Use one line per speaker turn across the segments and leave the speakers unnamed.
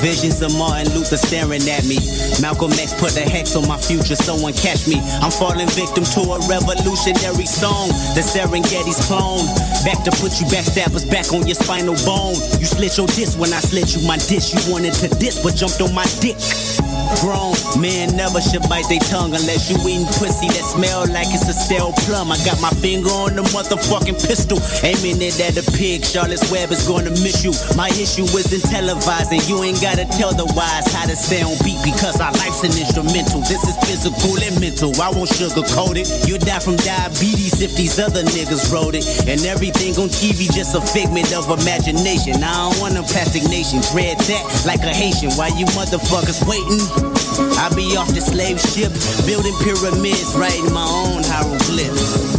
Visions of Martin Luther staring at me. Malcolm X put a hex on my future, someone catch me. I'm falling victim to a revolutionary song. The Serengeti's clone. Back to put you backstabbers back on your spinal bone. You slit your disc when I slit you my dish. You wanted to diss, but jumped on my dick. Grown men never should bite their tongue unless you eating pussy that smell like it's a stale plum. I got my finger on the motherfucking pistol, aiming it at a pig. Charlotte's Web is gonna miss you. My issue isn't televising. You ain't gotta tell the wise how to stay on beat because our life's an instrumental. This is physical and mental. I won't sugarcoat it. You die from diabetes if these other niggas wrote it. And everything on TV just a figment of imagination. I don't want a plastic nation. Dread that like a Haitian. Why you motherfuckers waiting? I be off the slave ship, building pyramids, writing my own hieroglyphs.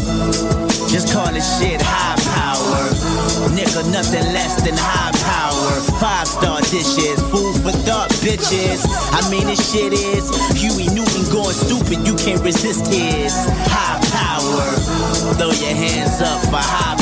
Just call it shit high power. Nigga, nothing less than high power. Five star dishes, food for thought, bitches. I mean, this shit is Huey Newton going stupid. You can't resist his high power. Throw your hands up for high.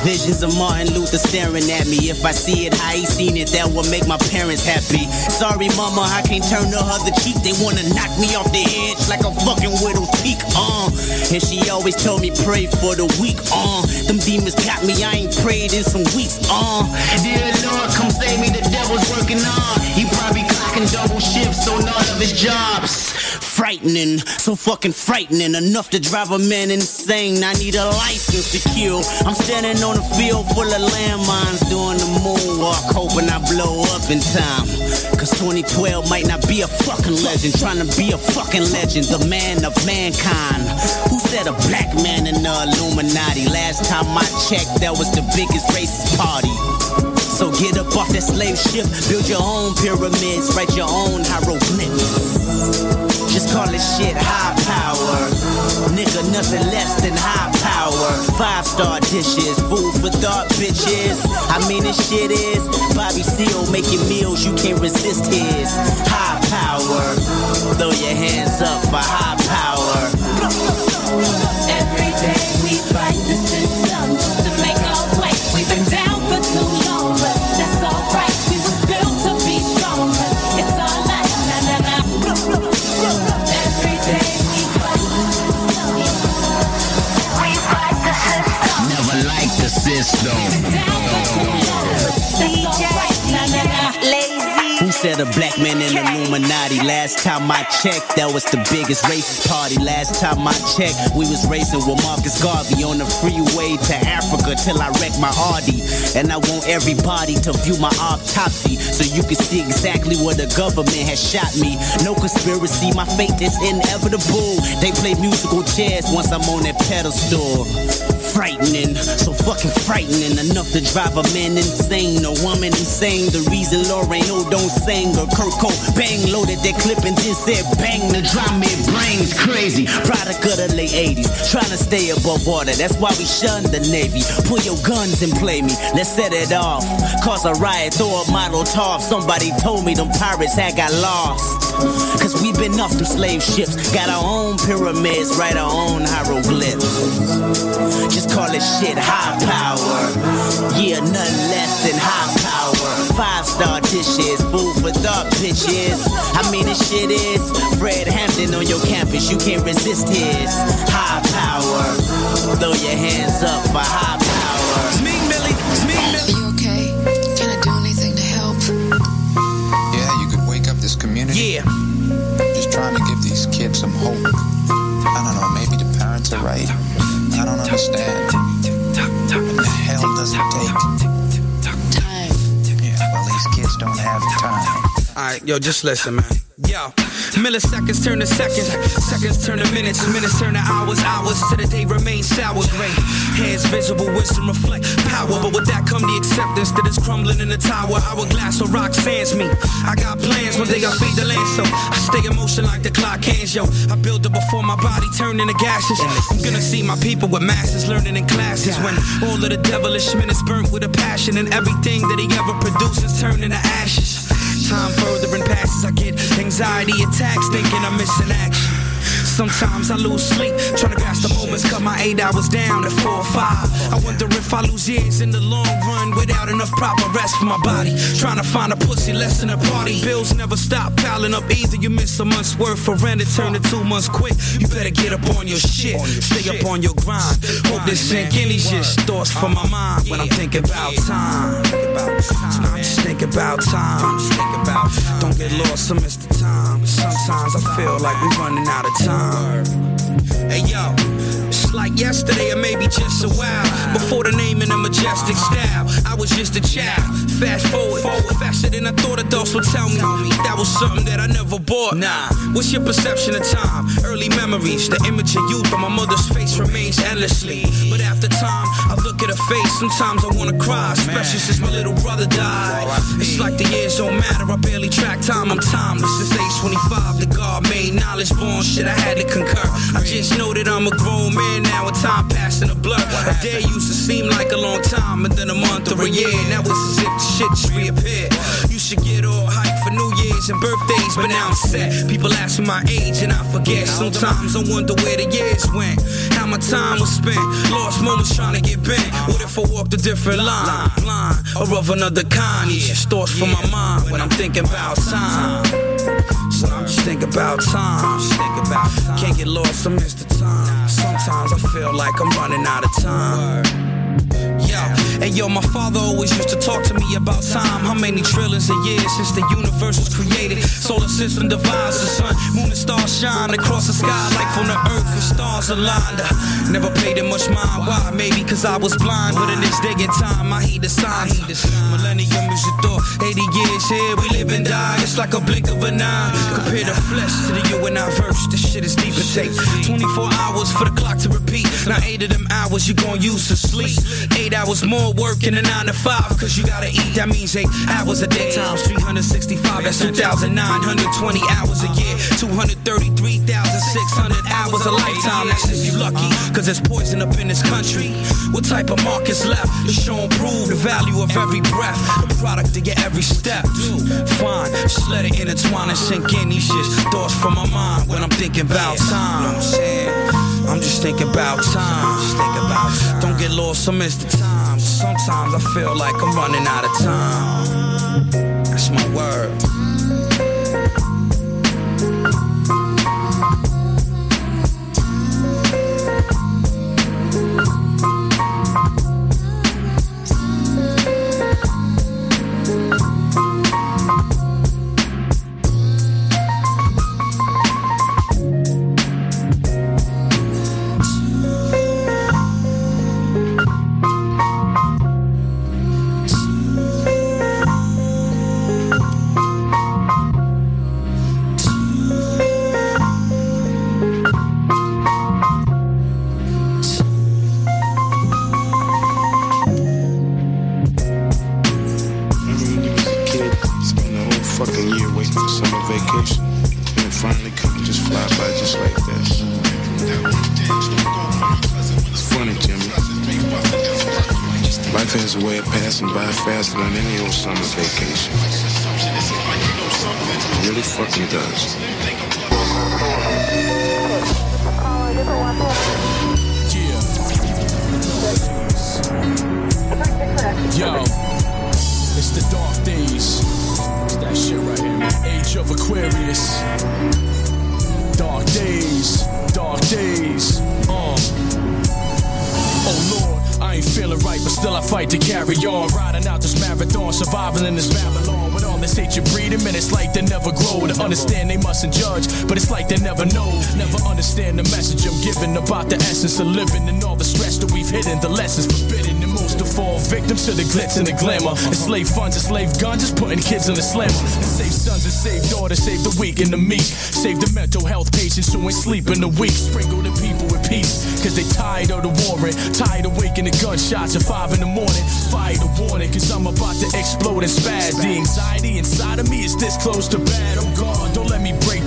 Visions of Martin Luther staring at me. If I see it how he seen it, that will make my parents happy. Sorry, mama, I can't turn the other cheek. They wanna knock me off the edge like a fucking widow's peak. Uh. And she always told me pray for the weak. Uh. Them demons got me. I ain't prayed in some weeks. Uh. Dear Lord, come save me. The devil's working on. He probably clocking double shifts on all of his jobs frightening, so fucking frightening. Enough to drive a man insane. I need a license to kill. I'm standing on a field full of landmines doing the moonwalk, hoping I blow up in time. Cause 2012 might not be a fucking legend. Trying to be a fucking legend, the man of mankind. Who said a black man in the Illuminati? Last time I checked, that was the biggest racist party. So get up off that slave ship, build your own pyramids, write your own hieroglyphs. Just call this shit high power. Nigga, nothing less than high power. Five star dishes, food for thought, bitches. I mean, this shit is Bobby Seale making meals, you can't resist his high power. Throw your hands up for high power.
Na na.
Who said a black man in the Illuminati? Last time I checked, that was the biggest racist party. Last time I checked, we was racing with Marcus Garvey on the freeway to Africa till I wrecked my Audi. And I want everybody to view my autopsy so you can see exactly where the government has shot me. No conspiracy, my fate is inevitable. They play musical chairs once I'm on that pedestal frightening, so fucking frightening. Enough to drive a man insane, a woman insane. The reason Lorraine don't sing or Kurt Cobain loaded that clip and then said bang to drive me brains crazy. Product of the late 80s, trying to stay above water. That's why we shun the Navy. Pull your guns and play me. Let's set it off. Cause a riot, throw a model off. Somebody told me them pirates had got lost. Cause we've been off them slave ships. Got our own pyramids, write our own hieroglyphs. Just call it shit high power. Yeah, nothing less than high power. Five star dishes, food for thought, bitches. I mean, this shit is Fred Hampton on your campus. You can't resist his high power. Throw your hands up for high power.
Give these kids some hope. I don't know, maybe the parents are right. I don't understand. What the hell does it take?
Time.
Yeah, well, these kids don't have time.
Alright, yo, just listen, man. Yo, milliseconds turn to seconds, seconds turn to minutes, minutes turn to hours, hours to the day remain sour gray. Hands visible, wisdom reflect power, but with that come the acceptance that is crumbling in the tower. Hourglass or rock sands me. I got plans one day I fade the land, so I stay in motion like the clock hands, yo. I build it before my body turn into gases. I'm gonna see my people with masses learning in classes when all of the devilish is burnt with a passion and everything that he ever produces turned into ashes. Time furthering passes, I get anxiety attacks, thinking I'm missing action. Sometimes I lose sleep trying to grasp the moments, cut my eight hours down at four or five. I wonder if I lose years in the long run without enough proper rest for my body. Trying to find a pussy less than a party. Bills never stop piling up either. You miss a month's worth for rent, it turn to two months quick. You better get up on your shit, stay up on your grind. Hope this sink in these just thoughts from my mind when I'm thinking about time. So I'm just thinking about time. Don't get lost, I miss the time. Sometimes I feel like we're running out of time. Hey yo, like yesterday or maybe just a while before the name in a majestic style. I was just a child. Fast forward, faster than I thought adults would tell me that was something that I never bought. Nah, what's your perception of time? Early memories, the image of youth on my mother's face remains endlessly. But after time, I look at her face. Sometimes I wanna cry, especially since my little brother died. It's like the years don't matter. I barely track time. I'm timeless. Since age 25, the God made knowledge born. Shit, I had to concur. I just know that I'm a grown man now. With time passing a blur. A day used to seem like a long time, and then a month or a year. Now it's as if the shit just reappeared. You should get all hyped for New Year's and birthdays, but now I'm set. People ask my age, and I forget. Sometimes I wonder where the years went. How my time was spent. Lost moments trying to get bent. What if I walked a different line? Blind or of another kind? Just thoughts from my mind when I'm thinking about time. So I'm just thinking about time. Can't get lost, I miss the time. Sometimes I feel like I'm running out of time. And yo, my father always used to talk to me about time. How many trillions of years since the universe was created? Solar system divides the sun, moon and stars shine across the sky like from the earth and stars aligned. Never paid it much mind. Why? Maybe cause I was blind. But in this day and time, I heed the signs. Millennium is your thought. 80 years here, we live and die. It's like a blink of an eye. Compare the flesh to the you and I verse. This shit is deep and take 24 hours for the clock to repeat. Now, eight of them hours you gon' use to sleep. Eight hours more work in a nine to five, cause you gotta eat. That means eight hours a day times 365. That's 2,920 hours a year. 233,600 hours a lifetime. That's if you lucky, cause there's poison up in this country. What type of market's left? To show and prove the value of every breath, the product of your every step. Fine, just let it intertwine and sink in. These shits thoughts from my mind when I'm thinking about time. I'm just thinking about time. Don't get lost, I miss the time. Sometimes I feel like I'm running out of time. That's my word.
Has a way of passing by faster than any old summer vacation. It really fucking does.
Yo, it's the dark days. It's that shit right here. Age of Aquarius. Dark days, dark days. Uh. Oh Lord, Ain't feeling right, but still I fight to carry on. Riding out this marathon, surviving in this Babylon. With all this hate you breeding, man, it's like they never grow. To understand they mustn't judge, but it's like they never know. Never understand the message I'm giving about the essence of living and all the stress that we've hidden. The lessons forbidden fall victim to the glitz and the glamour. Enslave funds, enslave guns, just putting kids in the slammer. And save sons and save daughters, save the weak and the meek. Save the mental health patients who ain't sleeping the week. Sprinkle the people with peace, cause they tired of the warring. Tired of waking the gunshots at five in the morning. Fire the warning, cause I'm about to explode and spaz. The anxiety inside of me is this close to bad. Oh God, don't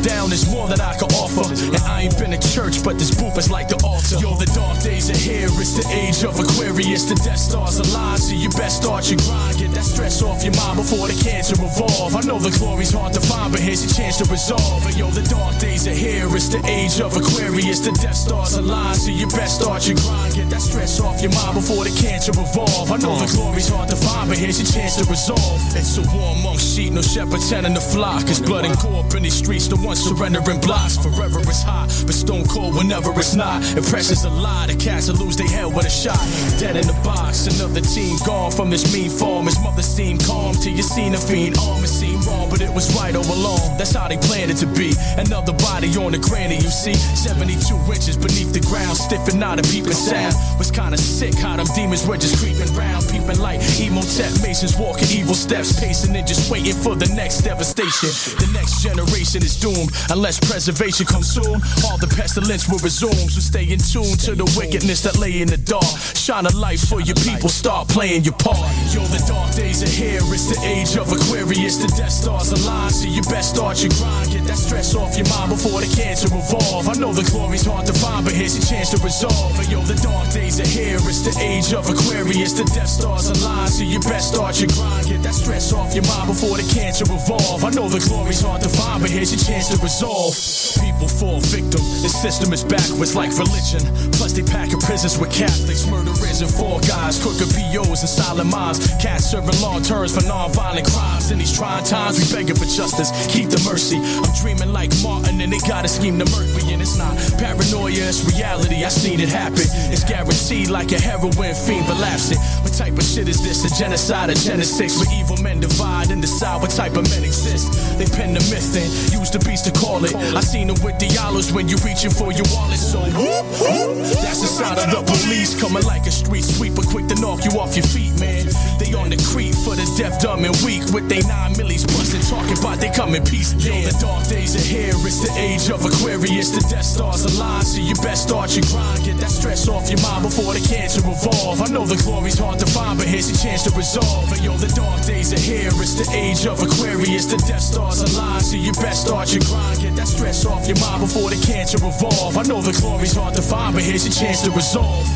down. There's more than I can offer. And I ain't been to church, but this booth is like the altar. Yo, the dark days are here. It's the age of Aquarius. The Death Stars align, so you best start your grind. Get that stress off your mind before the cancer evolve. I know the glory's hard to find, but here's your chance to resolve. And yo, the dark days are here. It's the age of Aquarius. The Death Stars align, so you best start your grind. Get that stress off your mind before the cancer evolve. I know the glory's hard to find, but here's your chance to resolve. It's a war amongst sheep, no shepherd tending the flock. It's blood and gore up in these streets, the ones surrendering blocks. Forever it's hot, but stone cold whenever it's not. Impression's a lie, the cats will lose their head with a shot. Dead in the box, another team gone from this mean form. His mother seemed calm till you seen a fiend arm. It seemed wrong, but it was right all along. That's how they planned it to be. Another body on the granny, you see. 72 inches beneath the ground, stiff and not a peeping sound. Was kinda sick how them demons were just creeping round, peeping like emo tech masons walking evil steps, pacing and just waiting for the next devastation. The next generation is doomed unless preservation comes soon. All the pestilence will resume, so stay in tune to the wickedness that lay in the dark. Shine a light for your people, start playing your part. Yo, the dark days are here, it's the age of Aquarius. The Death Stars align, so you best start your grind. Get that stress off your mind before the cancer evolve. I know the glory's hard to find, but here's your chance to resolve. Yo, the dark days are here, it's the age of Aquarius. The Death Stars align, so you best start your grind. Get that stress off your mind before the cancer evolve. I know the glory's hard to find, but here's your chance to resolve. People fall victim, the system is backwards like religion. Plus they pack in prisons with Catholics, murderers and four guys, crooked POs and silent minds. Cats serving long terms for non-violent crimes. In these trying times, we begging for justice. Keep the mercy. I'm dreaming like Martin, and they got a scheme to murk me. And it's not paranoia, it's reality. I seen it happen. It's guaranteed like a heroin fiend relapsing. What type of shit is this? A genocide, a genocide where evil men divide and decide what type of men exist. They pen the myth and use the to call it. I seen them with Diallos when you're reaching for your wallet. So whoop, whoop. That's the sound of the police coming like a street sweeper, quick to knock you off your feet, man. They on the creep for the deaf, dumb, and weak with they nine millies busting, talking about they come in peace. Yo, the dark days are here. It's the age of Aquarius. The Death Stars align, so you best start your grind. Get that stress off your mind before the evolve. I know the glory's hard to find, but here's your chance to resolve. And yo, the dark days are here. It's the age of Aquarius. The Death Stars align, so you best start your grind. Get that stress off your mind before the cancer evolve. I know the glory's hard to find, but here's your chance to resolve.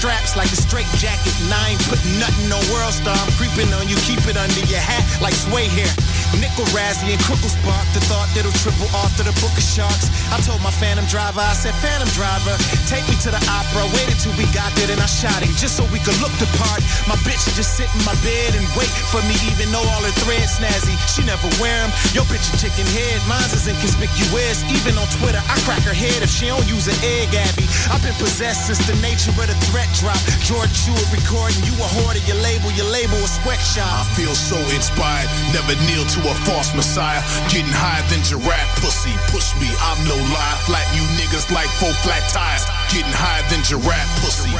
Straps like a straight jacket. And I ain't nothing on World Star. I'm creeping on you, keep it under your hat like sway hair. Nickel Razzie and Crookle Spark, the thought that'll triple off the book of sharks. I told my Phantom driver, I said, Phantom driver, take me to the opera. Waited till we got there, then I shot him just so we could look the part. My bitch just sit in my bed and wait for me, even though all her threads snazzy. She never wear them. Your bitch a chicken head, mine's is inconspicuous. Even on Twitter, I crack her head if she don't use an egg, Abby. I've been possessed since the nature of the threat drop. George Stewart recording, you a hoarder, your label, your label a sweatshop.
I feel so inspired, never kneel to a false messiah. Getting higher than giraffe pussy. Push me, I'm no lie. Flat you niggas like four flat tires. Getting higher than giraffe pussy.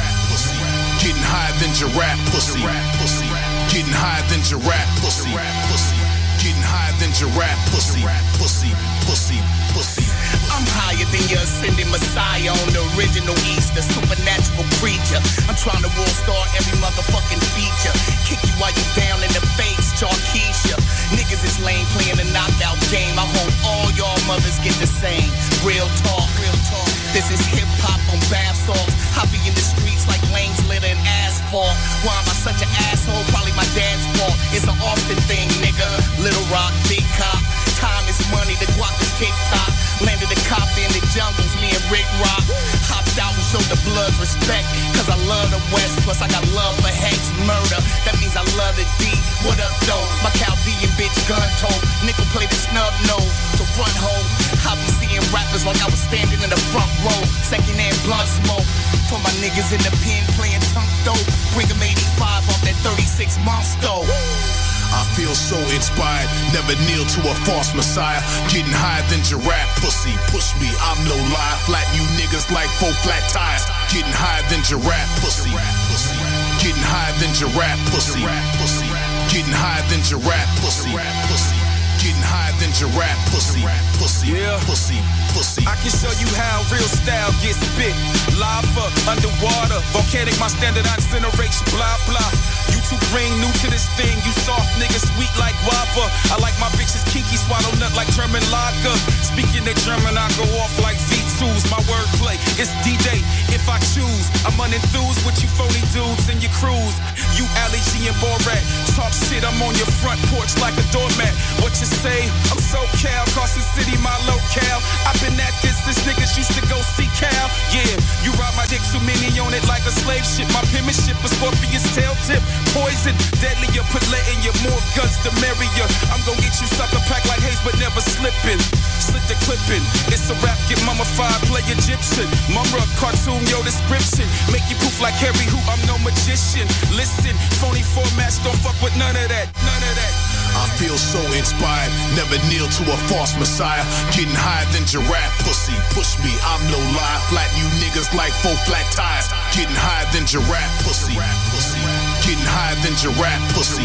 Getting higher than giraffe pussy. Getting higher than giraffe pussy. Getting higher than giraffe pussy. Pussy, pussy, pussy.
I'm higher than your ascending messiah on the original East, a supernatural creature. I'm trying to world star every motherfucking feature. Kick you while you're down in the face, Charkeisha. Niggas is lame playing the knockout game. I hope all y'all mothers get the same. Real talk, real talk. This is hip hop on bath salts. I be in the streets like lanes litter and asphalt. Why am I such an asshole? Probably my dad's fault. It's an Austin thing, nigga. Little Rock, big cop. Time is money, the guap is TikTok. Landed a cop in the jungles, me and Rick Rock. Hopped out and showed the bloods respect. Cause I love the West, plus I got love for Hex murder. That means I love the D. What up, though? My Chaldean bitch gun told. Nickel play the snub nose. So run home. I be seeing rappers like I was standing in the front row. Second hand blunt smoke. For my niggas in the pen playing tunk though. Bring 'em 85 off that 36 monster.
I feel so inspired, never kneel to a false messiah. Getting higher than giraffe pussy. Push me, I'm no lie. Flat you niggas like four flat tires. Getting higher than giraffe pussy. Getting higher than giraffe pussy. Getting higher than giraffe pussy. Getting higher than giraffe pussy. Pussy, pussy, pussy.
I can show you how real style gets spit. Lava, underwater, volcanic, my standard incineration, blah blah. Green, new to this thing. You soft niggas, sweet like guava. I like my bitches kinky, swallow nut like German lager. Speaking of German, I go off like V2s. My wordplay, it's D-Day if I choose. I'm unenthused with you phony dudes and your crews. You Ali G and Borat, talk shit. I'm on your front porch like a doormat. What you say? I'm so Cal, Carson City, my locale. I've been at this since niggas used to go see Cal. Yeah, you ride my dick too many on it like a slave ship. My penmanship a scorpion's tail tip. Poison, deadlier, put lead in you. More guns, the merrier. I'm gonna get you sucker packed like haze, but never slipping. Slit the clipping. It's a rap, get mummified, play Egyptian. Mumm-Ra, cartoon, your description. Make you poof like Harry, who I'm no magician. Listen, phony formats, don't fuck with none of that. None of that.
I feel so inspired, never kneel to a false messiah. Getting higher than giraffe pussy. Push me, I'm no lie. Flat you niggas like four flat tires. Getting higher than giraffe pussy. Getting higher than giraffe pussy.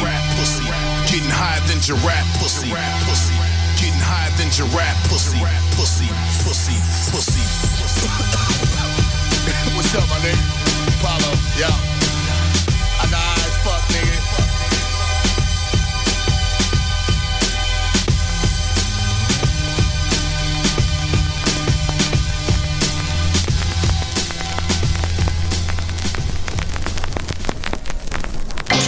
Getting higher than giraffe pussy. Getting higher than giraffe pussy. Pussy, pussy, pussy.
What's up, my nigga? Apollo, yo.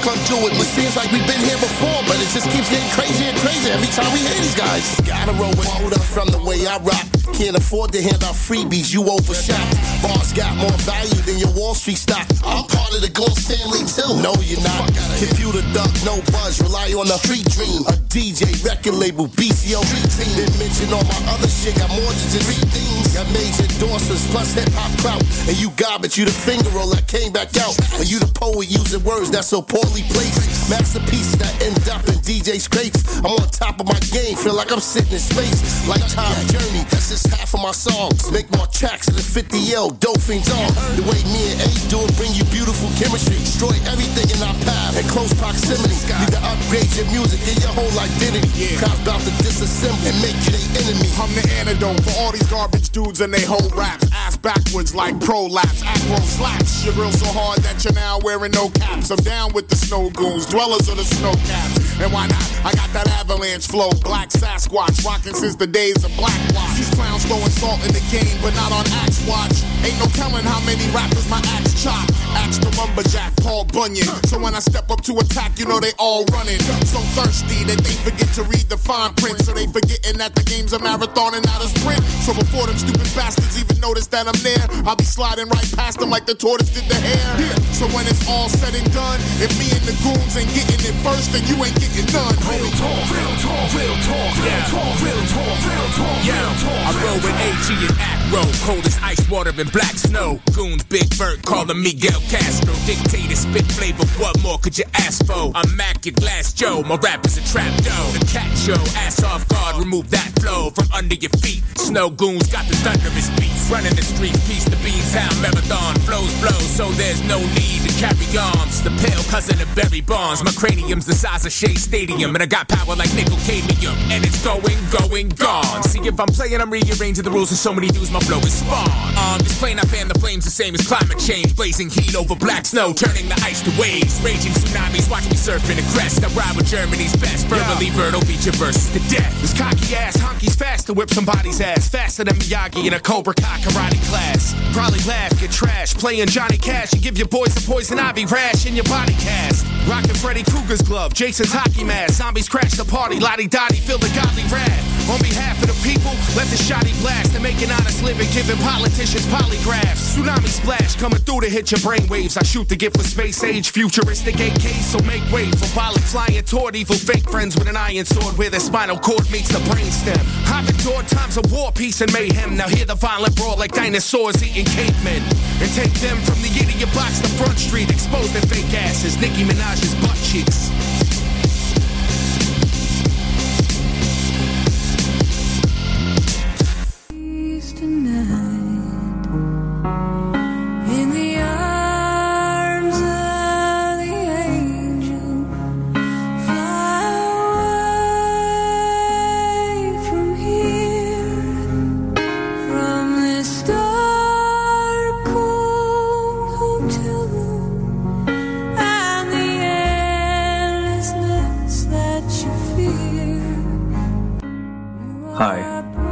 Come do it, but seems like we've been here before, but it just keeps getting crazier and crazier every time we hear these guys. Gotta roll with hold up from the way I rock. Can't afford to hand out freebies, you overshot. Bars got more value than your Wall Street stock. I'm part of the Ghost family too. No, you're not. Computer duck, no buzz, rely on the street dream. A DJ, record label, BCO, team. Didn't mention all my other shit, got more than just three things. Got major endorsements, plus hip hop clout. And you garbage, you the finger roll that came back out. And you the poet using words that so poorly placed. Masterpieces that end up in DJ scrapes. I'm on top of my game, feel like I'm sitting in space. Like Time Journey, that's just half of my songs. Make more tracks than the 50L, Dolphins on. The way me and A do it, bring you beautiful chemistry. Destroy everything in our path in close proximity. Need to upgrade your music, get your whole identity. Crowds about to disassemble and make you their enemy.
I'm the antidote for all these garbage dudes and they whole raps. Ass backwards like prolapse. Acro slaps. Your grill so hard that you're now wearing no caps. I'm down with the Snowgoons, dwellers of the snow caps. And why not? I got that avalanche flow. Black Sasquatch, rocking since the days of Black Watch. These clowns throwing salt in the game, but not on Axe Watch. Ain't no telling how many rappers my axe chop. Axe the lumberjack, Paul Bunyan. So when I step up to attack, you know they all running. So thirsty that they forget to read the fine print. So they forgetting that the game's a marathon and not a sprint. So before them stupid bastards even notice that I'm there, I'll be sliding right past them like the tortoise did the hare. So when it's all said and done, if me and the goons ain't getting it first, then you ain't getting none.
Real talk, real talk, real talk, real talk, real talk, real talk, yeah. real talk. I roll with AG and Acro, cold as ice water and black snow. Goons, Big Bird, calling Miguel Castro. Dictator, spit flavor, what more could you ask for? I'm Mac, your glass Joe, my rap is a trap dough. The cat show, ass off guard, remove that flow from under your feet. Snowgoons got the thunderous beats, running the streets, piece the beans, how marathon flows blow, so there's no need to carry arms. The pale cousin of Barry Bonds, my cranium's the size of Shea Stadium, and I got power like nickel cadmium, and it's going, going, gone. See if I'm playing, I'm rearranging the rules, and so many dudes, my flow is spawn. Um, this plane I fan the flames, the same as climate change, blazing heat over black snow, turning the ice to waves, raging tsunamis. Watch me surf in a crest. I ride with Germany's best. Verbally, Verto beat your verses to death.
This cocky ass honky's fast to whip somebody's ass. Faster than Miyagi in a Cobra Kai karate class. Probably laugh, get trash. Playing Johnny Cash and give your boys a poison ivy rash in your body cast. Rockin' Freddy Krueger's glove, Jason's hockey mask. Zombies crash the party, lottie dottie, feel the godly wrath. On behalf of the people, let the shotty blast and make an honest living, giving politicians polygraphs. Tsunami splash coming through to hit your brainwaves. I shoot the gift for space age, futuristic AK, so make way for bollock flying toward evil fake friends with an iron sword where their spinal cord meets the brainstem. I've endured times of war, peace, and mayhem. Now hear the violent brawl like dinosaurs eating cavemen. And take them from the idiot box to Front Street
exposed their fake asses. Nicki Minaj's butt cheeks.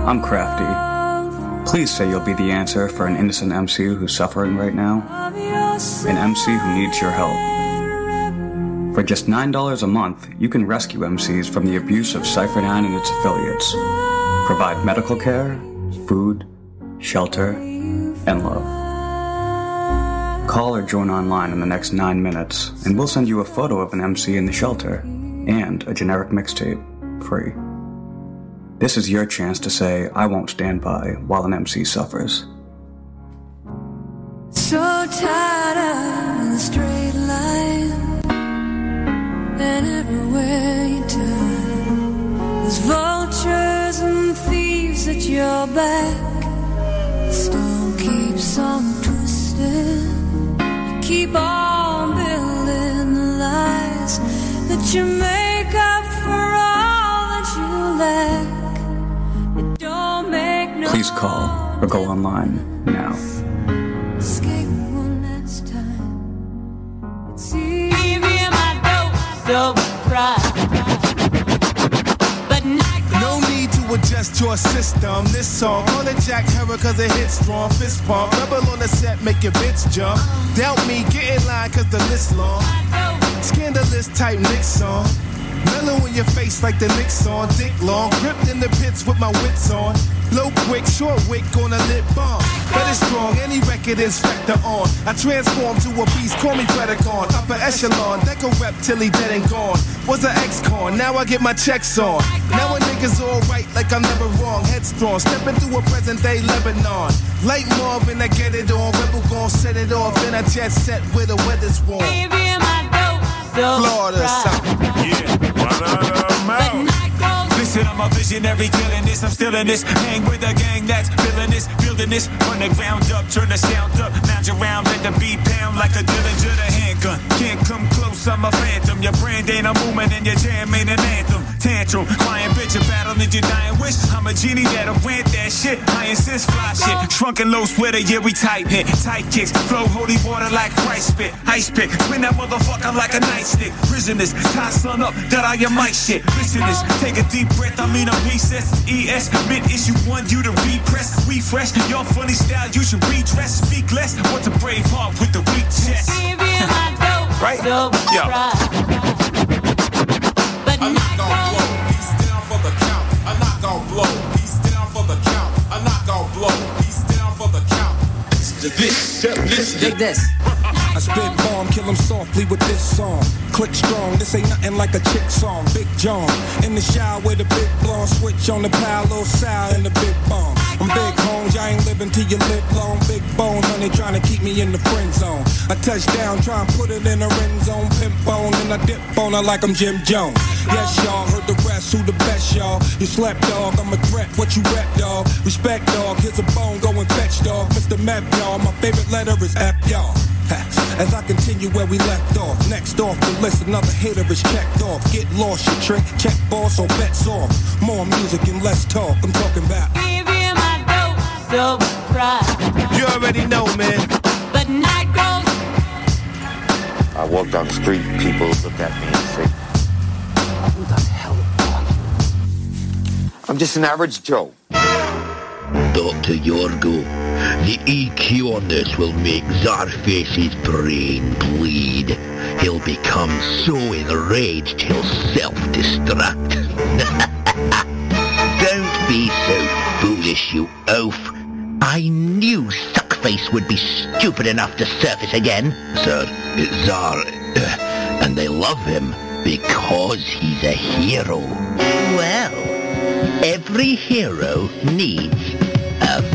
I'm Crafty. Please say you'll be the answer for an innocent MC who's suffering right now. An MC who needs your help. For just $9 a month, you can rescue MCs from the abuse of Cypher 9 and its affiliates. Provide medical care, food, shelter, and love. Call or join online in the next 9 minutes, and we'll send you a photo of an MC in the shelter and a generic mixtape free. This is your chance to say, I won't stand by while an MC suffers.
So tired of the straight line, and everywhere you turn, there's vultures and thieves at your back. The keeps on twisting. You keep on building the lies that you
Please call or go online now.
escape one last time. It's easy. my dose of pride. But not
No need to adjust your system. This song, call it Jack Herer cause it hits strong. Fist pump, rebel on the set, make your bitch jump. Doubt me, get in line cause the list long. Scandalous type Nick song. Mellow in your face like the Knicks on. Dick long, gripped in the pits with my wits on. Blow quick, short wick on a lip bomb. Better strong, any record is inspector on. I transform to a beast, call me Predacon. Upper echelon, Deco rep till he dead and gone. Was an ex-con, now I get my checks on. Now a nigga's alright, like I'm never wrong. Headstrong, stepping through a present day Lebanon. Light Marvin, I get it on. Rebel gon' set it off in a jet set where the weather's warm. Florida, something.
Yeah, Listen, I'm a visionary killing this. I'm still in this. Hang with a gang that's feeling this, building this. Run the ground up, turn the sound up. Lounge around, let the beat pound like a Dillinger the handgun. Can't come close, I'm a phantom. Your brand ain't a movement and your jam ain't an anthem. Tantrum, crying bitch, a battle in your dying wish. I'm a genie that'll rant that shit. I insist, fly shit. Shrunken low sweater, yeah, we tight hit. Tight kicks, flow holy water like Christ spit. Ice pick, spin that motherfucker like a nightstick. Prisoners, tie sun up, that I am my shit. Listeners, take a deep breath, I mean a recess. ES, mid issue one, you to repress. Refresh, your funny style, you should redress. Speak less, what's a brave heart with the weak chest? right? Yo.
This, this, dig this. I spit bomb, kill him softly with this song. Click strong, this ain't nothing like a chick song. Big John, in the shower with a big blonde switch on the pile, little sour in the big bomb. I'm big homes, I ain't living till you live long. Big bones, honey, trying to keep me in the friend zone. I touch down, try and put it in the end zone. Pimp bone, and I dip on her like I'm Jim Jones. Yes, y'all, heard the rest, who the best, y'all? You slept, dog, I'm a threat, what you rep, dog? Respect, dog, here's a bone, go and fetch, dog. Mr. Map, y'all, my favorite letter is F, y'all. As I continue where we left off, next off the list, another hater is checked off. Get lost, you trick, check boss or bets off. More music and less talk, I'm talking about.
so pride.
You already know, man.
But night grows
I walk down the street, people look at me and say, Who the hell are you? I'm just an average Joe.
Dr. Yorgo, the EQ on this will make Czarface's brain bleed. He'll become so enraged he'll self-destruct. Don't be so foolish, you oaf. I knew Suckface would be stupid enough to surface again. Sir, it's Czar, uh, and they love him because he's a hero. Well, every hero needs a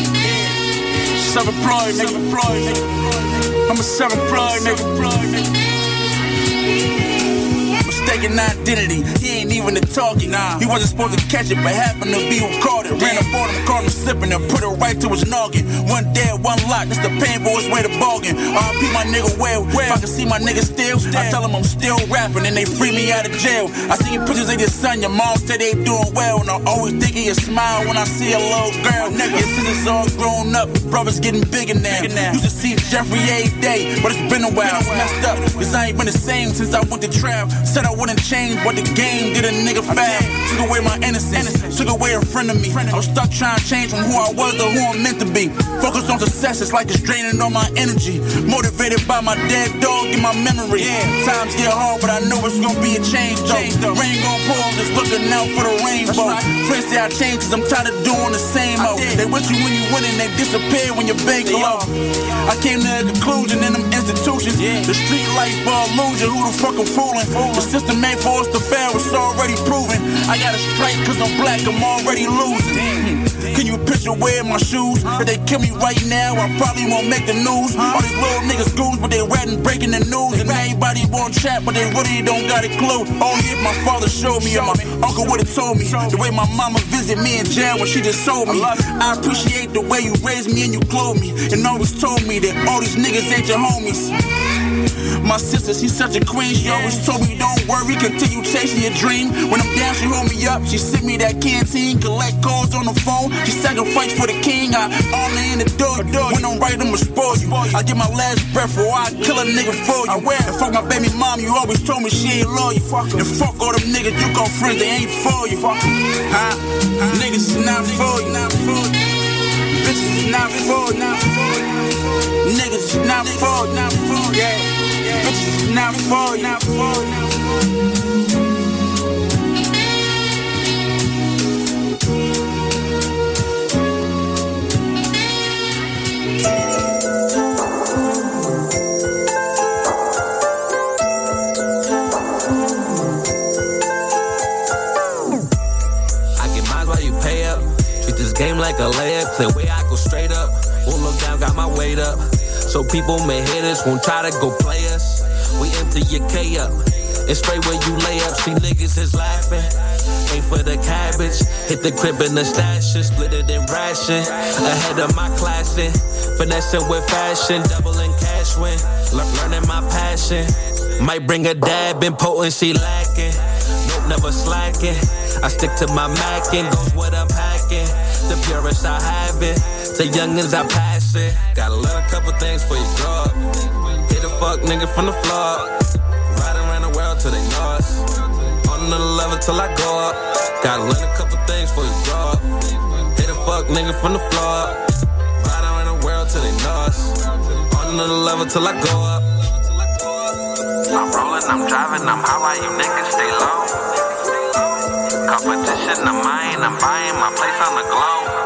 Self-employed, nigga. I'm a self-employed, nigga. Mistaken identity, he ain't even the talking. Nah. He wasn't supposed to catch it, but happened to be who caught it. Ran up on him, caught him slipping, and put it right to his noggin. One dead, one lock, that's the painfulest way to bargain. RP my nigga well, if I can see my nigga still, I tell him I'm still rapping, and they free me out of jail. I see pictures of your son, your mom said they doing well, and I always think of your smile when I see a little girl. Nigga, your sisters all grown up, brothers getting bigger now. Used to see Jeffrey every day, but it's been a while. It's messed up, cause I ain't been the same since I went to trap. Said I wouldn't change, but the game did a nigga foul. Took away my innocence, took away a friend of me. I was stuck trying to change from who I was to who I'm meant to be. Focused on success, it's like it's draining all my energy. Motivated by my dead dog in my memory. Times get hard, but I know it's gonna be a change though. Rain gon' pour, I'm just looking out for the rainbow. Friends say I changed, cause I'm tired of doing the same old. They with you when you winning, they disappear when your bank low. I came to a conclusion in them institutions. The street life for illusion, who the fuck I'm fooling? The system made for us to fail, it's already proven. I got a strike cause I'm black, I'm already losing. Can you picture wearing my shoes? If they kill me right now, I probably won't make the news. All these little niggas goons, but they ratting breaking the news. And everybody want chat, but they really don't got a clue. Oh, Only if my father showed me or my uncle would've told me. The way my mama visit me in jail when she just sold me. I appreciate the way you raised me and you clothed me. And always told me that all these niggas ain't your homies. My sister, she's such a queen. She always told me, don't worry, continue chasing your dream. When I'm down, she hold me up. She sent me that canteen, collect calls on the phone. She sacrificed for the king. I honor in the door. When I'm right, I'ma spoil you. I get my last breath before I kill a nigga for you. And fuck my baby mom, you always told me she ain't loyal. And fuck all them niggas you call friends, they ain't for you. Huh? Niggas is not for you. Bitches is not you. Niggas is not you. Not you. Yeah. Bitches is not you. Not you.
I get while you pay up. Treat this game like a layup. Clear way my weight up. So people may hit us, won't try to go play us. We empty your K up. And straight where you lay up, see niggas is laughing. Ain't for the cabbage. Hit the crib in the stash, and split it in ration. Ahead of my class, and finessing with fashion, doubling cash win. Lear- learning my passion. Might bring a dab in potency lacking. Nope, never slacking. I stick to my Mac and goes what I'm packing. The purest I have it. To youngins I pass it. Gotta learn a couple things for you grow up. Hit a fuck nigga from the floor. Riding around the world till they know us. On another level till I go up. Gotta learn a couple things for you grow up. Hit a fuck nigga from the floor. Riding around the world till they know us. On another level till I go up. I'm rolling, I'm driving, I'm high while you niggas stay low. Competition of mine, I'm buying my place on the globe.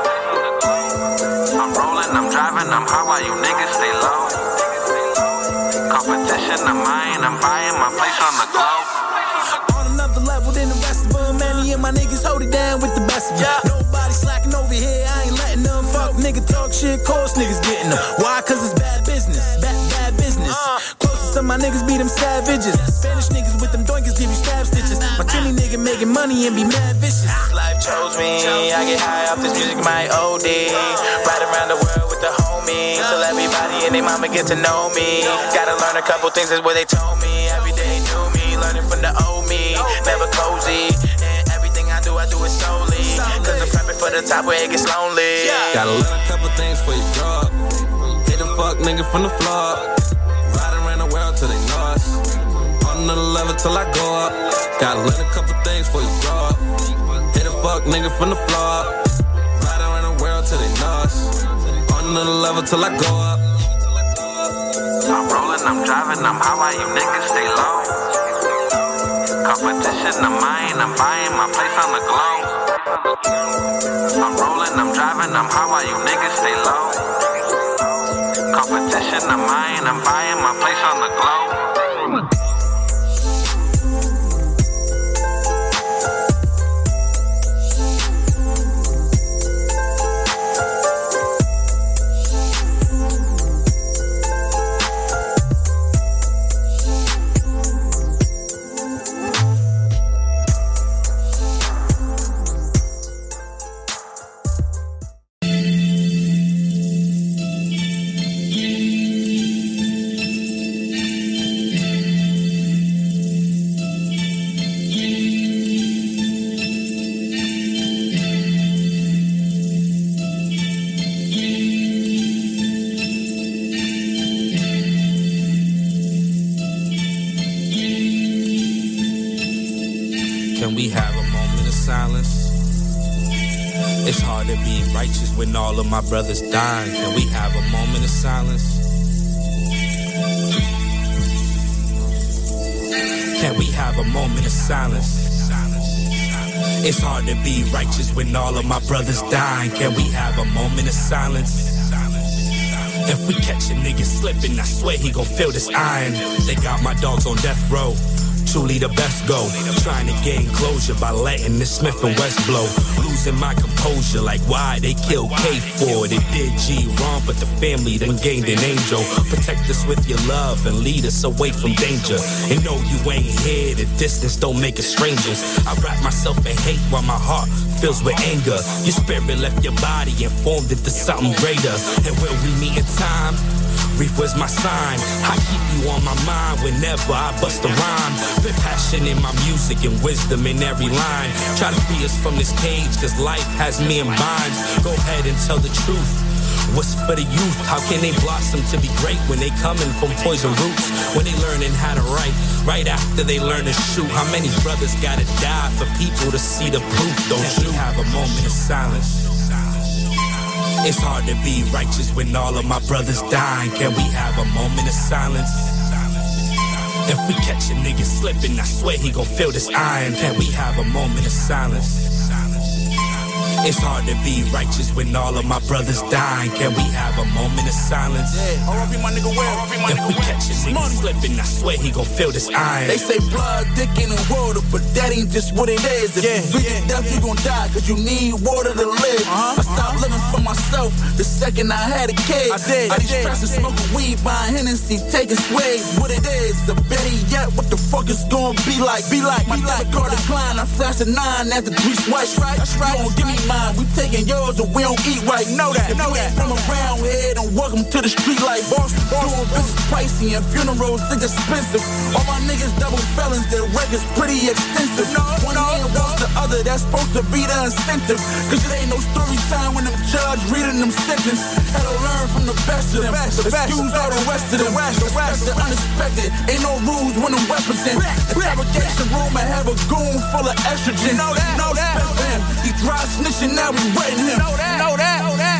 I'm I'm I'm high while you niggas stay low. Competition of mine, I'm buying my place on the globe.
On another level than the rest of them. Many of my niggas hold it down with the best of them. Nobody slacking over here, I ain't letting them. Fuck nigga talk shit, course niggas getting them. Why? Cause it's bad business. Bad, bad business. Uh. Closest to my niggas be them savages. Spanish niggas with them doinkers give you stab stitches. My Trini nigga making money and be mad vicious.
Life chose me. I get high off this music, my OD. Ride around the world the. Till everybody and their mama get to know me. Gotta learn a couple things, is what they told me. Every day new me, learning from the old me. Never cozy. And everything I do, I do it solely. Cause I'm prepping for the top where it gets lonely.
Gotta learn a couple things for you grow. Hit a fuck nigga from the floor. Riding around the world till they know us. On the level till I go up. Gotta learn a couple things for you grow. Hit a fuck nigga from the floor. Riding around the world till they know us. On the level till I go up. I'm rolling, I'm driving, I'm high while you niggas stay low. Competition of mine, I'm buying my place on the globe. I'm rolling, I'm driving, I'm high while you niggas stay low. Competition of mine, I'm buying my place on the globe.
All of my brothers dying. Can we have a moment of silence? Can we have a moment of silence? It's hard to be righteous when all of my brothers dying. Can we have a moment of silence? If we catch a nigga slipping, I swear he gon' feel this iron. They got my dogs on death row. Truly the best go. Trying to gain closure by letting this Smith and West blow. Losing my composure, like why they killed K for They did G wrong, but the family then gained an angel. Protect us with your love and lead us away from danger. And no, you ain't here. The distance don't make us strangers. I wrap myself in hate while my heart fills with anger. Your spirit left your body and formed into something greater. And when we meet in time, Reef was my sign. I keep you on my mind whenever I bust a rhyme. Been passion in my music and wisdom in every line. Try to free us from this cage, cause life has me in binds. Go ahead and tell the truth. What's for the youth? How can they blossom to be great when they coming from poison roots? When they learning how to write, right after they learn to shoot. How many brothers gotta die for people to see the proof? Don't you have a moment of silence? It's hard to be righteous when all of my brothers dying. Can we have a moment of silence? If we catch a nigga slipping, I swear he gon' feel this iron. Can we have a moment of silence? It's hard to be righteous when all of my brothers dying. Can we have a moment of silence?
Yeah, my nigga, my
If
nigga,
we catch a nigga slipping, I swear he gon' feel this iron.
They say blood, dick, and water, but that ain't just what it is. If you breathe to death, you gon' die, cause you need water to live. Uh-huh, I stopped uh-huh. living for myself the second I had a kid. I did. I did. Stressing, smoking weed, buying Hennessy, taking sways. What it is, the better yet, what the fuck is gonna be like? Be like, my debit card decline, I flashed a nine after three swipes. Right, that's right. You gon' give me mine, we taking yours, or we don't eat right. Know that, know that. From around here, don't welcome to the street like Boston. Doing business pricey and funerals, it's expensive. All my niggas double felons, their record's pretty extensive. No, One hand wants the other, that's supposed to be the incentive. Cause it ain't no story time when them judge reading them sentence. Had to learn from the best of them. Excuse all the rest of them. The rest the unexpected. Ain't no rules when them weapons in. Interrogation room and have a goon full of estrogen. Know that, know that. He dry snitching, now we wetting him. Know that, know that, know that.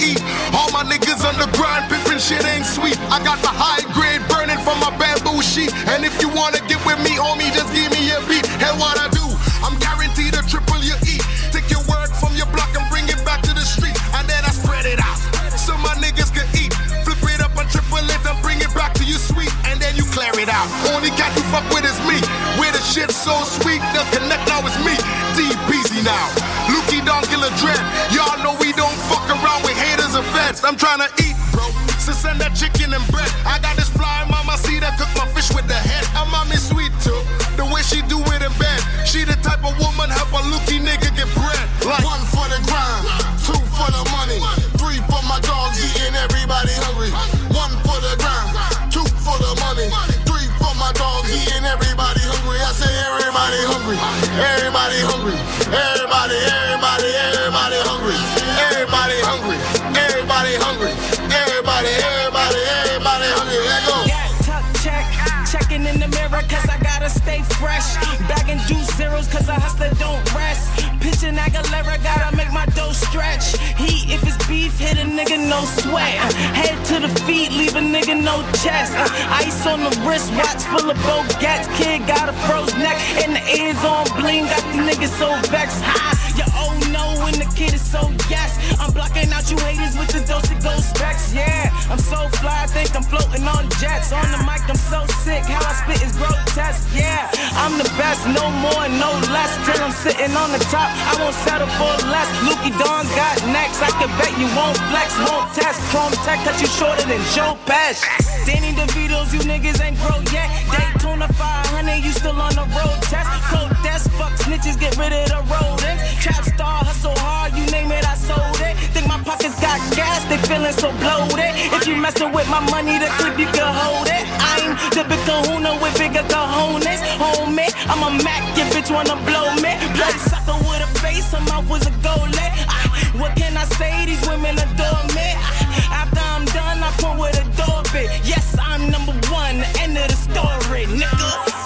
Eat. All my niggas on the grind, pimpin' shit ain't sweet. I got the high grade burning from my bamboo sheet. And if you wanna get with me, homie, just give me a beat. Hell, what I do, I'm guaranteed to triple your eat. Take your word from your block and bring it back to the street. And then I spread it out. So my niggas can eat. Flip it up and triple it and bring it back to you sweet. And then you clear it out. Only cat you fuck with is me. Where the shit so sweet, I'm trying to eat, bro. So send that chicken and bread. I got this fly mama see that cook my fish with the head. I'm mommy sweet too. The way she do it in bed. She the type of woman help a looky nigga get bread. Like one for the grind, two for the money, three for my dogs eating everybody hungry. One for the grind, two for the money, three for my dogs eating everybody hungry. I say everybody hungry, everybody hungry, everybody, everybody, everybody hungry, everybody hungry,
fresh. Bagging juice zeros cause a hustler don't rest. Pitching Aguilera, gotta make my dough stretch. Heat if it's beef, hit a nigga no sweat. Uh, Head to the feet, leave a nigga no chest. Uh, Ice on the wrist, watch full of gats. Kid got a froze neck and the ears on bling. Got the niggas so vexed. Ha! You oh no when the kid is so yes. I'm blocking out you haters with the dose of gold specs. Yeah, I'm so fly, I think I'm floating on jets. On the mic, I'm so sick. How I spit is grotesque. Yeah, I'm the best, no more, no less. Till I'm sitting on the top, I won't settle for less. Lukey Dawn's got next. I can bet you won't flex, won't test. Chrome tech, cut you shorter than Joe Pesci. Danny DeVito's, you niggas ain't grow yet. Daytona 500, you still on the road test. Cold desk, fuck snitches, get rid of the rodents. Trap star, hustle hard, you name it, I sold it. Think my pockets got gas, they feeling so bloated. If you messin' with my money, the clip you can hold it. I'm the big kahuna with bigger cojones. Homie, I'm a Mac, your bitch wanna blow me. Play sucker with a face, her mouth was a goalie. What can I say? These women adore me. After I'm done, I point with a doorbell. Yes, I'm number one, the end of the story, nigga.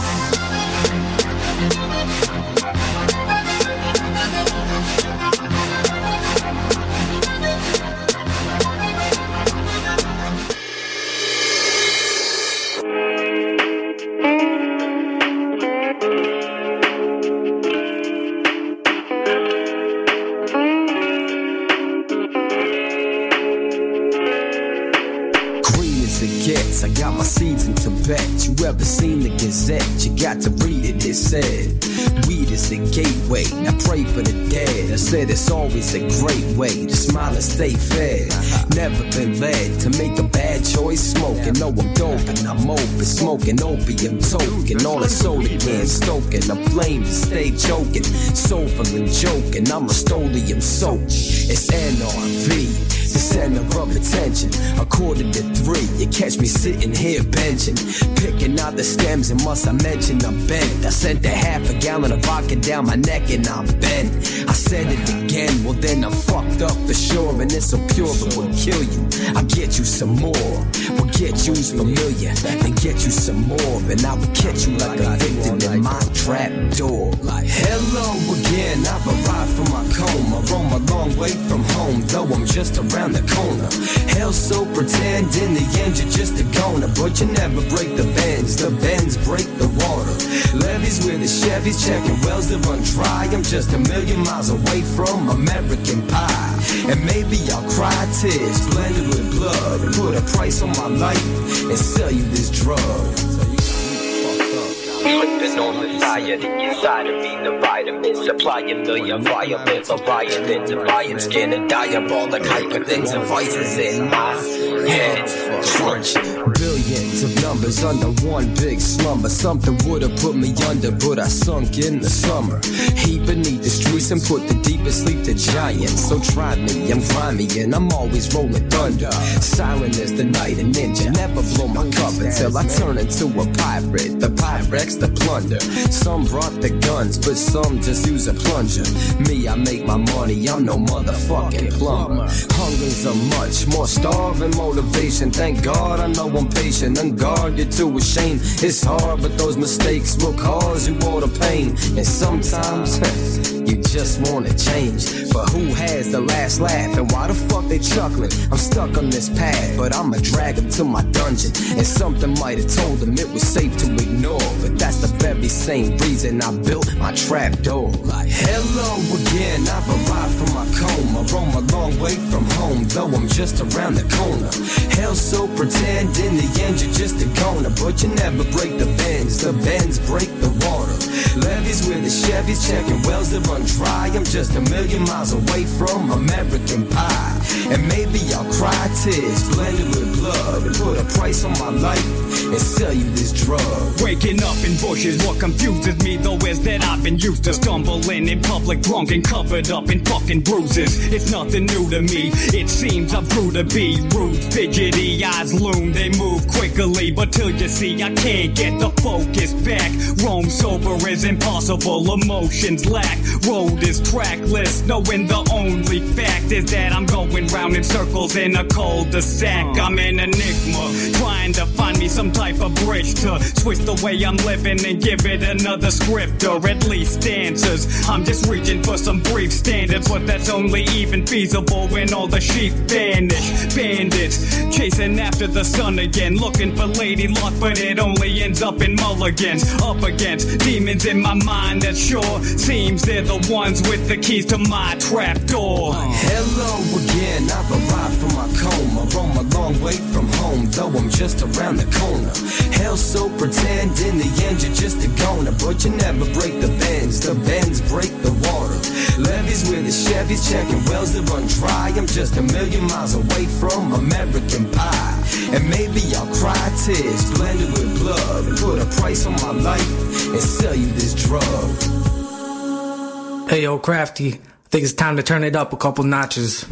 Green got my seeds in Tibet. You ever seen the Gazette? You got to read it, it said. Weed is the gateway, I pray for the dead. I said it's always a great way to smile and stay fed. Never been led to make a bad choice smoking. No, I'm dope and I'm open, smoking opium token. All the soda cans stoking, the flame to stay choking. Soulful and joking, I'm a stolium soap. It's NRV the center of attention. A quarter to three, you catch me sitting here benching, picking out the stems. And must I mention I'm bent? I sent a half a gallon of vodka down my neck and I'm bent. I said it again, well then I'm fucked up for sure, and it's so pure it will kill you. I'll get you some more. We'll get you's familiar and get you some more, and I will catch you like a victim in my trap door. Like hello again, I've arrived from my coma. Roam a long way from home, though I'm just around the corner. Hell, so pretend in the end you're just a goner, but you never break the bends. The bends break the water. Levees with the Chevys, checking wells that run dry. I'm just a million miles away from American pie, and maybe I'll cry tears blended with blood. Put a price on my life and sell you this drug.
Flipping on the the inside of me, the vitamins, supply a million violins of violins and lion skin and diabolic hyperthins and vices in my head. Crunch.
Billions of numbers under one big slumber. Something would have put me under, but I sunk in the summer. Heat beneath the streets and put the deepest sleep to giants. So try me, I'm grimy and I'm always rolling thunder. Silent as the night, a ninja. Never blow my cover until I turn into a pirate. The Pyrex, the plunder. Some brought the guns, but some just use a plunger. Me, I make my money, I'm no motherfucking plumber. Hunger's a much more starving motivation. Thank God I know I'm patient, unguarded to a shame. It's hard, but those mistakes will cause you all the pain. And sometimes just wanna change. But who has the last laugh? And why the fuck they chuckling? I'm stuck on this path, but I'ma drag them to my dungeon. And something might have told them it was safe to ignore. But that's the very same reason I built my trap door. Like, hello again, I've arrived from my coma. Roam a long way from home, though I'm just around the corner. Hell so pretend, in the end you're just a goner. But you never break the bends, the bends break the water. Levees with the Chevys, checking wells that run dry. I'm just a million miles away from American pie. And maybe I'll cry tears blended with blood and put a price on my life and sell you this drug.
Waking up in bushes, what confuses me though is that I've been used to stumbling in public drunk and covered up in fucking bruises. It's nothing new to me, it seems I grew to be rude, fidgety, eyes loom, they move quickly, but till you see I can't get the focus back. Roam sober is impossible, emotions lack, road is trackless, knowing the only fact is that I'm going round in circles in a cul-de-sac. I'm an enigma, trying to find me some type of bridge to switch the way I'm living and give it another script or at least answers. I'm just reaching for some brief standards, but that's only even feasible when all the sheep vanish. Bandits chasing after the sun again, looking for lady luck, but it only ends up in mulligans. Up against demons in my mind that sure seems they're the ones with the keys to my trap door.
Hello again, I've arrived from my coma. Roam a long way from home, though I'm just around the corner. Hell so pretend, in the end you're just a goner. But you never break the bends, the bends break the water. Levees with the Chevys, checking wells that run dry. I'm just a million miles away from American pie. And maybe I'll cry tears blended with blood and put a price on my life and sell you this drug.
Hey yo, Crafty, I think it's time to turn it up a couple notches.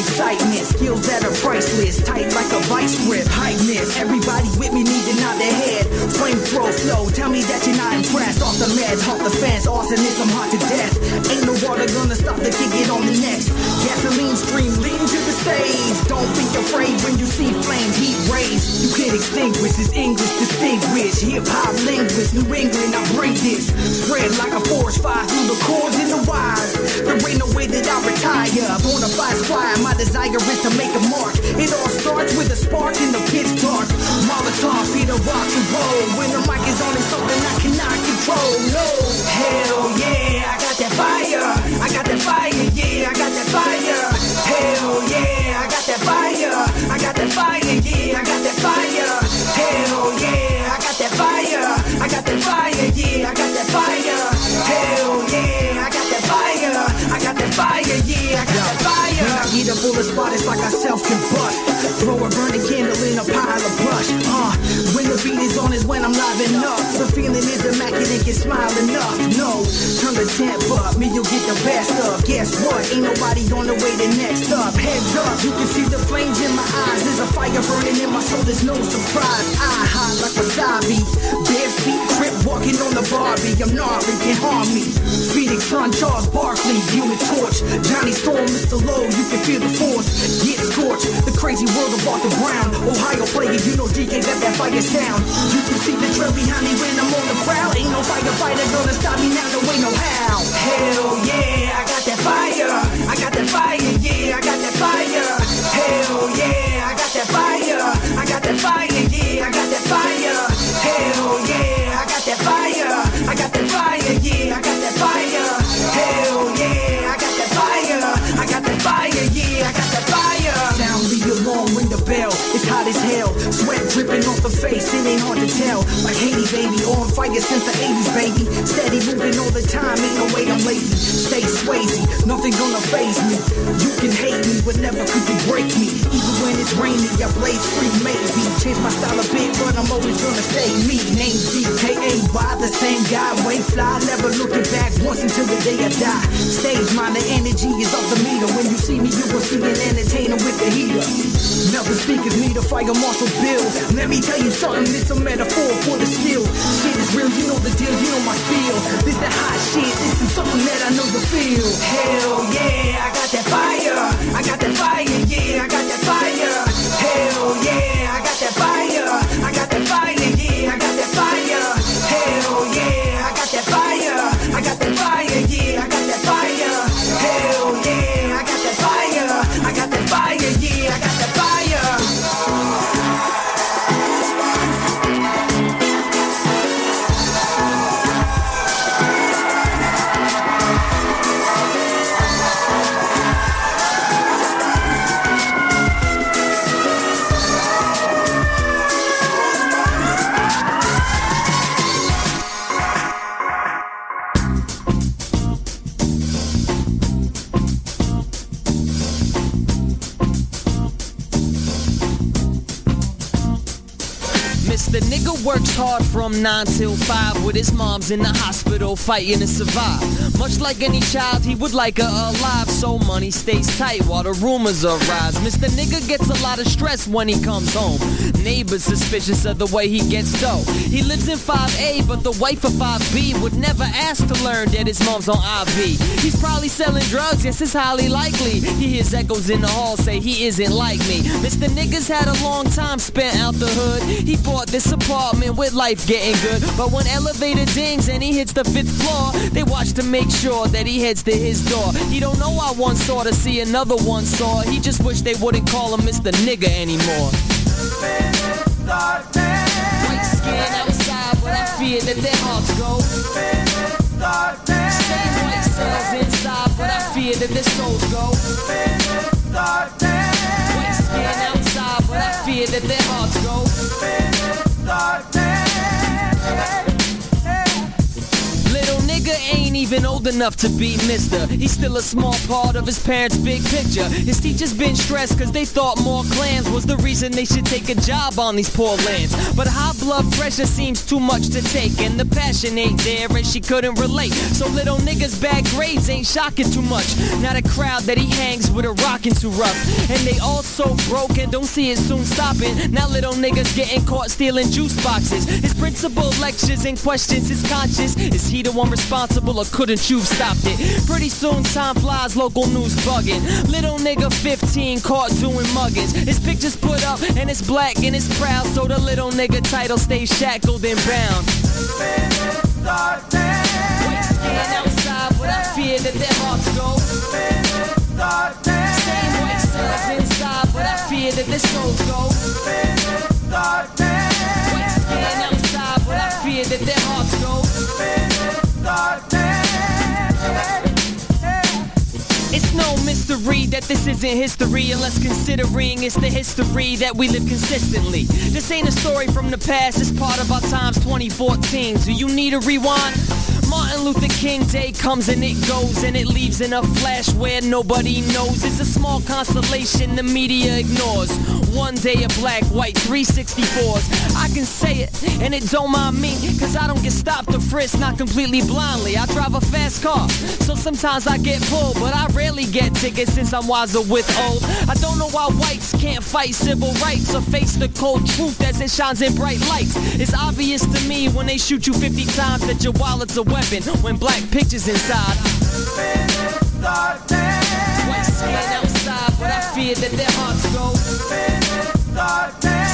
Excitement. Skills that are priceless, tight like a vice grip. Hypeness, everybody with me need to nod their head. Flamethrower flow, tell me that you're not impressed. Off the meds, off the fence, arsonist, I'm hot to death. Ain't no water gonna stop the kick it on the next. Gasoline stream leading to the stage. Don't be afraid when you see flames, heat rays. You can't extinguish this English distinguished. Hip hop linguist, New England, I bring this. Spread like a forest fire through the chords and the wires. There ain't no way that I retire. Bonafide squire, my desire is to make a mark. It all starts with a spark in the pitch dark. Molotov, feet of rock and roll. When the mic is on, it's something I cannot control. No, hell yeah, I got that fire. Self combust. Throw a burning candle in a pile of brush. Uh, when the beat is on is when I'm living up. The feeling is immaculate, can smile enough. No, turn the temp up, me you'll get the best of. Guess what? Ain't nobody on the way to next up. Heads up, you can see the flames in my eyes. There's a fire burning in my soul, there's no surprise. I hide like wasabi, walking on the Barbie. I'm gnarly, can't harm me. Phoenix Sun, Charles Barkley, Human Torch, Johnny Storm, Mr. Low, you can feel the force. Get scorched, the crazy world of Arthur Brown. Ohio player, you know DK got that fire sound. You can see the trail behind me when I'm on the prowl. Ain't no firefighter gonna stop me now, no way, no how. Hell yeah, I got that fire. I got that fire, yeah, I got that fire. Hell yeah, I got that fire. I got that fire, yeah, I got that fire. The the face, it ain't hard to tell. Like Haiti, baby, on fire since the 80s, baby. Steady moving all the time, ain't no way I'm lazy. Stay swayzy, nothing gonna phase me. You can hate me, but never could you break me. Even when it's rainy, I blaze free, maybe. Change my style a bit, but I'm always gonna stay me. Name DKA, why the same guy, way fly, never looking back once until the day I die. Stage the energy is off the meter. When you see me, you will see an entertainer with the heater. Never speakers need a fire marshal bill. Let me tell you something, it's a metaphor for the skill. Shit is real, you know the deal, you know my feel. This that hot shit, this is something that I know you feel. Hell yeah, I got that fire. I got that fire, yeah, I got that fire. Hell yeah,
works hard from 9 till 5 with his mom's in the hospital fighting to survive. Much like any child, he would like her alive, so money stays tight while the rumors arise. Mr. Nigga gets a lot of stress when he comes home. Neighbors suspicious of the way he gets dough. He lives in 5A, but the wife of 5B would never ask to learn that his mom's on IV. He's probably selling drugs, yes, it's highly likely. He hears echoes in the hall say he isn't like me. Mr. Niggas had a long time spent out the hood. He bought this apartment with life getting good. But when elevator dings and he hits the fifth floor, they watch to make sure that he heads to his door. He don't know I once saw to see another one saw. He just wish they wouldn't call him Mr. Nigga anymore. White skin outside, but I fear that their hearts go. Same white cells inside, but I fear that their souls go. White skin outside, but I fear that their hearts go. Nigga ain't even old enough to be mister. He's still a small part of his parents' big picture. His teachers been stressed cause they thought more clans was the reason they should take a job on these poor lands. But high blood pressure seems too much to take, and the passion ain't there, and she couldn't relate. So little nigga's bad grades ain't shocking too much. Not a crowd that he hangs with a rockin' too rough. And they all so broke and don't see it soon stopping. Now little niggas getting caught stealing juice boxes. His principal lectures and questions his conscience. Is he the one responsible or couldn't you have stopped it? Pretty soon time flies, local news bugging. Little nigga 15 caught doing muggins. His picture's put up and it's black and it's proud. So the little nigga title stays shackled and bound. Outside, but I fear that their hearts go. Same white cells inside, but I fear that their souls go. Outside, but I fear that their hearts go. It's no mystery that this isn't history unless considering it's the history that we live consistently. This ain't a story from the past, it's part of our times 2014. Do you need a rewind? Martin Luther King Day comes and it goes and it leaves in a flash where nobody knows. It's a small constellation the media ignores. One day of black, white, 364s. I can say it and it don't mind me, cause I don't get stopped or frisked, not completely blindly. I drive a fast car, so sometimes I get pulled, but I rarely get tickets since I'm wiser with old. I don't know why whites can't fight civil rights or face the cold truth as it shines in bright lights. It's obvious to me when they shoot you 50 times that your wallet's a weapon when black pictures inside. White skin outside, but I fear that their hearts go.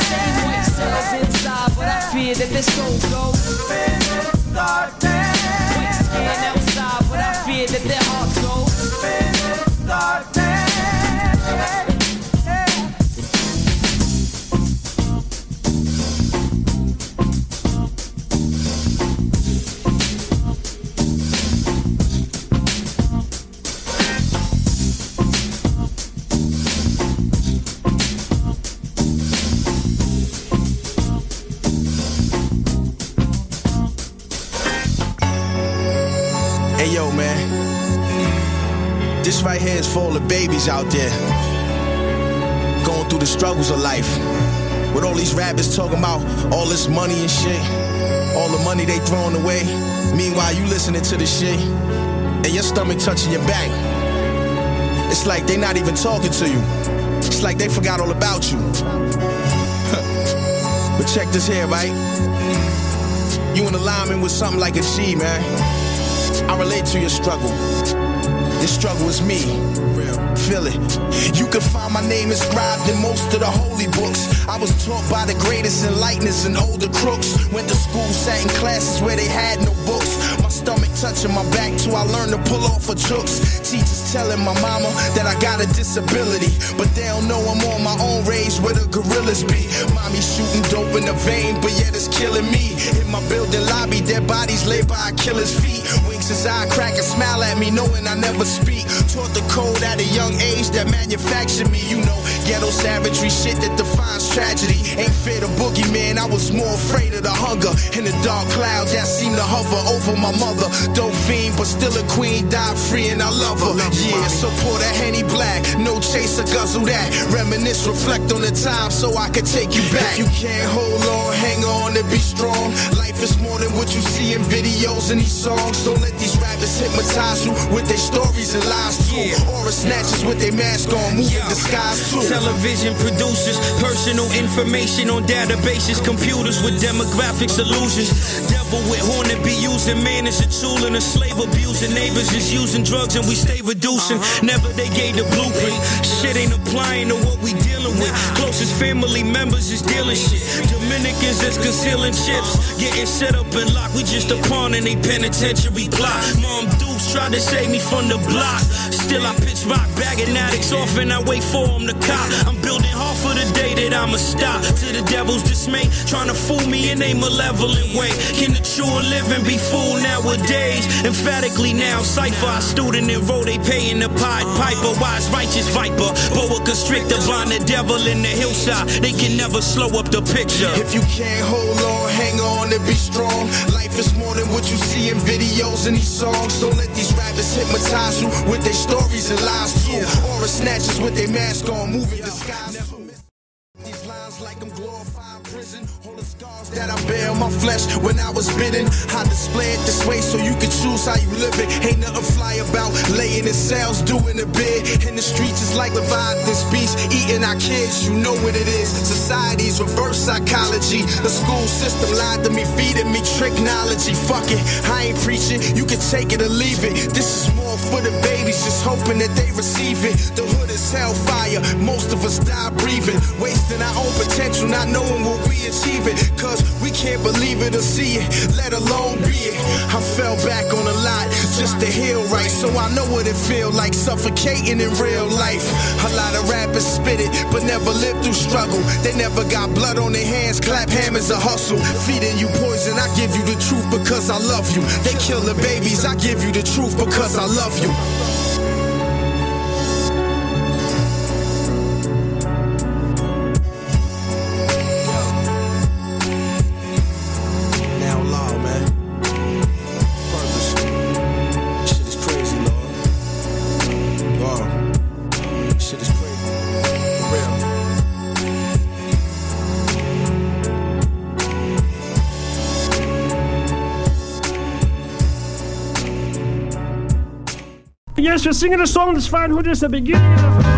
Same white cells inside, but I fear that their souls go. White skin outside, but I fear that their hearts go.
Right here is for all the babies out there going through the struggles of life. With all these rappers talking about all this money and shit, all the money they throwing away. Meanwhile, you listening to this shit and your stomach touching your back. It's like they not even talking to you. It's like they forgot all about you. but check this here, right? You in alignment with something like a G, man. I relate to your struggle. This struggle is me. Feel it. You can find my name inscribed in most of the holy books. I was taught by the greatest enlighteners and older crooks. Went to school, sat in classes where they had no books. My stomach touching my back till I learned to pull off a jokes. Teachers telling my mama that I got a disability, but they don't know I'm on my own raised where the gorillas be. Mommy shooting dope in the vein, but yet it's killing me. In my building lobby, dead bodies laid by a killer's feet. His eye, crack and smile at me, knowing I never speak. Taught the code at a young age that manufactured me. You know, ghetto savagery, shit that defines tragedy. Ain't fair to boogeyman, I was more afraid of the hunger in the dark clouds that seem to hover over my mother. Dope fiend, but still a queen, died free and I love her. Yeah, so pour that Henny Black, no chaser, guzzle that. Reminisce, reflect on the time so I can take you back. If you can't hold on, hang on and be strong. Life is more than what you see in videos and these songs. Don't let these rappers hypnotize you with their stories and lies too. Aura snatchers with their mask on, move in disguise too.
Television producers, personal information on databases, computers with demographic solutions. Devil with horn that be using man as a tool and a slave abusing. Neighbors is using drugs and we stay reducing. Uh-huh. Never they gave the blueprint. Shit ain't applying to what we dealing with. Closest family members is dealing shit. Dominicans is concealing chips. Getting set up and locked. We just a pawn in a penitentiary plot. Mom Dukes tried to save me from the block. Still I pitch rock, bagging addicts off and I wait for them to cop. I'm building hard for the day that I'ma stop. To the devil's dismay, trying to fool me in a malevolent way. Can the true living be fooled nowadays? Emphatically now, cipher. I student enroll, they paying the pied piper. Wise, righteous viper, boa constrictor, blind the devil in the hillside. They can never slow up the picture.
If you can't hold on, hang on and be strong. Life is more than what you see in videos and these songs. Don't let these rappers hypnotize you with their stories and lies too. Aura snatches with their mask on, moving disguise. That I bear my flesh when I was bitten. I display it this way so you can choose how you live it. Ain't nothing fly about laying in cells, doing a bid. In the streets is like Leviathan's beast, eating our kids. You know what it is. Society's reverse psychology. The school system lied to me, feeding me technology. Fuck it, I ain't preaching. You can take it or leave it. This is more for the babies, just hoping that they receive it. The hood is hellfire. Most of us die breathing, wasting our own potential, not knowing what we achieve it. Cause we can't believe it or see it, let alone be it. I fell back on a lot just to heal right, so I know what it feel like suffocating in real life. A lot of rappers spit it, but never lived through struggle. They never got blood on their hands, clap hammers a hustle. Feeding you poison, I give you the truth because I love you. They kill the babies, I give you the truth because I love you.
You're singing a song that's fine. Who just the beginning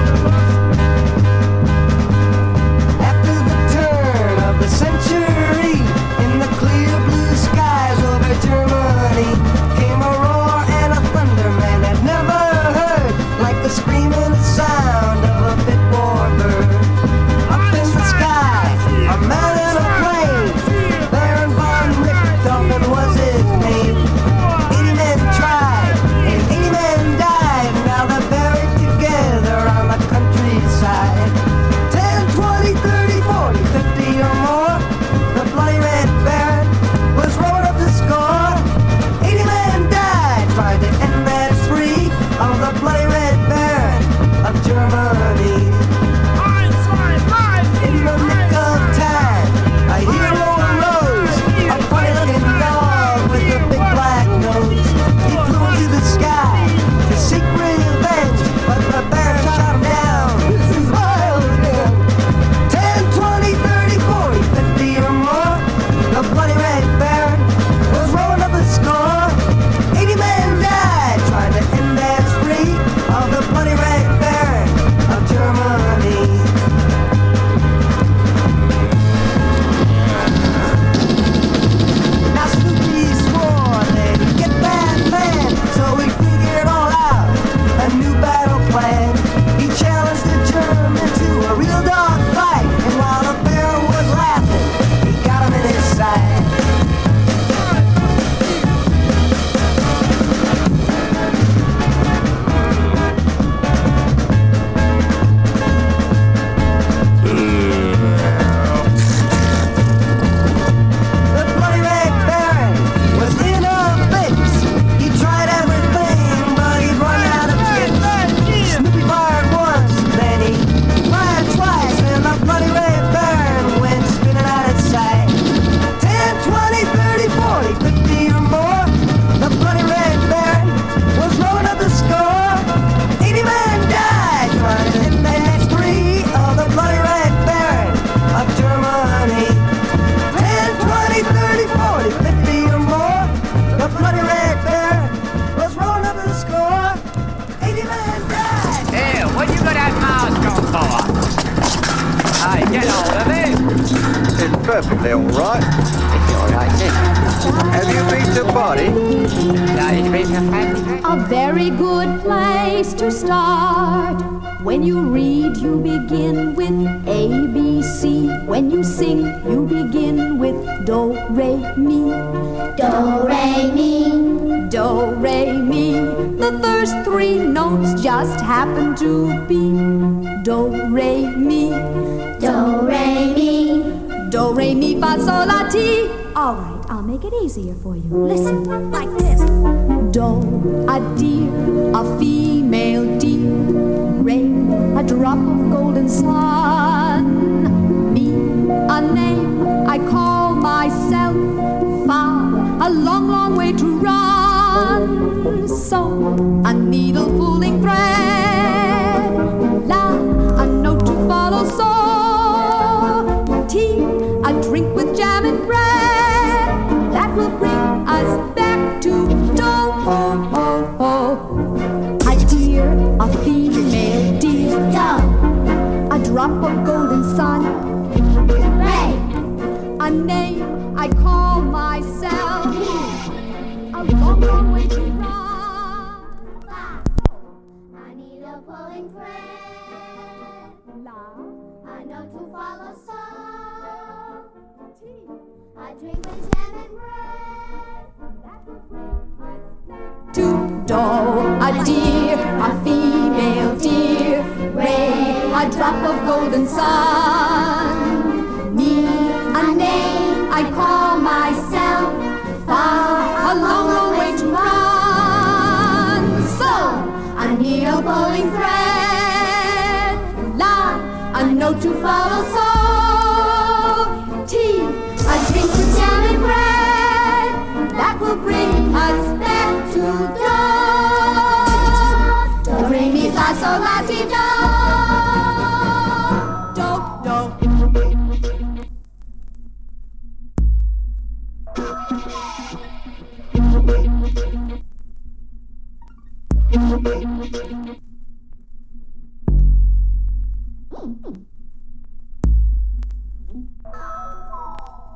easier for you.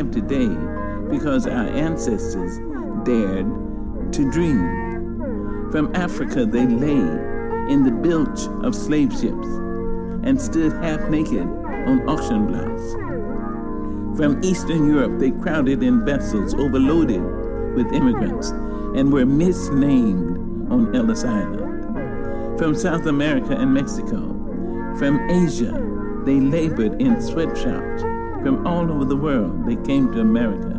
alive today because our ancestors dared to dream. From Africa, they lay in the bilge of slave ships and stood half naked on auction blocks. From Eastern Europe, they crowded in vessels overloaded with immigrants and were misnamed on Ellis Island. From South America and Mexico, from Asia, they labored in sweatshops from all over the world, they came to America,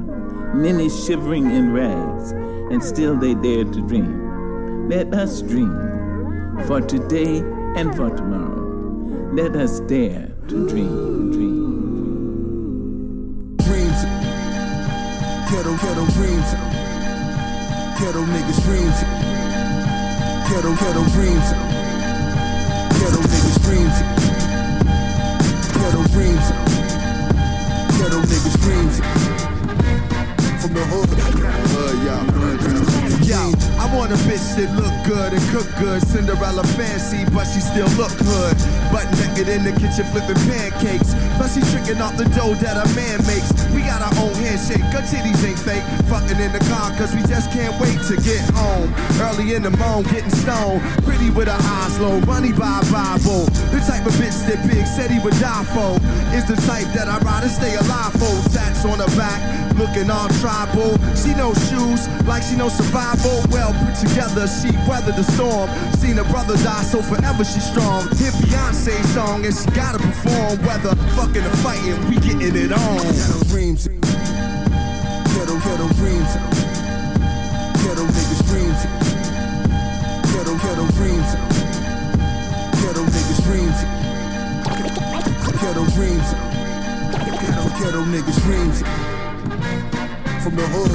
many shivering in rags, and still they dared to dream. Let us dream for today and for tomorrow. Let us dare to dream, dream.
Dreams, kettle, kettle dreams, kettle niggas dreams, kettle, kettle dreams, kettle niggas dreams,
kettle dreams. Ghetto niggas dreams. From the hood.
Yo, I want a bitch that look good and cook good. Cinderella fancy, but she still look hood. Butt naked in the kitchen flipping pancakes. Plus she tricking off the dough that a man makes. We got our own handshake, her titties ain't fake. Fucking in the car cause we just can't wait to get home. Early in the morning, getting stoned. Pretty with her eyes low, money by Bible. The type of bitch that Big said he would die for. Is the type that I'd rather stay alive for. Tats on her back, looking all tribal. She knows shoes like she knows survival. Well put together, she weathered the storm. Seen her brother die, so forever she's strong. Hit Beyonce song and she gotta perform. Whether fucking or fighting, we getting it on.
Ghetto dreams. Ghetto, ghetto dreams. Ghetto niggas dreams. Ghetto, ghetto dreams. Ghetto niggas dreams. Ghetto dreams. Ghetto, ghetto niggas dreams. From the hood.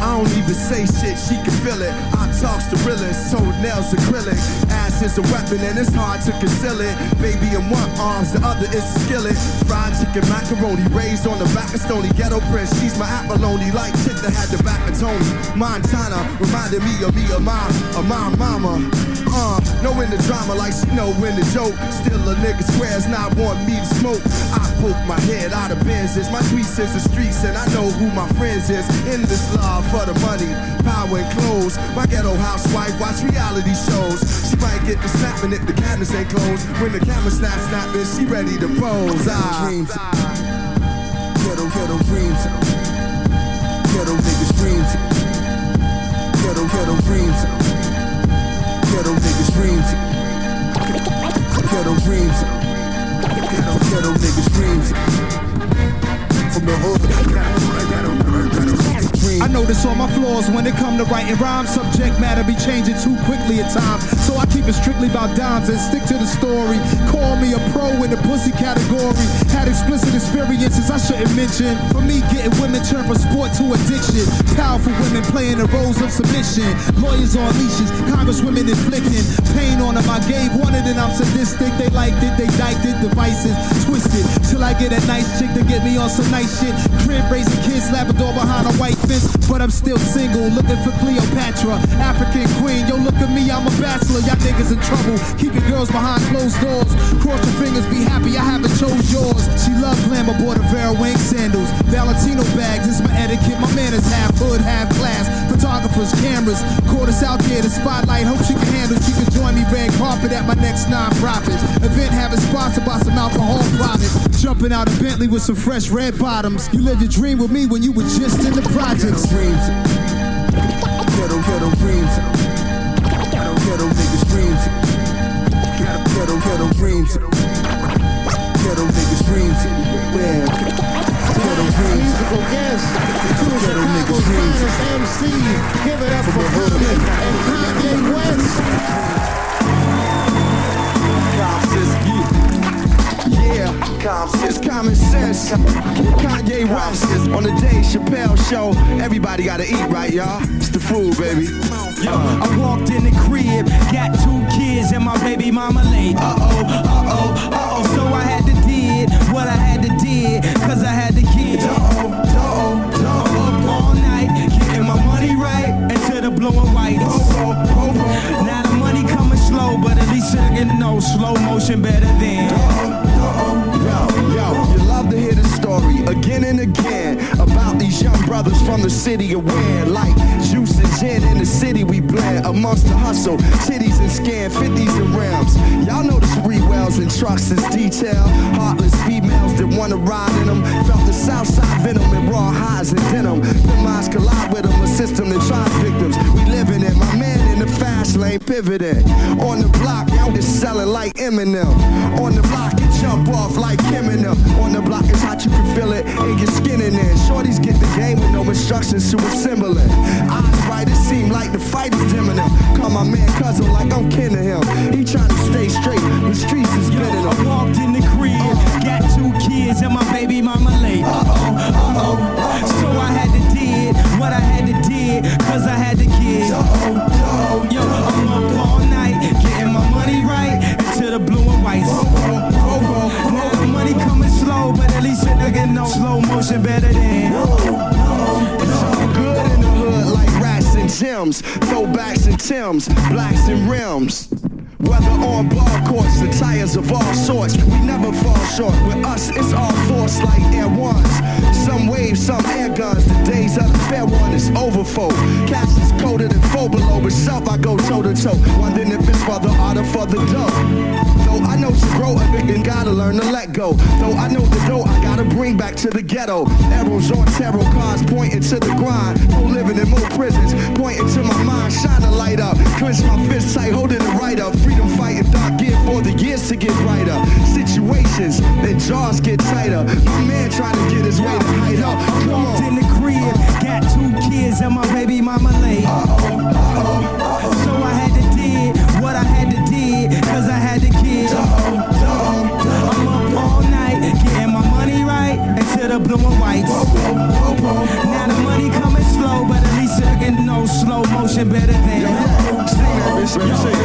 I don't even say shit, she can feel it. I to realest, toenails acrylic. Ass is a weapon and it's hard to conceal it. Baby in one arms, the other is a skillet. Fried chicken macaroni, raised on the back of Stony Ghetto Prince. She's my abalone, like chick that had the back of Tony. Montana reminded me of me, of my, of my mama. Uh, knowing the drama like she know when the joke. Still a nigga squares not want me to smoke. I poke my head out of Benzes. My tweets is the streets and I know who my friends is. In this love for the money, power and clothes. My ghetto housewife watch reality shows. She might get the snapping if the cabinets ain't closed. When the camera snap snapping, she ready to pose. Ah.
Dreams. Ghetto, ghetto dreams. Ghetto niggas dreams. Ghetto, ghetto dreams. Dreams. Ghetto dreams. Ghetto niggas dreams. From the hood.
I notice all my flaws when it come to writing rhymes. Subject matter be changing too quickly at times. So I keep it strictly about dimes and stick to the story. Call me a pro in the pussy category. Had explicit experiences I shouldn't mention. For me, getting women turned from sport to addiction. Powerful women playing the roles of submission. Lawyers on leashes, congresswomen inflicting pain on them. I gave one of them, I'm sadistic. They liked it, they diked it, devices twisted. Till I get a nice chick to get me on some nice shit. Crib raising kids, Labrador behind a white fence. But I'm still single, looking for Cleopatra. African queen, yo, look at me, I'm a bachelor. Y'all niggas in trouble. Keeping girls behind closed doors. Cross your fingers, be happy I haven't chose yours. She loved glamour, bought a Vera Wang sandals. Valentino bags, it's my etiquette. My man is half hood, half class. Photographers, cameras. Caught us out there, in the spotlight. Hope she can handle. She can join me red carpet at my next non-profit. Event having sponsored by some alcohol products. Jumping out of Bentley with some fresh red bottoms. You lived your dream with me when you were just in the projects.
Dreams. Ghetto, ghetto dreams. Ghetto, ghetto niggas dreams. Ghetto, ghetto, ghetto dreams. Ghetto niggas dreams. Yeah. Ghetto dreams.
Musical guest, two
Ghetto
Chicago's finest MCs. Give it up for Kanye West
on the Dave Chappelle show. Everybody gotta eat, right, y'all? It's the food, baby.
Yo, I walked in the crib, got two kids and my baby mama late. Uh oh, uh oh, uh oh. So I had to did what I had to did, cause I had the kids. Uh oh, uh oh, uh oh. Up all night, getting my money right until the blue and white. Oh, oh, oh. Now the money coming slow, but at least I can know slow motion better than.
Yo, story again and again about these young brothers from the city of Wayne. Like juice and gin in the city we blend amongst the hustle, titties and scan, 50s and rims. Y'all know the Sprewells and trucks is detail. Heartless females that wanna ride in them. Felt the south side venom and raw highs and denim. The minds collide with them, a system that tries victims. We living it, my man in the fast lane pivoting. On the block, y'all just selling like Eminem. On the block, you like off and them. On the block, it's hot, you can feel it in your skin in there. Shorties get the game with no instructions to assemble it. Eyes right, it seem like the fight is dimming him. Call my man cousin like I'm kin to him. He trying to stay straight, the streets is spinning
I walked in the crib, got two kids and my baby mama late. Uh oh, uh oh. So I had to did what I had to did, cause I had the kids. Uh oh, Yo, shit better than. It's all good in the hood like rats and gems, throwbacks and Tims, blacks and rims. Whether on ball courts, the tires of all sorts, we never fall short. With us, it's all force like air ones. Some waves, some air guns. The days of the fair one is over, folk. Cast is colder than four below, but self I go toe to toe. Wondering if it's for the art or for the dough. I know to grow a big and gotta learn to let go. Though I know the dough I gotta bring back to the ghetto. Arrows on tarot cards pointing to the grind. No living in more prisons, pointing to my mind. Shine a light up, clench my fist tight, holding it right up. Freedom fighting dark gear for the years to get brighter. Situations and jaws get tighter. My man trying to get his way to hide up. Come
Walked
on.
in the crib, got two kids and my baby mama late. So better than. Yo,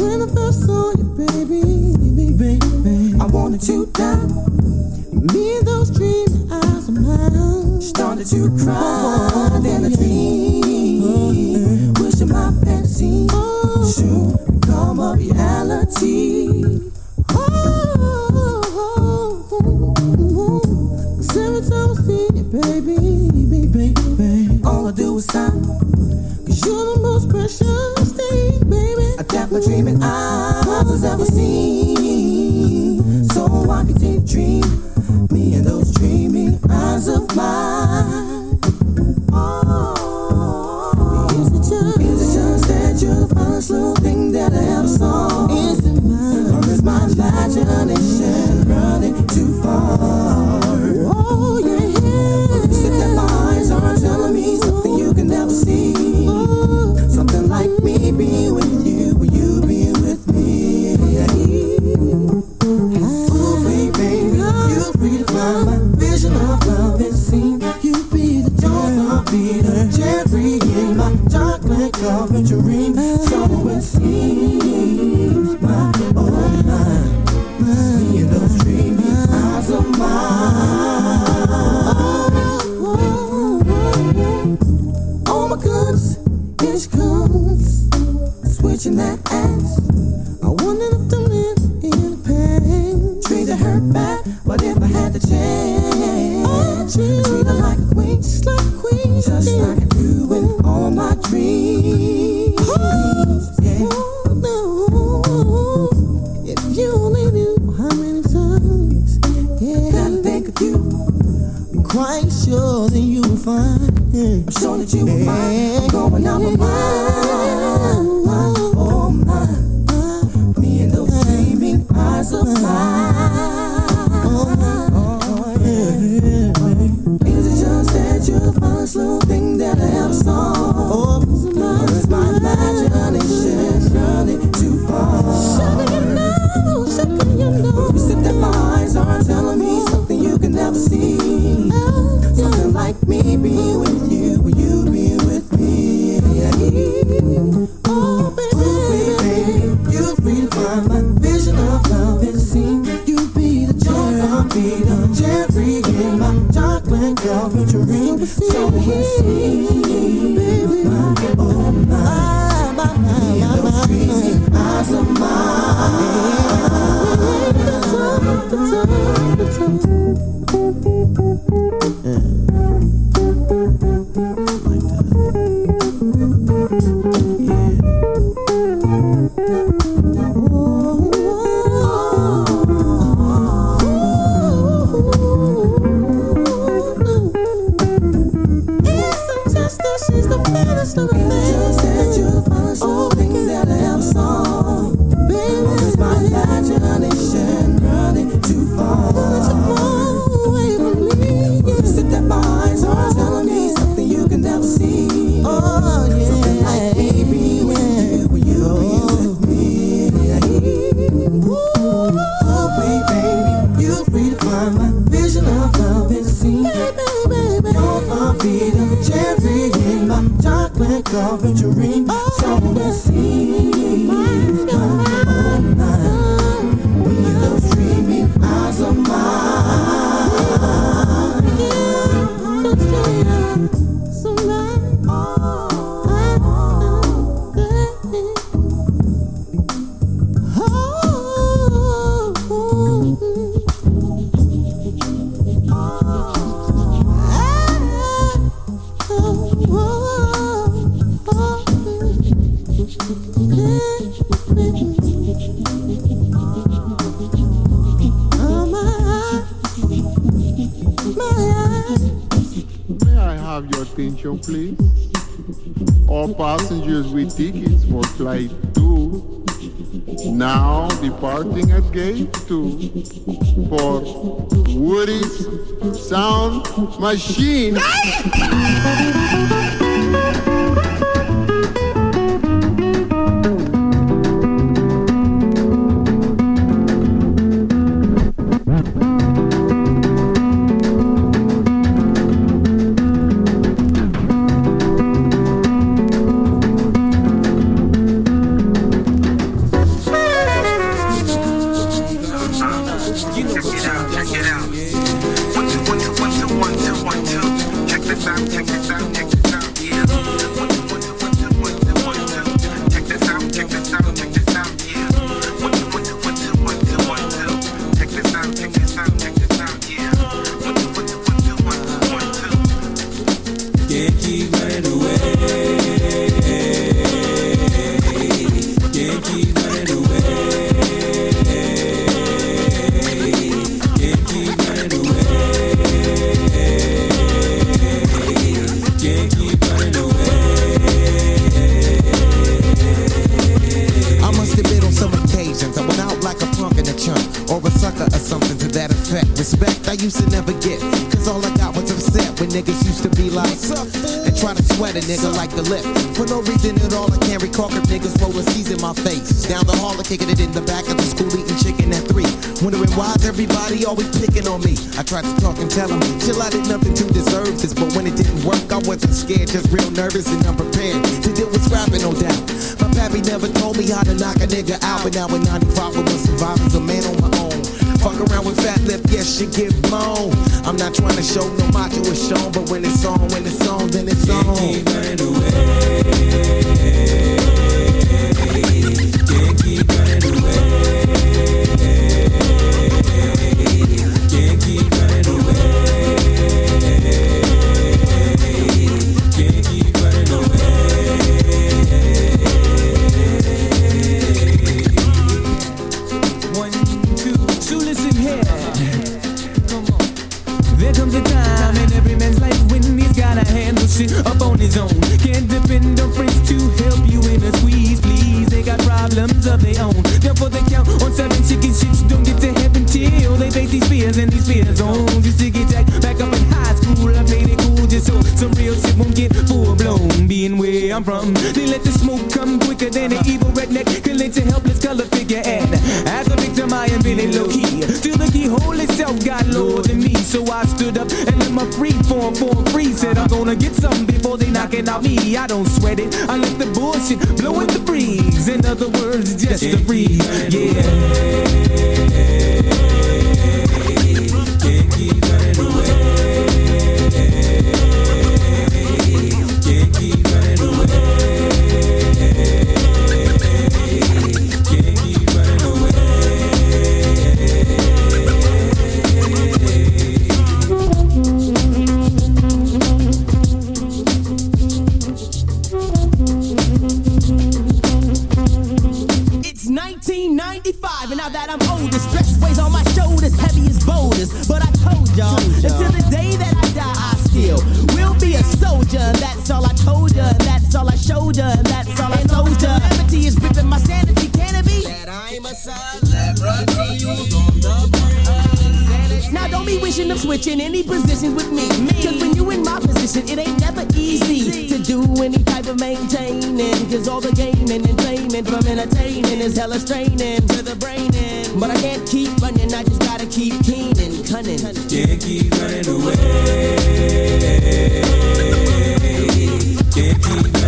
When I first saw you, baby, baby, baby, I wanted you down. Me and those dreamy eyes of mine started to cry in a dream. Wishing my fantasy soon become a reality. safely all
passengers with tickets for flight 2 now departing at gate 2 for Woody's Sound Machine.
it all, I can't recall if niggas rolling C's in my face. Down the hall, I'm kicking it in the back of the school, eating chicken at three. Wondering why's everybody always picking on me? I tried to talk and tell them, chill, I did nothing to deserve this. But when it didn't work, I wasn't scared, just real nervous and unprepared to deal with rapping, no doubt. My pappy never told me how to knock a nigga out, but now in 95, I was surviving, a man on my own. Fuck around with fat lip, yes, she get blown. I'm not trying to show no macho is shown, but when it's on, when it's on, then it's on.
It ain't right away. Problems of their own. Therefore, they count on seven chicken shits. Don't get to heaven till they face these fears and these fear zones. Used to get jacked back up in high school. I played it just so some real shit won't get full blown. Being where I'm from, they let the smoke come quicker than an evil redneck can let a helpless color figure. And as a victim, I am really low key. Till the keyhole itself got lower than me. So I stood up and let my free form form free. Said I'm gonna get something before they knocking out me. I don't sweat it. I let the bullshit blow in the breeze. In other words, just a breeze. Yeah.
Switching any positions with me. Cause when you in my position, it ain't never easy to do any type of maintaining. Cause all the gaming and claiming from entertaining is hella straining to the brain. But I can't keep running, I just gotta keep keen and cunning.
Can't keep running away. Can't keep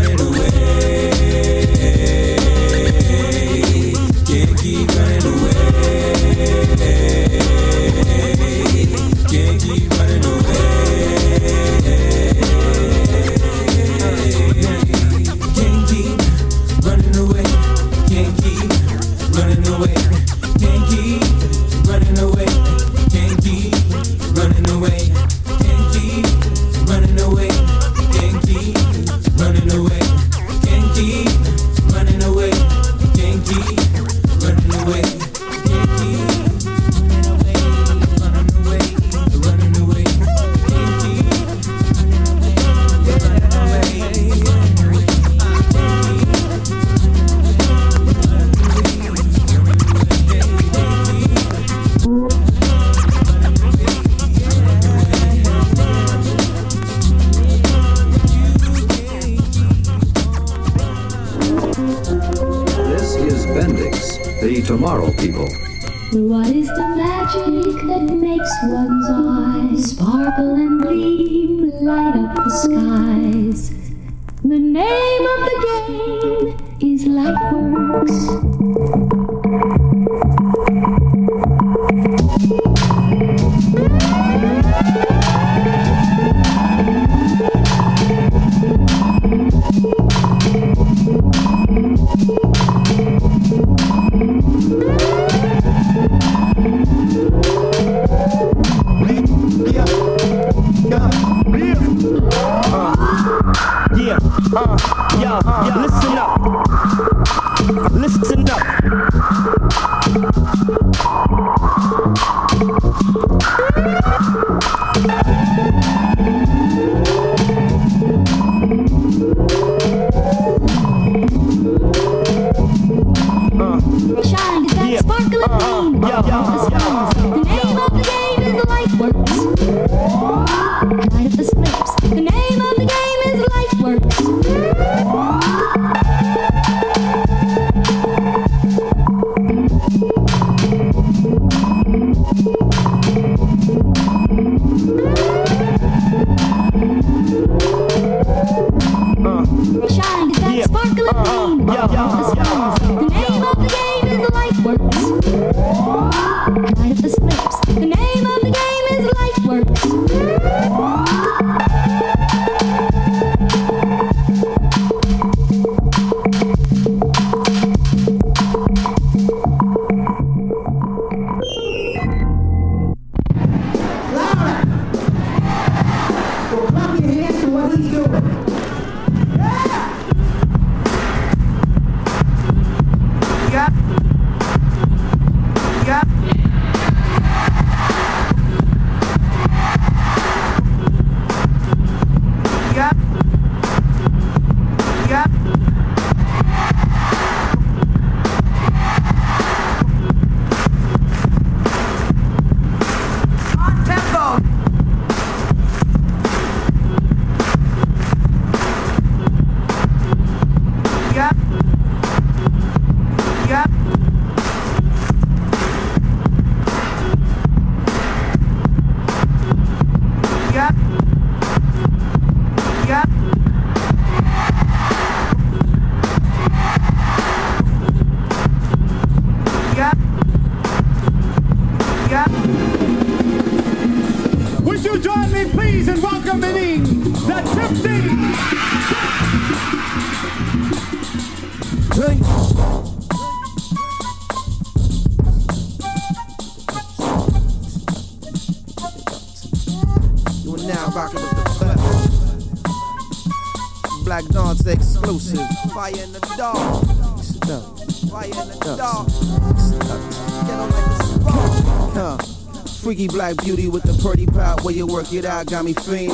Black beauty with the pretty pop where you work it out got me feeling.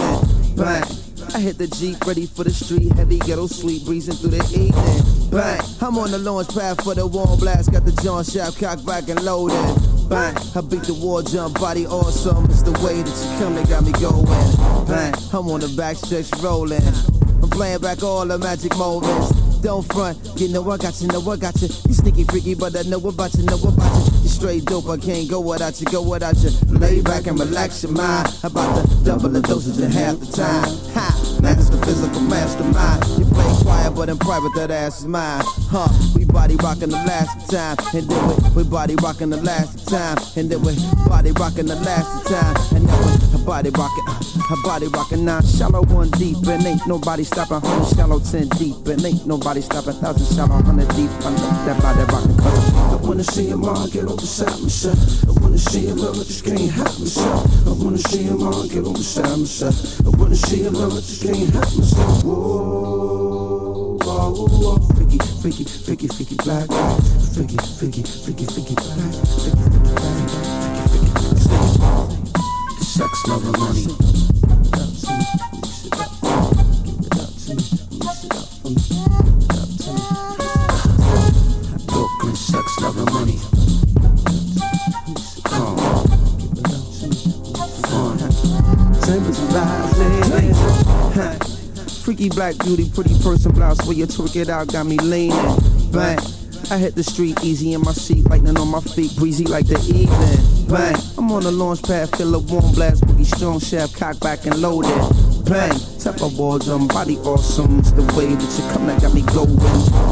Bang. I hit the Jeep ready for the street, heavy ghetto sweet breezing through the evening. Bang. I'm on the launch pad for the warm blast, got the John Shaft cocked back and loaded. Bang. I beat the war jump, body awesome. It's the way that you come that got me going. Bang. I'm on the back stretch rolling. I'm playing back all the magic moments. Don't front, you know I got you, know I got you. You sneaky freaky, but I know about you, know about you. Straight dope, I can't go without you, go without you. Lay back and relax your mind. About to double the dosage in half the time. Ha, master physical mastermind. You play quiet, but in private that ass is mine. Huh, we body rocking the last time, and then we, we body rocking the last time, and then we body rocking the last time, and then we body rocking, her body rocking nine shallow, one deep, and ain't nobody stopping. Hundred shallow, ten deep, and ain't nobody stopping. Thousand shallow, hundred deep, under that body rocking. Cause
I wanna see him all get on beside myself. I wanna see him love, I just can't help myself. I wanna see him all get on beside myself. I wanna see him love, I just can't help myself. Whoa, whoa, whoa. Freaky, freaky, freaky, freaky black. Freaky, freaky, freaky, freaky black. Freaky, freaky black. Freaky, freaky, freaky. Sex, love, and money. Brooklyn,
Black beauty, pretty person blouse where you twerk it out, got me leaning. Bang. I hit the street easy in my seat, lightning on my feet, breezy like the evening. Bang. I'm on the launch pad, feel a warm blast, boogie strong shaft, cock back and loaded. Bang. Tap my balls on body awesome. It's the way that you come that got me going.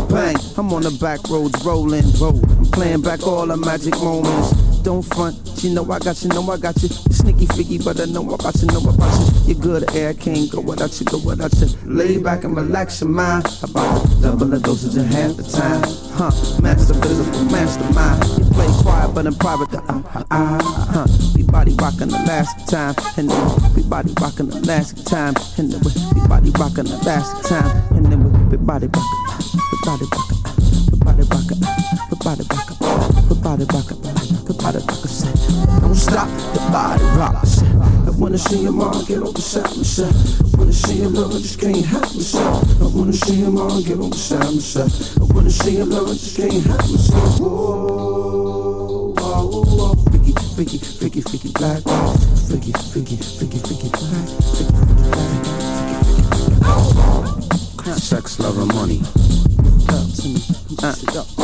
Bang. I'm on the back roads rolling. Roll. I'm playing back all the magic moments. Don't front, you know I got you, know I got you. Sneaky freaky, but I know about you, know about you. You're good air, can't go without you, go without you. Lay back and relax your mind. About double the dosage in half the time. Huh, master physical, mastermind. You play quiet, but in private, the uh, uh, uh, huh. We body rocking the last time, and then we body rocking the last time, and then we, body rocking the last time, and then we, body rocking, we body rocking, we body rocking, we body rocking, we body rocking, we body rocking. Don't stop the body rock.
Wanna see him all get on beside myself. I wanna see him love, I just can't help myself. I wanna see him all get on beside myself. I wanna see him love, I just can't help myself. Whoa, whoa, whoa. Freaky, freaky, freaky, freaky black. Freaky, freaky, freaky, freaky black. Freaky, freaky black.
Sex, love, and money.
Brooklyn,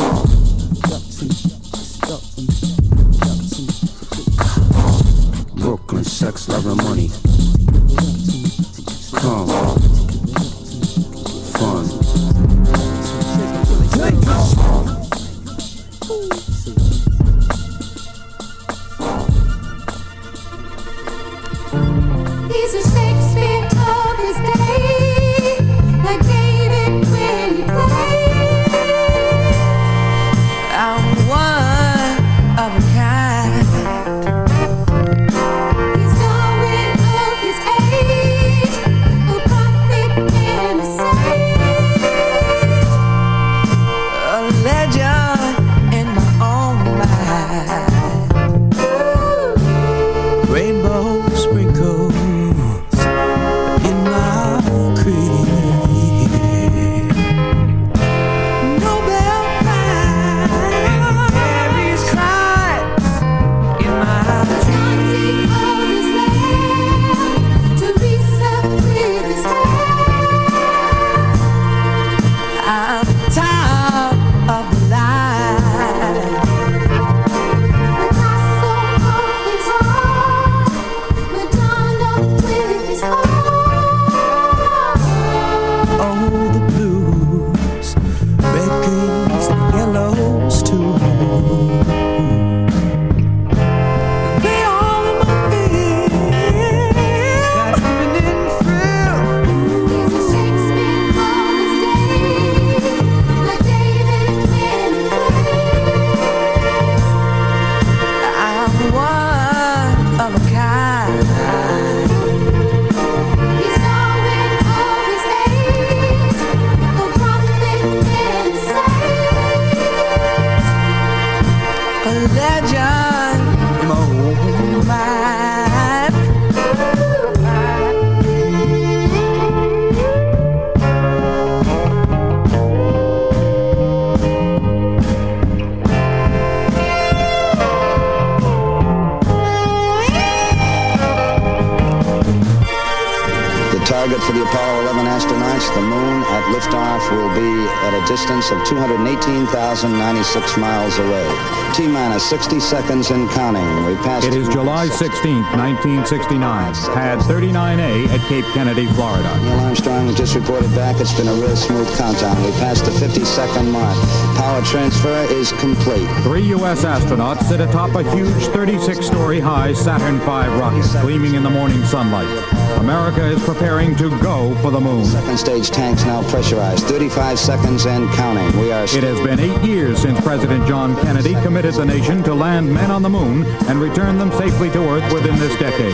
of
218,096 miles away. T minus 60 seconds and counting. We passed.
It is July 16, 1969. Pad 39A at Cape Kennedy, Florida.
Neil Armstrong just reported back. It's been a real smooth countdown. We passed the 50 second mark. Power transfer is complete.
Three U.S. astronauts sit atop a huge 36 story high Saturn V rocket, gleaming in the morning sunlight. America is preparing to go for the moon.
Second stage tanks now pressurized. 35 seconds and counting. We are.
It has been eight years since President John Kennedy committed the nation to land men on the moon and return them safely to Earth within this decade.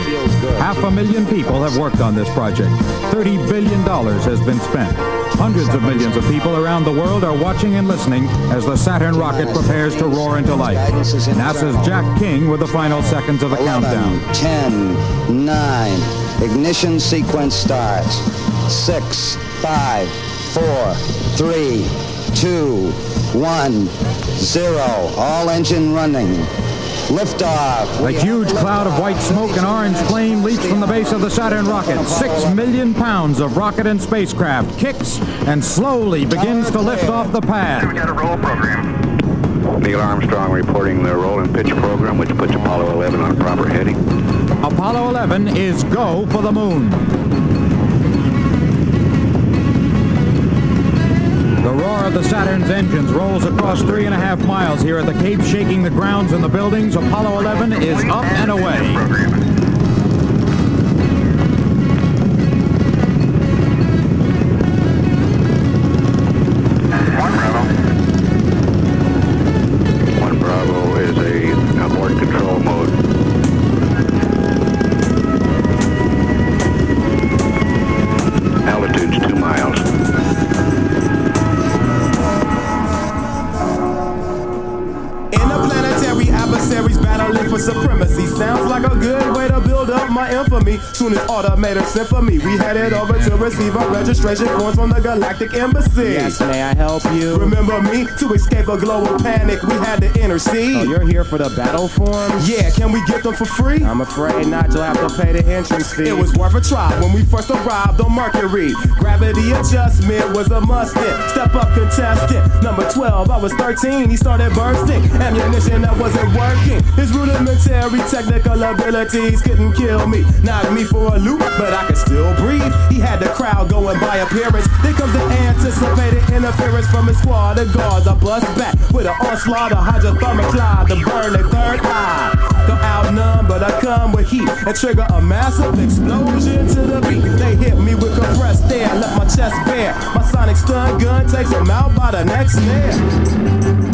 Half a million people have worked on this project. $30 billion has been spent. Hundreds of millions of people around the world are watching and listening as the Saturn rocket prepares to roar into life. NASA's Jack King with the final seconds of the
11,
countdown.
10, 9. Ignition sequence starts. 6, 5, 4, 3, 2, 1, 0. All engine running. Liftoff.
A huge cloud of white smoke and orange flame leaps from the base of the Saturn rocket. Six million pounds of rocket and spacecraft kicks and slowly begins to lift off the pad.
We got a roll program. Neil Armstrong reporting the roll and pitch program, which puts Apollo 11 on proper heading.
Apollo 11 is go for the moon. The roar of the Saturn's engines rolls across three and a half miles here at the Cape, shaking the grounds and the buildings. Apollo 11 is up and away.
Soon as automator sent for me, we headed over to receive our registration forms from the Galactic Embassy.
Yes, may I help you?
Remember me? To escape a global panic, we had to intercede.
Oh, you're here for the battle forms?
Yeah, can we get them for free?
I'm afraid not. You'll have to pay the entrance fee.
It was worth a try when we first arrived on Mercury. Gravity adjustment was a must Step up contestant. Number 12, I was 13. He started bursting. Ammunition that wasn't working. His rudimentary technical abilities couldn't kill me. Knocked me for a loop, but I can still breathe. He had the crowd going by appearance. Then comes the anticipated interference from his squad of guards. I bust back with an onslaught of hydrothermic cloud to burn the third eye. Don't outnumb, but I come with heat and trigger a massive explosion to the beat. They hit me with compressed air, left my chest bare. My sonic stun gun takes him out by the next snare.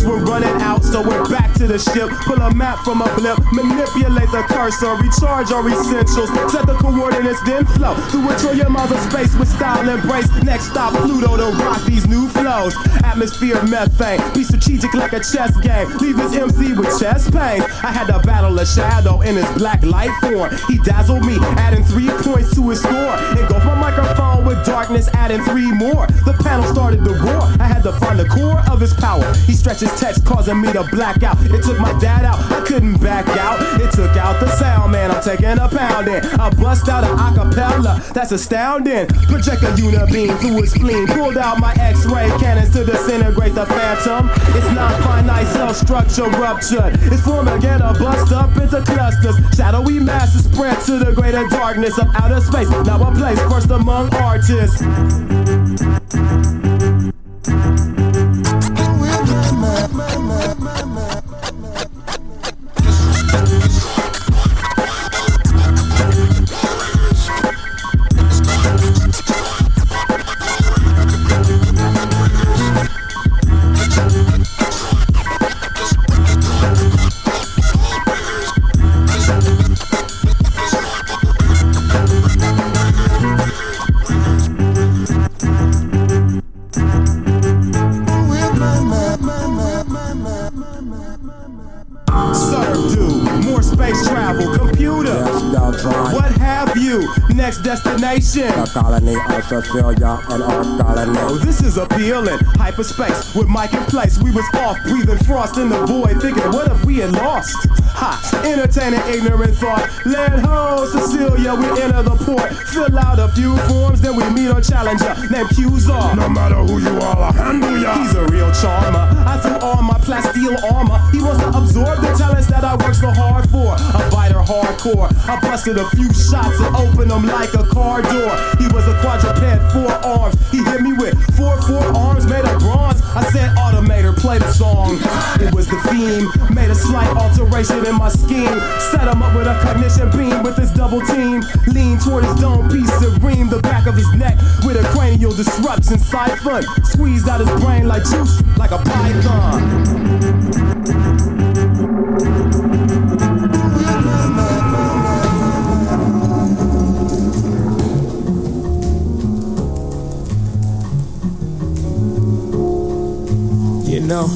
Were running out. So we're back to the ship. Pull a map from a blip, manipulate the cursor, recharge our essentials, set the coordinates, then flow through a trillion miles of space with style and grace. Next stop, Pluto to rock these new flows. Atmosphere methane, be strategic like a chess game. Leave this MC with chest pains. I had to battle a shadow in his black light form. He dazzled me, adding three points to his score. Engulfed my microphone with darkness, adding three more. The panel started to roar. I had to find the core of his power. He stretched his text, causing me to black out. It took my dad out, I couldn't back out. It took out the sound, man. I'm taking a pounding. I bust out an acapella, that's astounding. Project a unibeam through his spleen. Pulled out my X-ray cannons to disintegrate the phantom. It's not finite cell structure ruptured. It's forming again a bust up into clusters. Shadowy masses spread to the greater darkness of outer space. Now a place first among artists. Surf Hyperspace with Mike in place. We was off breathing frost in the void, thinking, what if we had lost? Ha! Entertaining ignorant thought. Land ho, Cecilia, we enter the port. Fill out a few forms, then we meet our challenger named Qzar.
No matter who you are, I'll handle ya.
He's a real charmer. I threw on my plasteel armor. He wants to absorb the talents that I work so hard for. A biter hardcore. I busted a few shots and opened them like a car door. He was a quadruped, four arms. He play the song. It was the theme. Made a slight alteration in my scheme. Set him up with a cognition beam with his double team. Lean toward his dome piece ream the back of his neck with a cranial disruption siphon. Squeezed out his brain like juice, like a python.
Know,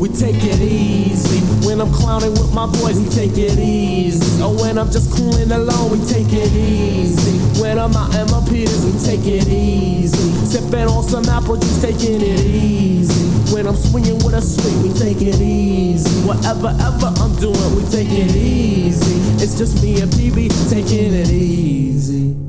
we take it easy. When I'm clowning with my boys, we take it easy. Or when I'm just cooling alone, we take it easy. When I'm out at my peers, we take it easy. Sipping on some apple juice, taking it easy. When I'm swinging with a sweet, we take it easy. Whatever, ever I'm doing, we take it easy. It's just me and PB taking it easy.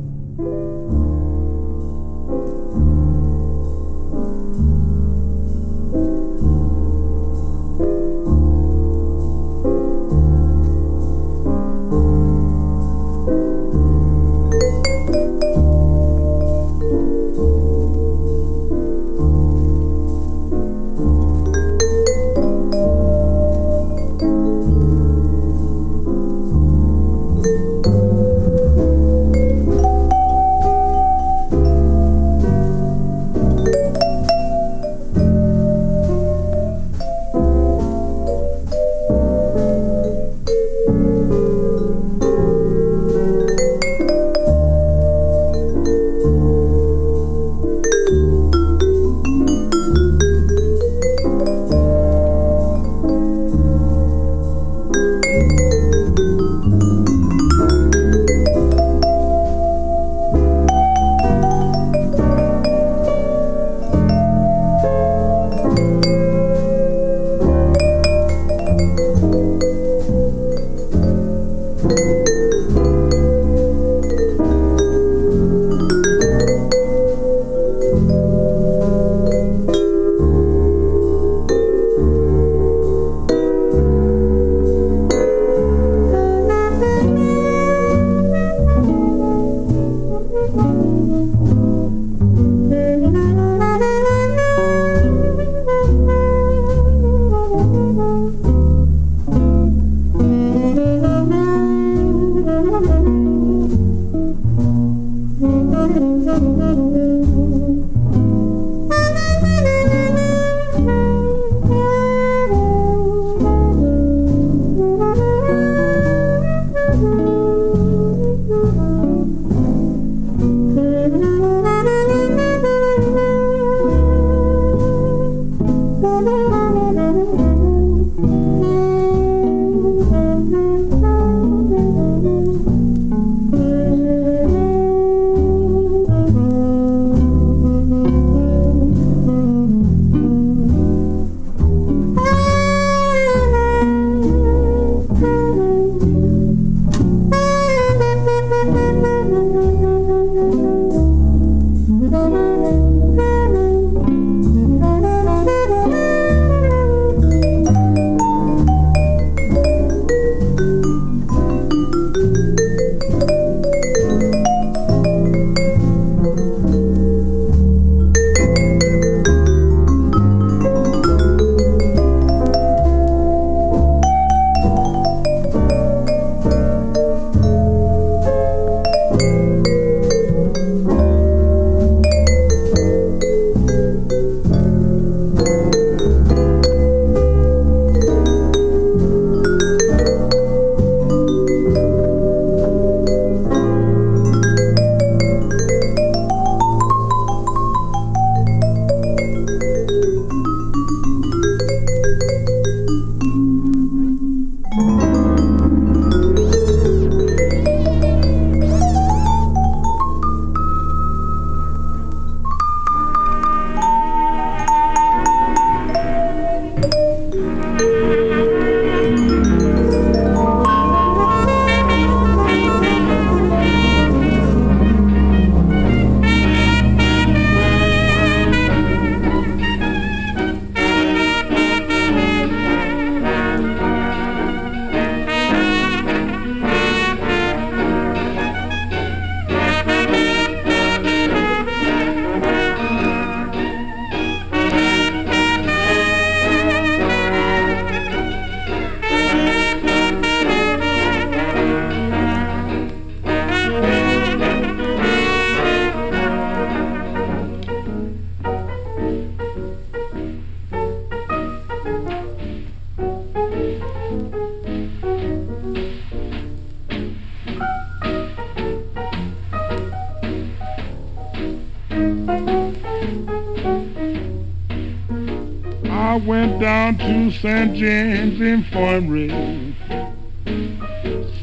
St. James Infirmary.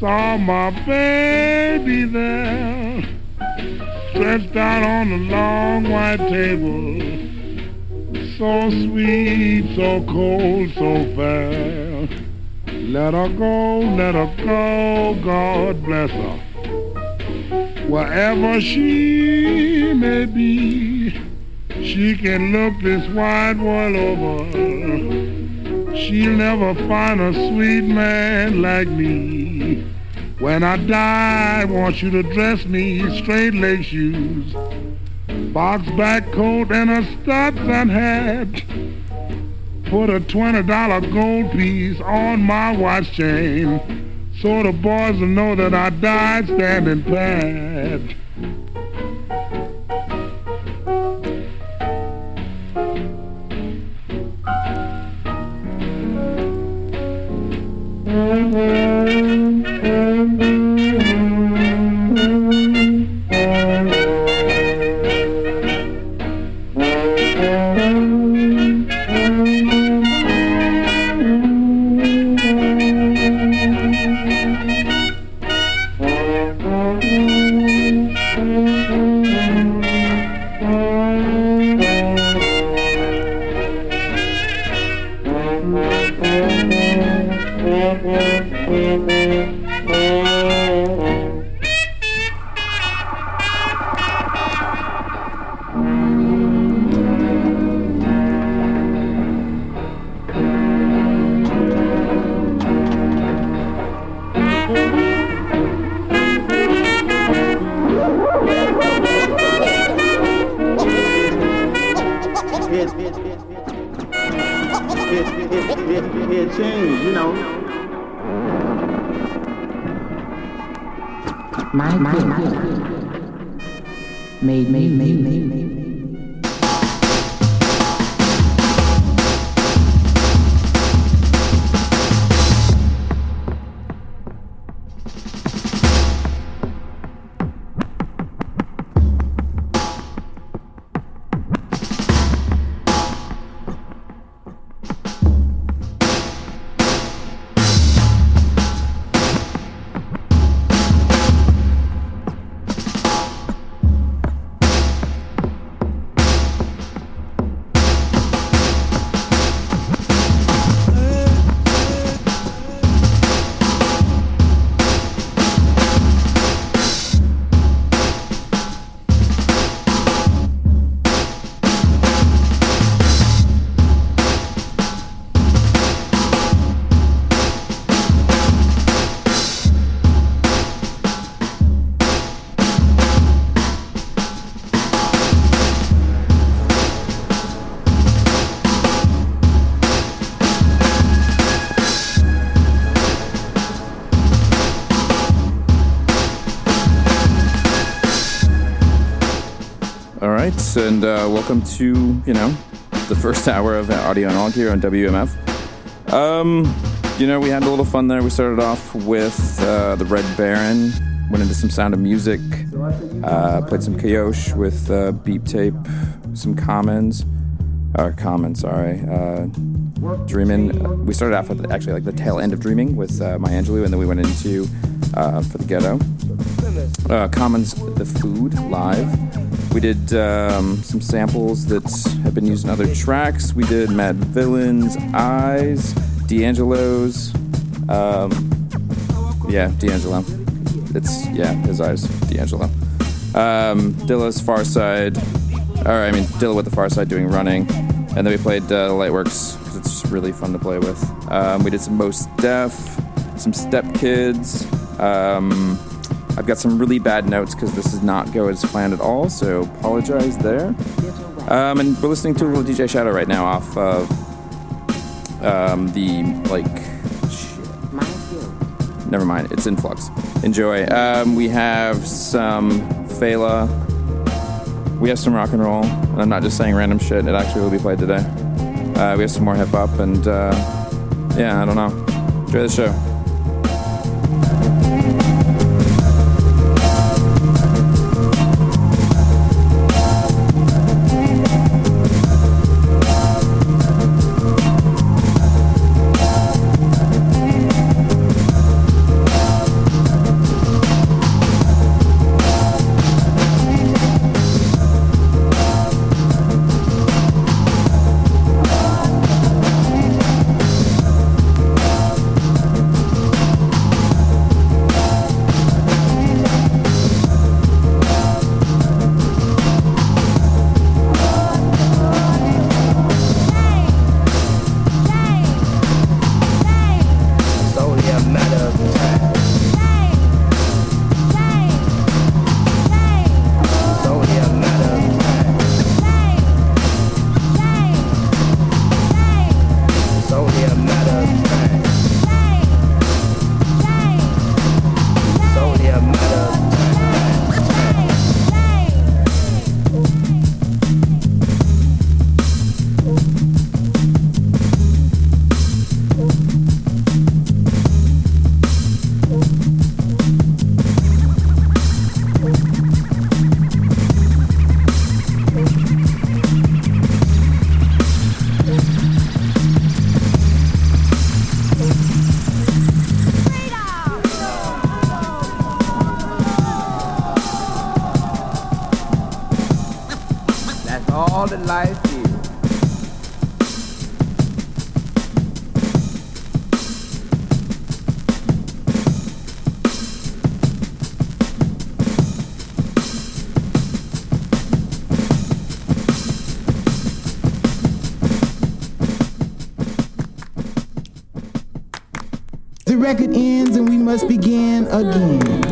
Saw my baby there, stretched out on the long white table. So sweet, so cold, so fair. Let her go, let her go, God bless her. Wherever she may be, she can look this wide world over. She'll never find a sweet man like me. When I die, I want you to dress me straight leg shoes, box back coat and a Stetson hat. Put a $20 gold piece on my watch chain so the boys will know that I died standing pat.
Uh, welcome to you know the first hour of audio analog here on WEMF. Um, you know we had a little fun there. We started off with uh, the Red Baron, went into some Sound of Music, uh, played some Kayosh with uh, Beep Tape, some Commons, or Common, sorry. Uh, Dreaming. We started off with actually like the tail end of Dreaming with uh, Maya Angelou, and then we went into uh, for the Ghetto. Uh, Commons, the food live. We did um, some samples that have been used in other tracks. We did Madvillain's, Eyes, D'Angelo's. Um, yeah, D'Angelo. It's, yeah, his eyes, D'Angelo. Um, Dilla's Pharcyde, or I mean, Dilla with the Pharcyde doing running. And then we played uh, Lightworks because it's just really fun to play with. Um, we did some Mos Def, some Step Kids. Um, I've got some really bad notes because this does not go as planned at all, so apologize there. Um, and we're listening to a little DJ Shadow right now off of um, the like. Never mind, it's Influx. Enjoy. Um, we have some Fela. We have some rock and roll. And I'm not just saying random shit. It actually will be played today. Uh, we have some more hip hop, and uh, yeah, I don't know. Enjoy the show.
all that life is.
The record ends and we must begin again.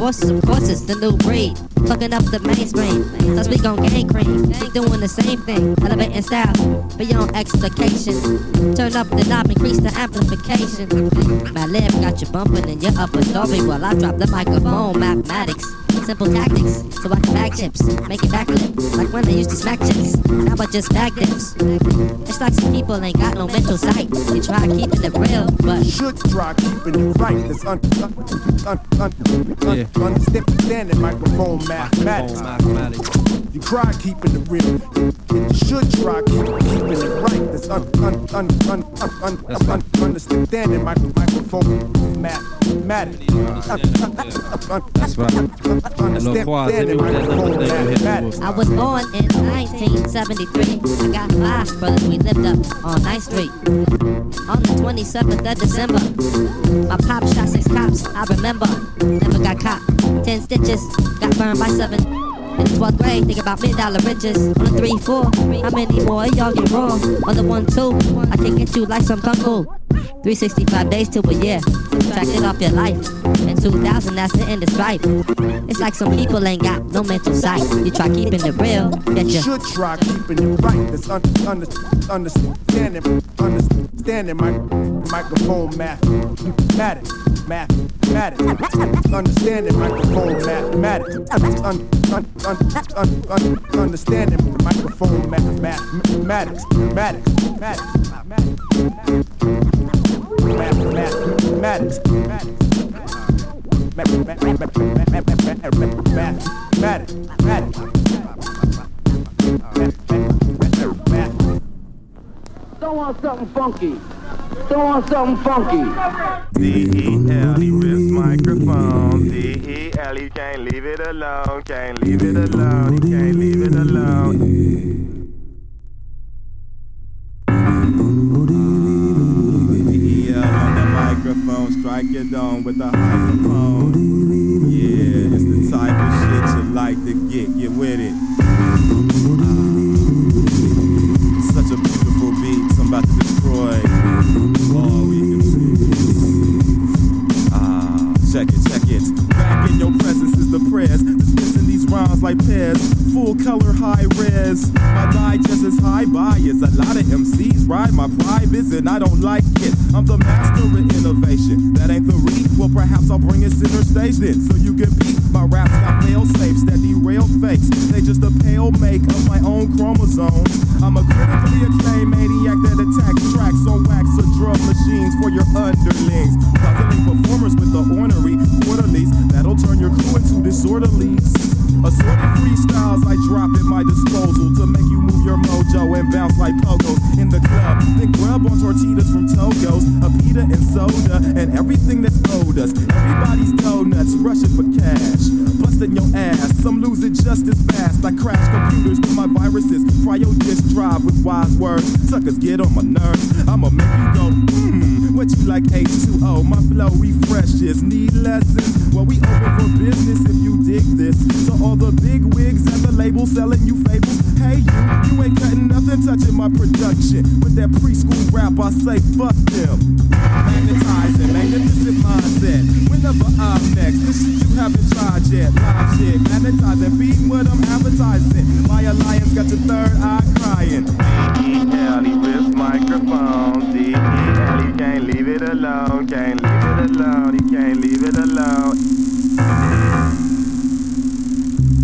Forces of courses. The new breed, fucking up the mainstream. Cause we gon' gain cream. We doing the same thing, elevating style beyond explication. Turn up the knob, increase the amplification. My lip got you bumping in your upper story while I drop the microphone. Mathematics. Simple tactics, so I can bag chips, make it backflip, like when they used to smack chicks. Now I just bag dips. It's like some people ain't got no mental sight. They try keeping it real, but
should try keeping it right. It's un, un, un, un, un, understanding microphone mathematics. You try keeping it real. You should try keep, keeping it right. It's un, un, un, un, un, un, un, understanding my microphone mathematics.
That's right.
Understanding microphone mathematics.
I was born in 1973. I got five brothers, we lived up on 9th Street. On the 27th of December, my pop shot six cops, I remember. Stitches, got burned by seven. In the 12th grade, think about mid dollar riches. On the 3 4, how many more y'all get wrong? On the 1 2, I can get you like some kung fu. 365 days to a year, subtract it off your life. In 2000, that's the end of strife. It's like some people ain't got no mental sight. You try keeping it real, get
You
you.
should try keeping it right. It's un, under, understanding, understanding my microphone math, mathematics, mathematics. Understanding microphone mathematics. Un, un, un, un, un, understanding microphone math, mathematics, mathematics, mathematics, mathematics,
Throw on something funky. Throw on something funky.
D-E-L, wrist microphone. D-E-L, you can't leave it alone. Can't leave it alone. You can't leave it alone.
Microphone, strike it on with the microphone. Yeah, it's the type of shit you like to get. Get with it. All we can see. Ah, check it, check it. Back in your presence is the prayers, rhymes like pears. Full color, high res. My digest is high bias. A lot of MCs ride my privates, and I don't like it. I'm the master of innovation. That ain't the read. Well, perhaps I'll bring it center stage then, so you can beat. My raps got fail safes that derail fakes. They just a pale make of my own chromosomes. I'm a critically acclaimed maniac that attacks tracks on wax or drum machines for your underlings. Puzzling performers with the ornery quarterlies that'll turn your crew into disorderlies. Assorted freestyles I drop at my disposal to make you move your mojo and bounce like pogos in the club. Then grub on tortillas from Togo's, a pita and soda, and everything that's owed us. Everybody's donuts rushing for cash, busting your ass. Some lose it just as fast. I crash computers with my viruses, your disk drive with wise words. Suckers get on my nerves. I'ma make you go, hmm, what you like H2O? My flow refreshes, need lessons. Well, we open for business if you dig this. So all the big wigs and the label selling you fables. Hey, you, you ain't cutting nothing touching my production. With that preschool rap, I say fuck them. Magnetizing, magnificent mindset. Whenever I'm next, this shit you haven't tried yet. Live shit, magnetizing, beating what I'm advertising. My alliance got your third eye crying.
D-E-L, wrist microphone. D-E-L, you can't leave it alone. Can't leave it alone. You can't leave it alone.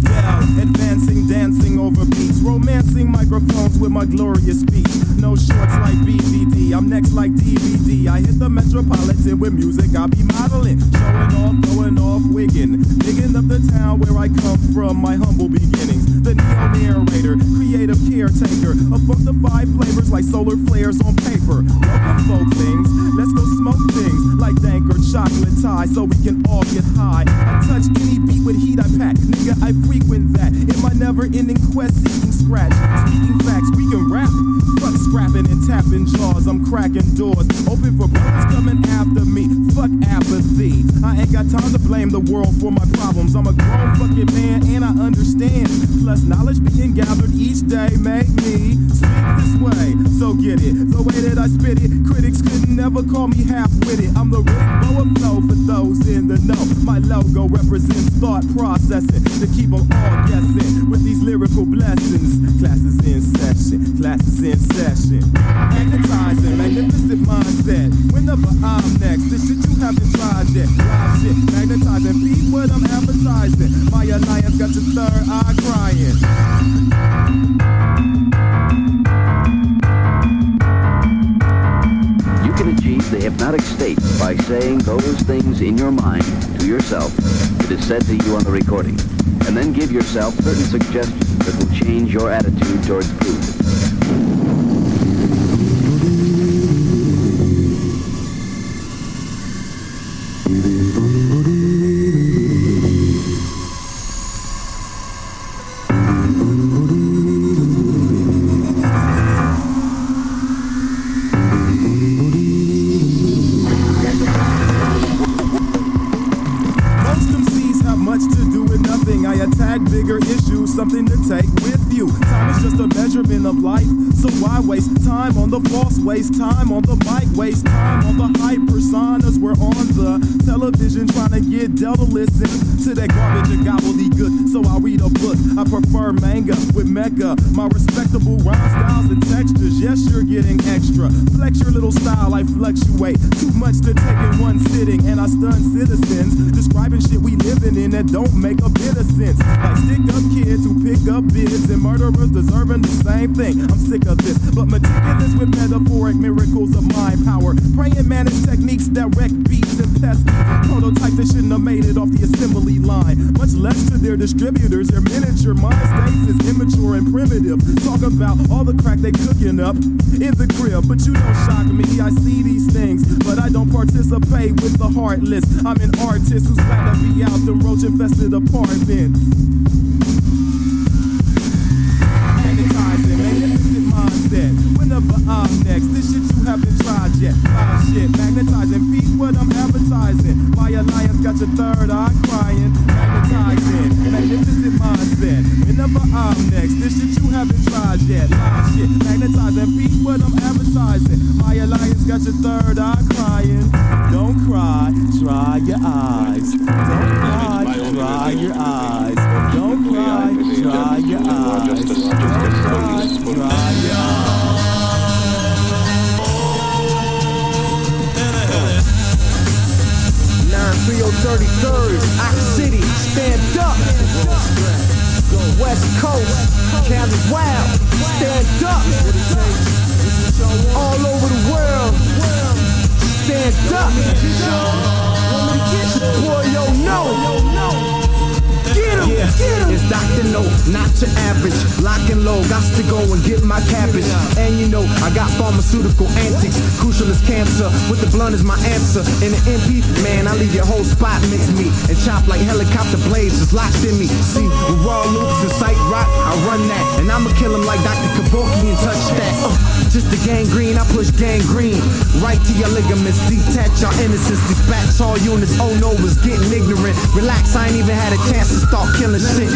Yeah, advancing, dancing over beats, romancing microphones with my glorious speech. No shorts like BVD, I'm next like DVD. I hit the metropolitan with music, I be modeling, showing off, going off, wigging, digging up the town where I come from, my humble beginnings. The neo narrator, creative caretaker, of funk the five flavors like solar flares on paper. Welcome, folk things, let's go smoke things like dank or chocolate Thai so we can all get high. I touch any beat with heat I pack. Nigga, I frequent that. In my never ending quest seeking scratch. Speaking facts, we can rap. Fuck scrapping and tapping jaws. I'm cracking doors. Open for brothers coming after me. Fuck apathy. I ain't got time to blame the world for my problems. I'm a grown fucking man and I understand. Plus, knowledge being gathered each day make me speak this way. So get it. The way that I spit it, critics could never call me half witted. I'm the Rick Boa flow for those in the know. My logo represents thought processing to keep them all guessing with these lyrical blessings. Classes in session, classes in session. Magnetizing, magnificent mindset. Whenever I'm next, this shit you haven't tried yet. Live shit, magnetizing, beat what I'm advertising. My alliance got your third eye crying.
You can achieve the hypnotic state by saying those things in your mind to yourself that is said to you on the recording, and then give yourself certain suggestions that will change your attitude towards food.
Up in the crib, but you don't shock me. I see these things, but I don't participate with the heartless. I'm an artist who's shit, magnetizing, peep what I'm advertising. My alliance got your third eye crying. Magnetizing, magnificent mindset. Whenever I'm next, this shit you haven't tried yet. Live shit, magnetizing, peep what I'm advertising. My alliance got your third eye crying. Don't cry, dry your eyes. Don't cry, dry your eyes. Don't cry, dry your eyes. Don't cry, dry your eyes.
9333rd, Ox City, stand up. West Coast, Cali Wild, stand up. All over the world, stand up. Boy, yo, no.
Yeah, it's Dr. No, not your average. Lock and low, got to go and get my cabbage. And you know, I got pharmaceutical antics. Crucial as cancer, with the blunt is my answer. In the MP, man, I leave your whole spot mixed me and chop like helicopter blades is locked in me. See, with raw loops and sight rock, I run that. And I'ma kill him like Dr. Kevorkian touch that. Uh, just the gangrene, I push gangrene. Right to your ligaments, detach your innocence, dispatch all units. Oh no, was getting ignorant. Relax, I ain't even had a chance to start killing shit.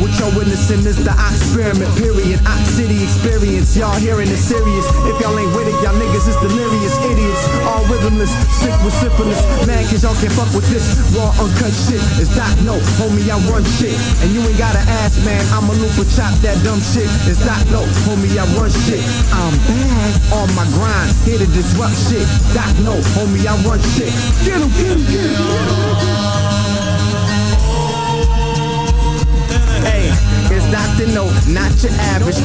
What y'all witnessing is the experiment, period. Ox City experience, y'all hearing it serious. If y'all ain't with it, y'all niggas is delirious idiots. All rhythmless, sick with syphilis. Man, cause y'all can't fuck with this raw, uncut shit. It's Doc No, homie, I run shit. And you ain't gotta ask, man, I'm a looper, chop that dumb shit. It's Doc No, homie, I run shit. I'm back on my grind, here to disrupt shit. Doc No, homie, I run shit. Get him, get him, get him.
Hey,
It's Dr. No, not your average.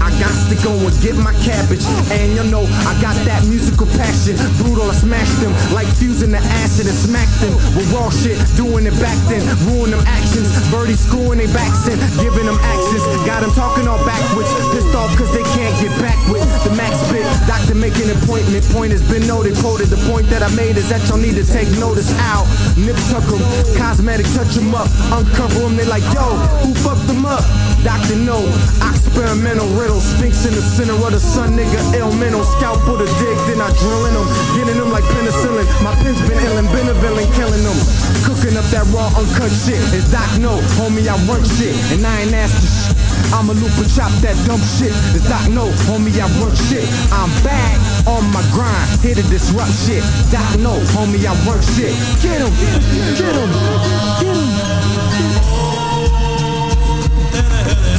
I got to go and get my cabbage. And you know, I got that musical passion. Brutal, I smashed them like fusing the acid and smacked them with raw shit. Doing it back then, ruin them actions. Birdie screwing they backs in, giving them access. Got them talking all backwards. Pissed off cause they can't get back with the max bit. Doctor making an appointment. Point has been noted, quoted. The point that I made is that y'all need to take notice out. Nip tuck 'em, cosmetic touch 'em up. Uncover 'em, they like, yo, who fucked them up? Doctor no, experimental riddle. Sphinx in the center of the sun, nigga, ill mental. Scalpel the dig, then I drilling them. Getting them like penicillin. My pen's been illin', been a villain, killing them. Cooking up that raw, uncut shit. It's Doc no, homie, I work shit. And I ain't asking shit. I'm a looper, chop that dumb shit. It's Doc no, homie, I work shit. I'm back on my grind, here to disrupt shit. Doc no, homie, I work shit. Get him, get him, get him.
Traveling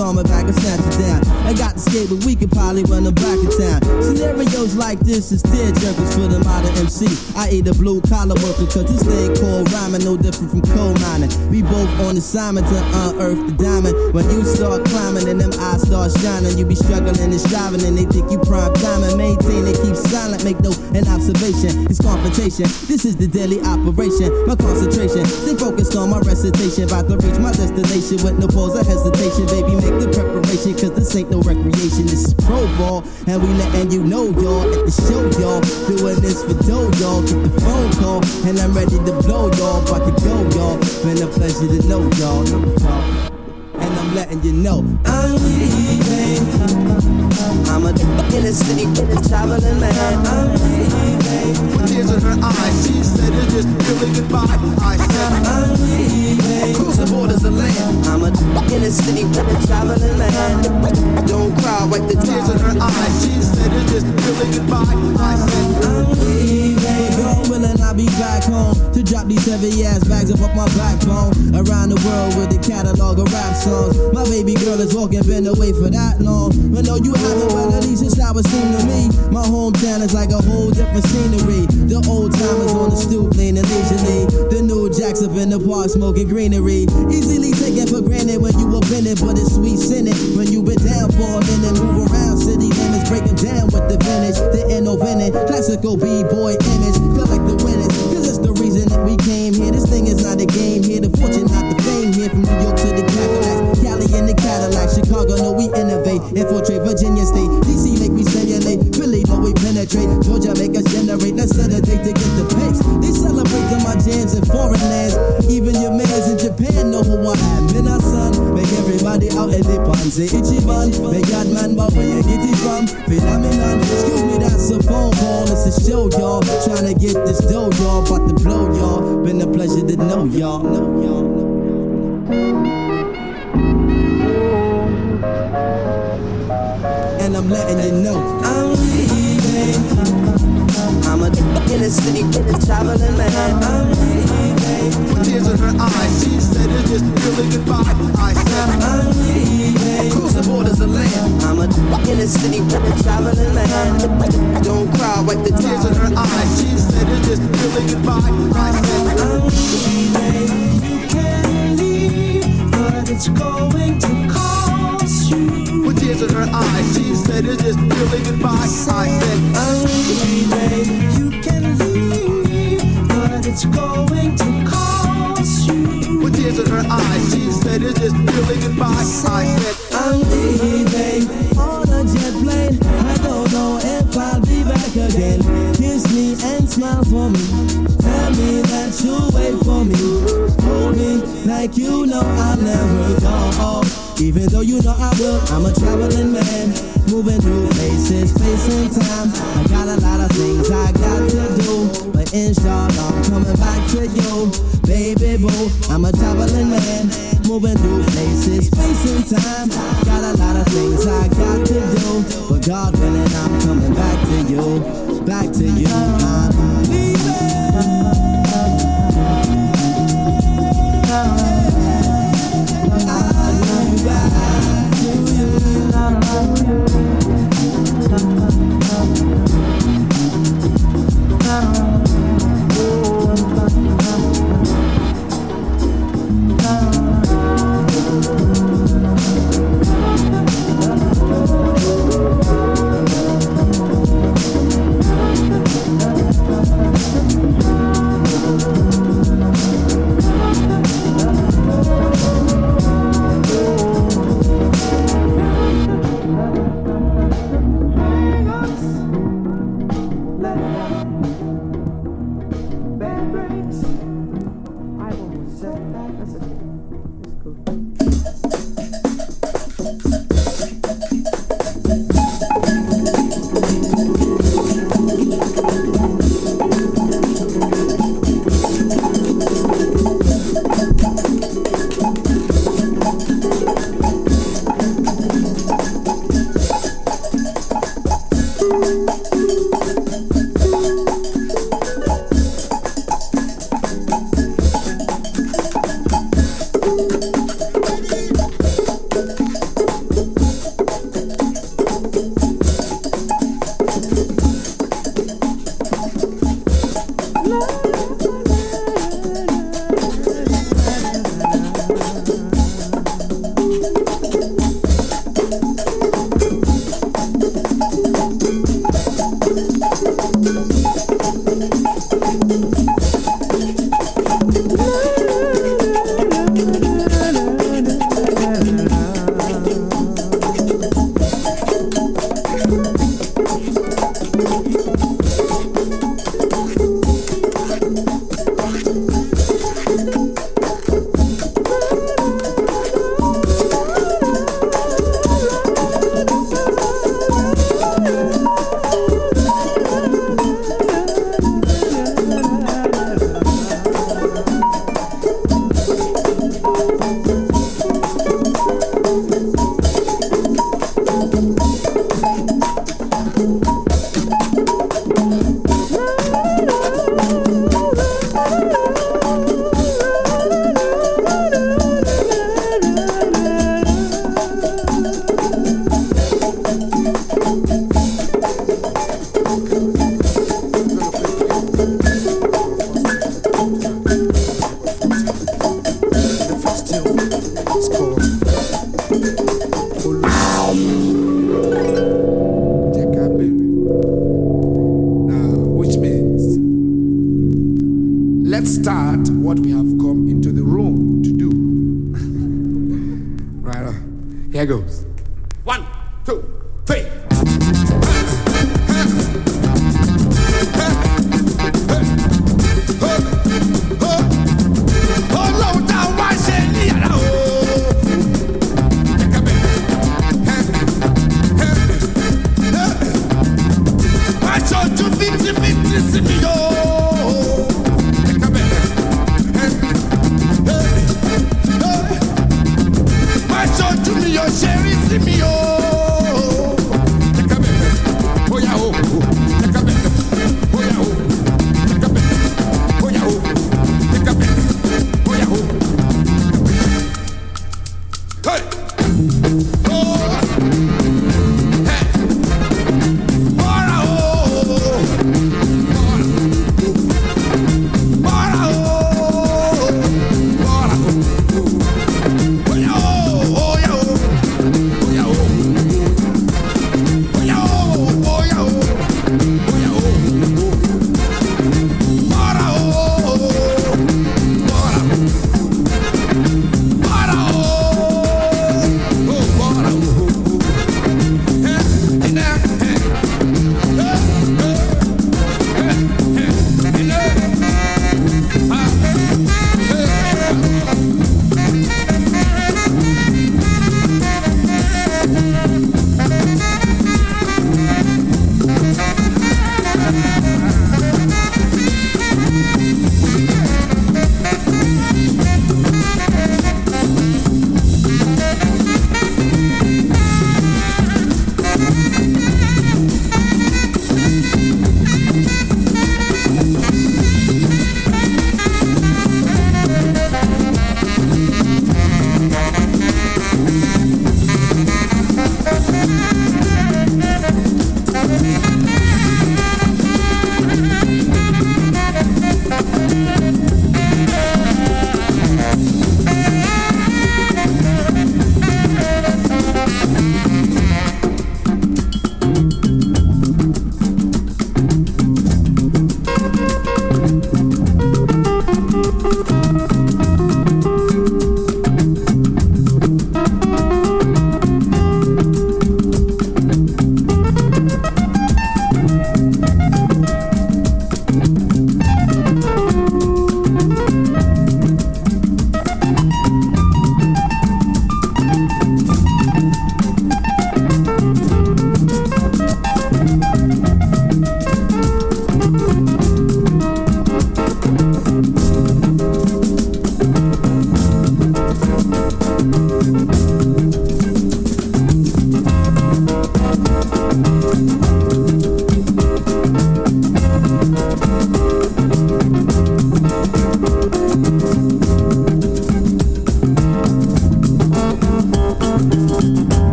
a
pound. My back and snatch it down. I got the skate, but we could probably run them back in town. Scenarios like this is tear jerkers for the modern MC. I eat a blue collar worker, cause this thing called rhyming no different from coal mining. We both on assignment to unearth the diamond. When you start climbing and them eyes start shining, you be struggling and striving, and they think you prime diamond. Maintain and keep silent, make no an observation. It's confrontation. This is the daily operation. My concentration, my recitation. About to reach my destination with no pause or hesitation. Baby, make the preparation, cause this ain't no recreation. This is pro ball, and we letting you know, y'all, at the show, y'all. Doing this for dough, y'all. Get the phone call, and I'm ready to blow, y'all. About to go, y'all. Been a pleasure to know, y'all. And I'm letting you know,
I'm leaving. I'm a the city traveling man. I'm leaving.
with tears in her eyes, she said it's just really goodbye. I said,
I'm leaving. Across the borders of land. I'm a the city traveling man. Don't cry, wipe the
tears in her eyes, she said it's just really goodbye. I said,
I'm leaving.
Willing, I'll be back home to drop these heavy ass bags up off my backbone. Around the world with a catalog of rap songs. My baby girl is walking, been away for that long. But no, you haven't, but at least it's how it seemed to me. My hometown is like a whole different scenery. The old timers on the stoop leaning leisurely. The new jacks up in the park smoking greenery. Easily taken for granted when you up in it, but it's sweet sinning. When you been down for a minute, move around city limits, breaking down with the vintage, the end innovative, classical b-boy image. We came here. This thing is not a game here, the fortune, not the fame here. From New York to the Cadillacs, Cali in the Cadillac, Chicago, no we innovate, infiltrate Virginia State, DC make we simulate, Philly, no we penetrate, Georgia make us generate, let's celebrate to get the pace. They celebrate to my jams in foreign lands, even your mans in Japan know who I am. In our son, make everybody out in the say Ichiban, make God man, but where you get it from? Phenomenon, excuse me, that's a phone call, it's a show, y'all. Trying to get this dough, y'all, about to blow, y'all. Been a pleasure to know y'all. Know y'all. And I'm letting you know.
I'm leaving. I'm a in the city traveling man. I'm leaving.
With tears in her eyes, she said it's just really goodbye. I said,
I'm leaving. Across the borders of land. I'm a in the city traveling man. Don't cry, wipe the
tears in her eyes, she said it's just really goodbye. I said,
I'm leaving.
You can leave, but it's going to cost you.
with tears in her eyes, she said it's just really goodbye. I said,
I'm leaving.
You can leave, but it's going to cost you.
with tears in her eyes, she said it's just really goodbye. I said,
I'm leaving.
On a jet plane, I don't know if I'll be back again. Kiss me and smile for me. Tell me that you'll wait for me. Hold me like you know I'll never go. Even though you know I will, I'm a traveling man. Moving through places, space and time. I got a lot of things I got to inshallah, I'm coming back to you. Baby boo, I'm a traveling man. Moving through places, space and time. Got a lot of things I got to do. But God willing, I'm coming back to you. Back to you. I'm leaving. I'll be back to you.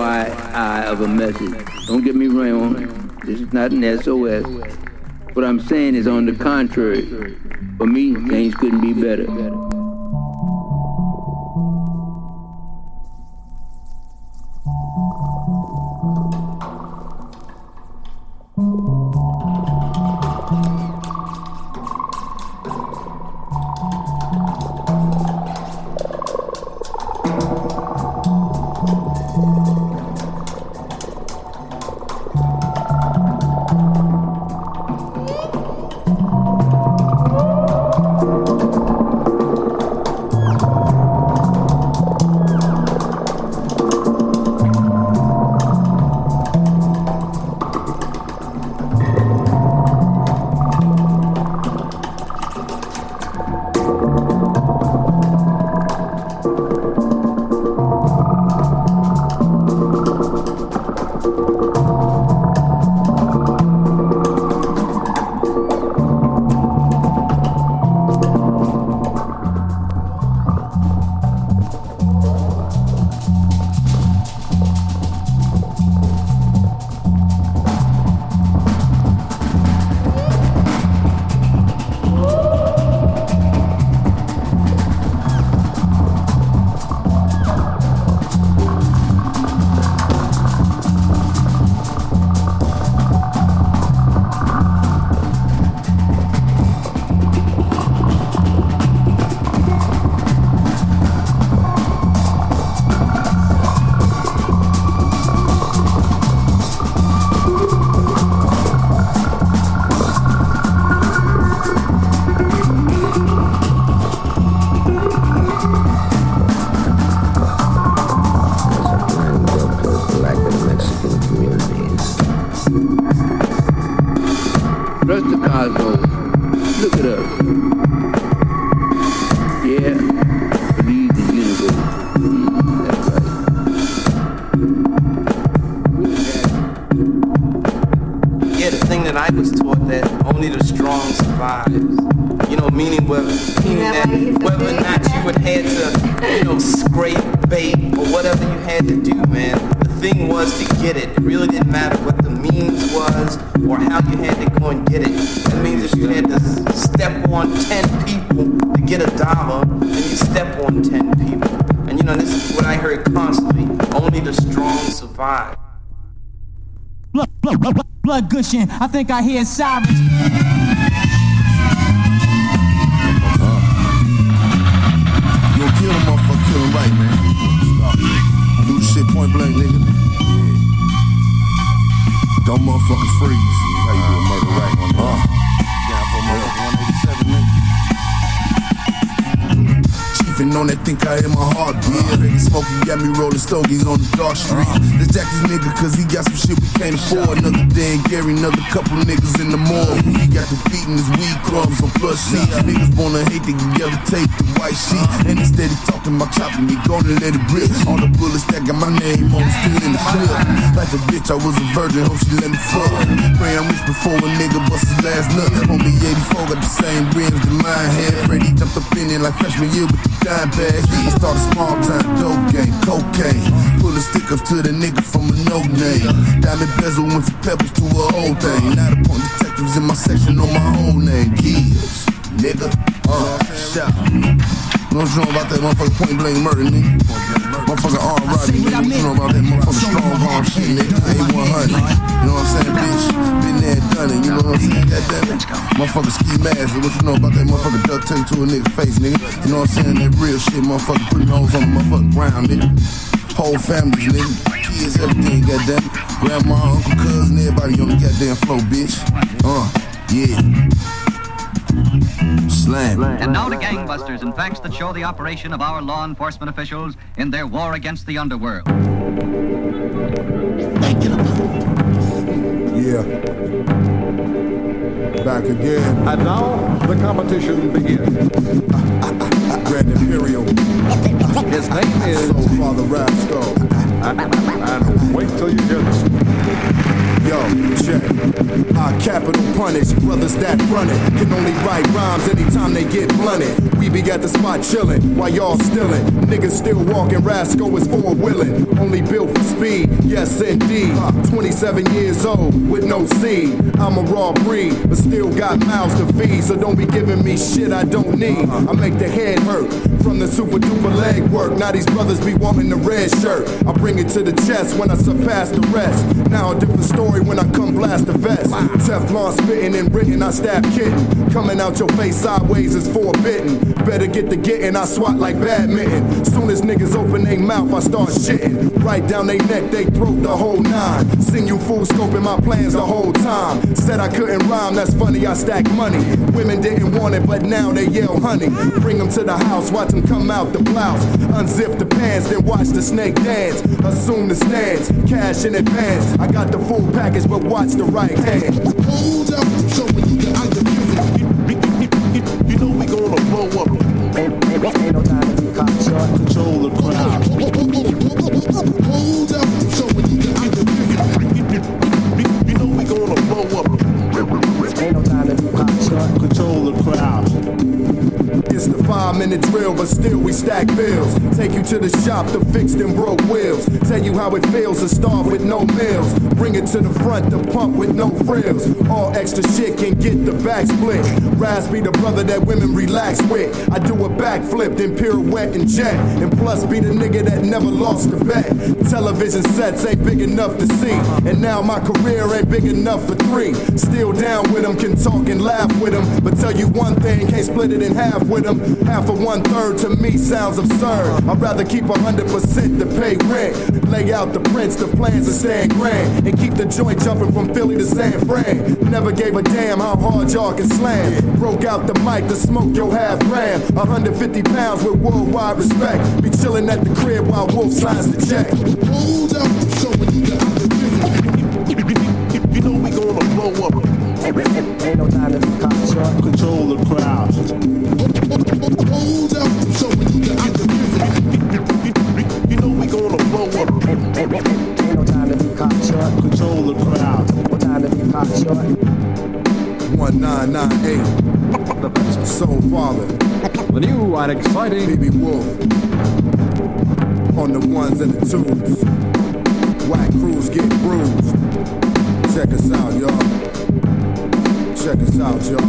FYI of a message. Don't get me wrong. This is not an SOS. What I'm saying is on the contrary.
Gushing. I think I hear sirens.
Motherfucker, point blank, nigga. Yeah. Don't motherfucking freeze. How you do a murder right uh. Down for motherfucker 187, nigga. Chiefin' on that think I hit my heart, yeah. Smoking got me rolling stogies on the dark street. Let's jack nigga cause he got some shit we can't afford. Another day Dan Gary, another couple niggas in the morgue. He got the beating his weed crumbs on plus C. Niggas wanna hate the yellow tape, the white sheet. And instead he talking about chopping me, gonna let it rip. All the bullets that got my name on still in the clip. Like a bitch, I was a virgin, hope she let me fuck. Pray I'm rich before a nigga bust his last nut. Homie 84 got the same rims that mine had. Freddie jumped up in it like freshman year with the dime bag. He started small time dope game, cocaine. Pulling stick ups to the nigga from a no name. Diamond bezel went from pebbles to a whole thing. Now the point detectives in my section on my own name. Gibbs, nigga. Uh, what you know about that motherfucker point blank murder, nigga? Motherfucker robbery, nigga. What you know about that motherfucker strong arm shit, nigga? A100. You know what I'm saying, bitch? Been there and done it, you know what I'm saying? Goddamn it. Motherfucker ski mask. What you know about that motherfucker duct tape to a nigga face, nigga? You know what I'm saying? That real shit, motherfucker putting holes on the motherfucking ground, nigga. Whole families, nigga. Kids, everything, goddamn. Grandma, uncle, cousin, everybody on the goddamn floor, bitch. Uh, yeah. Slam.
And now to gangbusters and facts that show the operation of our law enforcement officials in their war against the underworld.
Yeah. Back again. And now the competition begins. Grand Imperial. His name is Soul Father Rasco. And wait till you hear this.
Yo, check. Our capital punish, brothers that run it can only write rhymes anytime they get blunted. We be at the spot chillin' while y'all stillin'. Niggas still walking, Rasco is four willin'. Only built for speed, yes indeed. 27 years old with no seed. I'm a raw breed, but still got mouths to feed. So don't be giving me shit I don't need. I make the head hurt from the super duper leg work. Now these brothers be wanting the red shirt. I bring it to the chest when I surpass the rest. Now a different story when I come blast the vest. Teflon spitting and written, I stab kitten. Coming out your face sideways is forbidden. Better get the getting, I swat like badminton. Soon as niggas open their mouth, I start shitting. Right down they neck, they throat the whole nine. Seen you fool scoping my plans the whole time. Said I couldn't rhyme, that's funny, I stack money. Women didn't want it, but now they yell honey. Bring them to the house, watch them come out the blouse. Unzip the pants, then watch the snake dance. Assume the stance, cash in advance. I got the full package, but watch the right hand.
Hold up, show me you the You know we gonna blow up. Ain't, ain't, ain't no time to be caught short. Control the crowd. Hold up, show me you the You know we gonna blow up. Ain't no time to be caught short. Control the crowd.
It's the five minute drill, but still we stack bills. Take you to the shop to fix them broke wheels. Tell you how it feels to starve with no meals. Bring it to the front to pump with no frills. All extra shit can get the back split. Raz be the brother that women relax with. I do a backflip, then pirouette and jet. And plus be the nigga that never lost a bet. Television sets ain't big enough to see. And now my career ain't big enough for Still down with them, can talk and laugh with them. But tell you one thing, can't split it in half with them. Half of one third to me sounds absurd. I'd rather keep a hundred percent to pay rent. Lay out the prints, the plans, and stand grand. And keep the joint jumping from Philly to San Fran. Never gave a damn how hard y'all can slam. Broke out the mic to smoke your half gram. 150 pounds with worldwide respect. Be chilling at the crib while Wolf signs the check.
Hold up, show me you the we gonna up. Ain't no time to be caught short. Control the crowd. Hold up, show me you the You know we gonna blow up. Ain't no time to be caught short. Control the crowd. No time to be caught short.
1998. Soul Father.
The new and exciting
Baby Wolf. On the ones and the twos. Whack crews get bruised. Check us out, y'all. Check us out, y'all.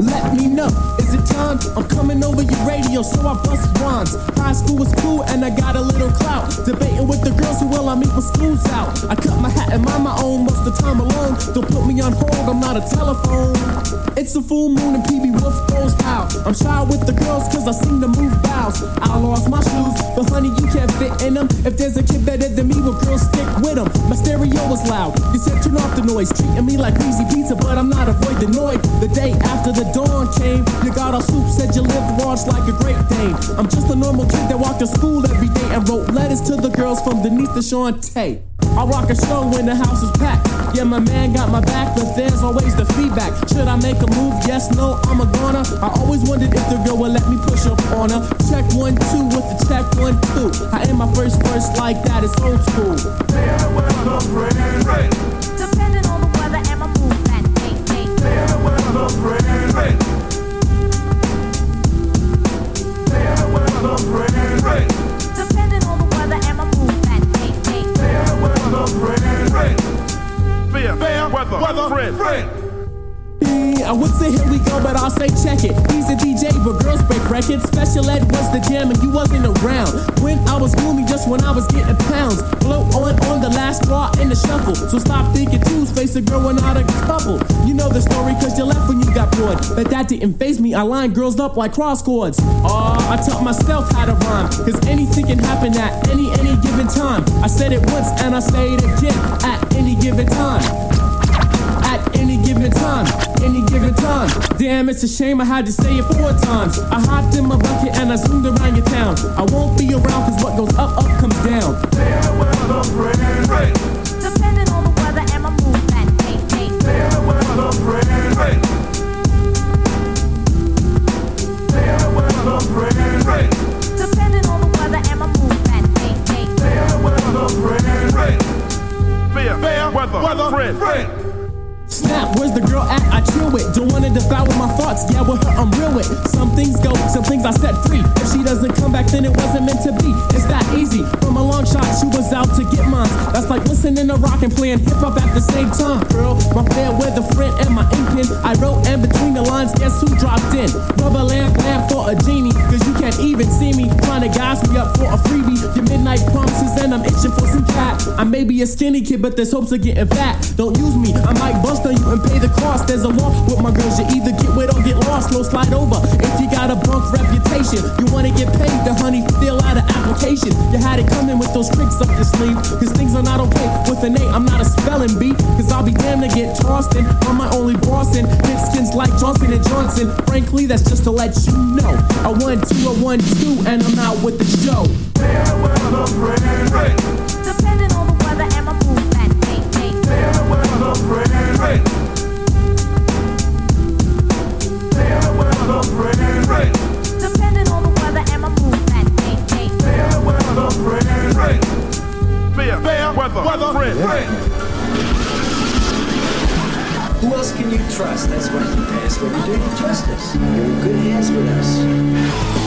Let me know, is it time? I'm coming over your radio, so I bust rhymes. High school was clout. Debating with the girls who will I meet when school's out. I cut my hat and mind my own most of the time alone. Don't put me on hold, I'm not a telephone. It's a full moon and PB Wolf goes out. I'm shy with the girls cause I seem to move bows. I lost my shoes, but honey, you can't fit in them. If there's a kid better than me, well, girls stick with them. My stereo was loud. You said turn off the noise, treating me like greasy pizza, but I'm not avoid the noise. The day after the dawn came, you got our soup, said you lived large like a great dane. I'm just a normal kid that walked to school every day and wrote letters to the girls from Denise to Shantae. I rock a show when the house is packed. Yeah, my man got my back, but there's always the feedback. Should I make a move? Yes, no, I'm a goner. I always wondered if the girl would let me push up on her. Check one, two with the check one, two. I end my first verse like that, it's old school.
Depending on the weather and my mood day, day. weather friend. Depending on the weather weather friend.
Fair, fair weather, weather friend. friend.
I would say here we go, but I'll say check it. He's a DJ, but girls break records. Special ed was the jam, and you wasn't around. When I was gloomy, just when I was getting pounds. Blow on on the last straw in the shuffle. So stop thinking two's face a girl and not a couple. You know the story, cause you left when you got bored. But that didn't phase me. I lined girls up like cross chords. Aw, I taught myself how to rhyme. Cause anything can happen at any, any given time. I said it once and I say it again at any given time at any given time, any given time. Damn, it's a shame I had to say it four times. I hopped in my bucket and I zoomed around your town. I won't be around cause what goes up, up comes down.
Depending on the weather and my mood that day, day. Fair weather friend. Fair weather friend. Depending on the weather and my mood that day, day. Fair weather friend.
Fair, fair weather, weather friend. friend.
Snap, where's the girl at? I chill with. Don't wanna devour my thoughts. Yeah, with her, I'm real with. Some things go, some things I set free. If she doesn't come back, then it wasn't meant to be. It's that easy. From a long shot, she was out to get mine. That's like listening to rock and playing hip hop at the same time. Girl, my fair weather friend and my ink pen. I wrote and between the lines, guess who dropped in? Rubber lamp, lamp for a genie. Cause you can't even see me. Trying to gas me up for a freebie. Your midnight promises, and I'm itching for some cat. I may be a skinny kid, but there's hopes of getting fat. Don't use me, I might bust on you and pay the cost. There's a law with my girls, you either get with or get lost. No slide over. If you got a bunk reputation, you wanna get paid, the honey fill out an application. You had it coming with those tricks up your sleeve. Cause things are not okay with an A, I'm not a spelling bee. Cause I'll be damned to get tossed in. I'm my only boss in. Hit skins like Johnson and Johnson. Frankly, that's just to let you know. I won two, I won two, and I'm out with the show.
Weather friend.
Who else can you trust? That's what that's what you're doing justice. You're in good hands with us.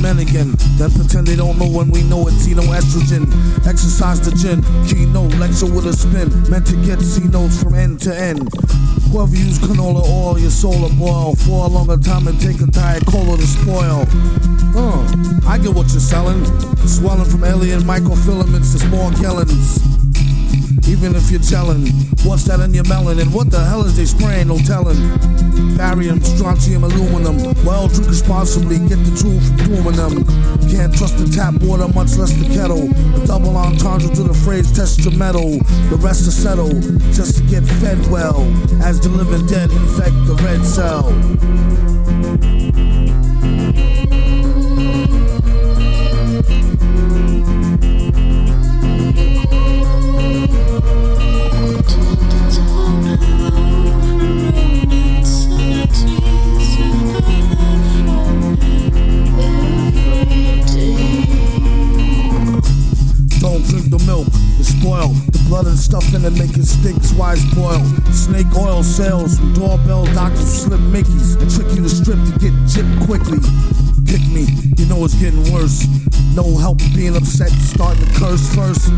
Men again. Then pretend they don't know when we know it's estrogen. Exercise the gin, keynote, lecture with a spin. Meant to get C notes from end to end. Whoever use canola oil, your soul will boil. For a longer time and take a diet cola to spoil. Uh, I get what you're selling. Swelling from alien microfilaments to small gallons. Even if you're gelling, what's that in your melon? And what the hell is they spraying? No telling. Barium, strontium, aluminum. Well, drink responsibly, get the truth from them. Can't trust the tap water, much less the kettle. A double entendre to the phrase, test your metal. The rest is settle, just to get fed well. As the living dead infect the red cell. China making sticks, wise boil. Snake oil sales from doorbell doctors slip Mickeys. And trick you to strip to get jipped quickly. Kick me, you know it's getting worse. No help being upset, starting to curse first.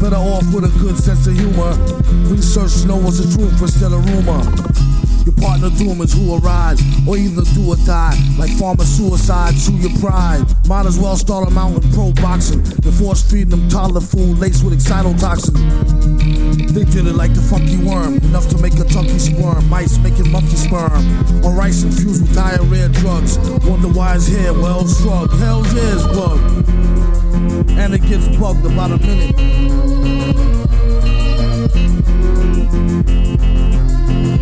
Better off with a good sense of humor. Research knows the truth instead of rumor. Your partner doom is who ride, or either do or die. Like farmer suicide, chew your pride. Might as well start them out in pro boxing. The force feeding them toddler food laced with excitotoxin. They did it like the funky worm, enough to make a chunky squirm. Mice making monkey sperm, or rice infused with diarrhea drugs. Wonder why it's here, well, shrug. Hell's it's bug. And it gets bugged about a minute.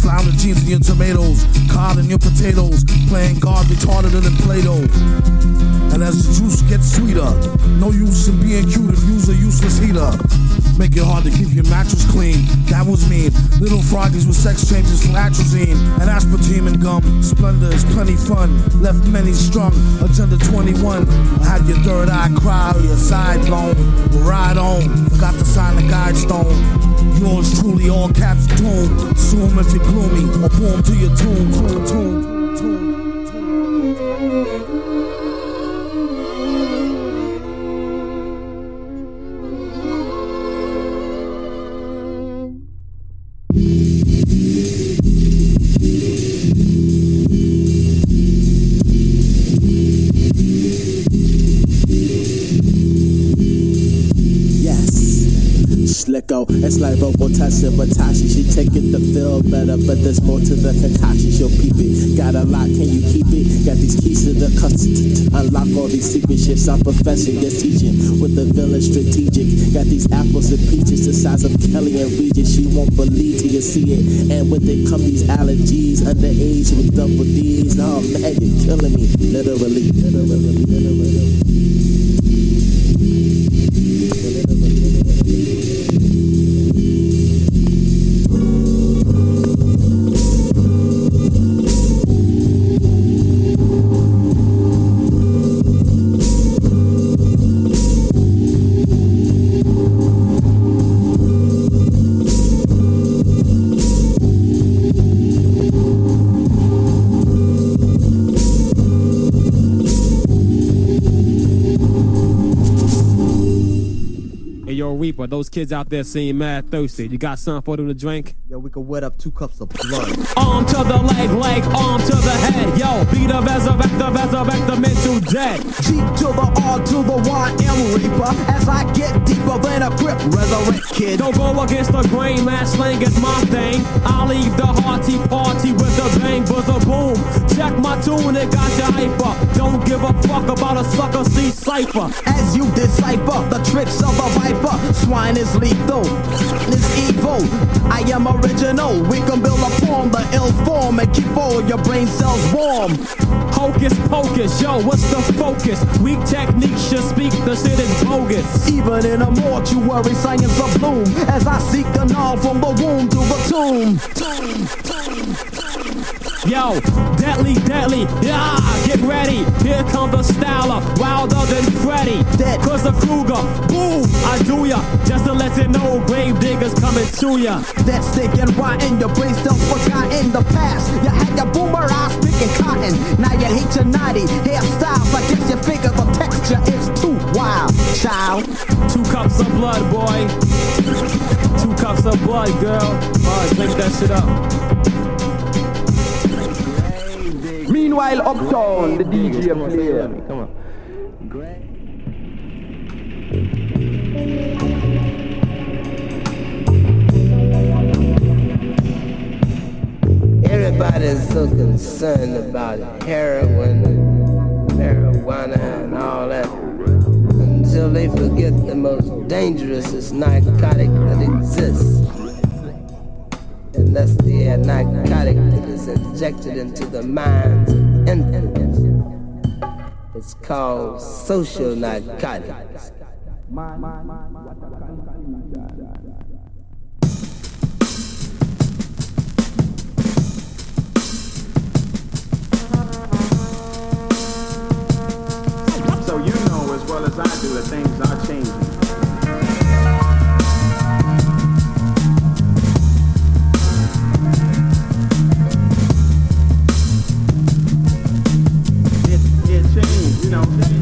Flounder genes in your tomatoes, cod in your potatoes, playing God retarded than Play Doh. And as the juice gets sweeter, no use in being cute if use a useless heater. Make it hard to keep your mattress clean. That was mean. Little froggies with sex changes from atrazine and aspartame and gum. Splendor is plenty fun. Left many strung. Agenda 21. I had your third eye cry or your side blown. Ride on. Forgot to sign the guide stone. Yours truly, all caps tomb. Assume if you're gloomy or boom to your tomb. tomb, tomb, tomb.
Like Robitussin, but Tashi, she take it to feel better, but there's more to the concoction, she'll peep it. Got a lot, can you keep it? Got these keys to the custody, unlock all these secret shits. I'm professing, yes, teaching with the village strategic. Got these apples and peaches the size of Kelly and Regis, she won't believe till you see it. And with it come these allergies, underage with double D's. Oh man, you're killing me, literally, literally, literally.
Those kids out there seem mad thirsty. You got something for them to drink?
Yo, we could wet up two cups of blood.
Arm to the leg, leg, arm to the head. Yo, be the resurrect, the resurrect the mental dead.
G to the R to the Y M Reaper as I get deeper than a grip. Resurrect kid.
Don't go against the grain, man. Slang is my thing. I leave the hearty party with the bang, buzzer boom. Check my tune, it got you hyper. Don't give a fuck about a sucker C cipher.
As you decipher the tricks of a viper, swine is lethal. It's evil. I am original. We can build upon the ill form and keep all your brain cells warm.
Hocus pocus, yo, what's the focus? Weak techniques should speak, the shit is bogus.
Even in a mortuary, science of bloom. As I seek the null from the womb to the tomb.
Yo, deadly, deadly, yeah, get ready. Here come the styler, wilder than Freddy.
Dead.
Cause the Kruger, boom, I do ya. Just to let you know, grave diggers coming to ya.
That stinking rotten, your brain still forgotten the past. You had your boomer eyes picking cotton. Now you hate your naughty hairstyles. I guess you figure the texture is too wild, child.
Two cups of blood, boy. Two cups of blood, girl. Alright, drink that shit up.
Meanwhile, uptown, the DJ player. Come on.
Everybody's so concerned about heroin, marijuana, and all that until they forget the most dangerous narcotic that exists. That's the narcotic that is injected into the minds of. It's called social narcotics.
So you know as well as I do that things are changing. Know.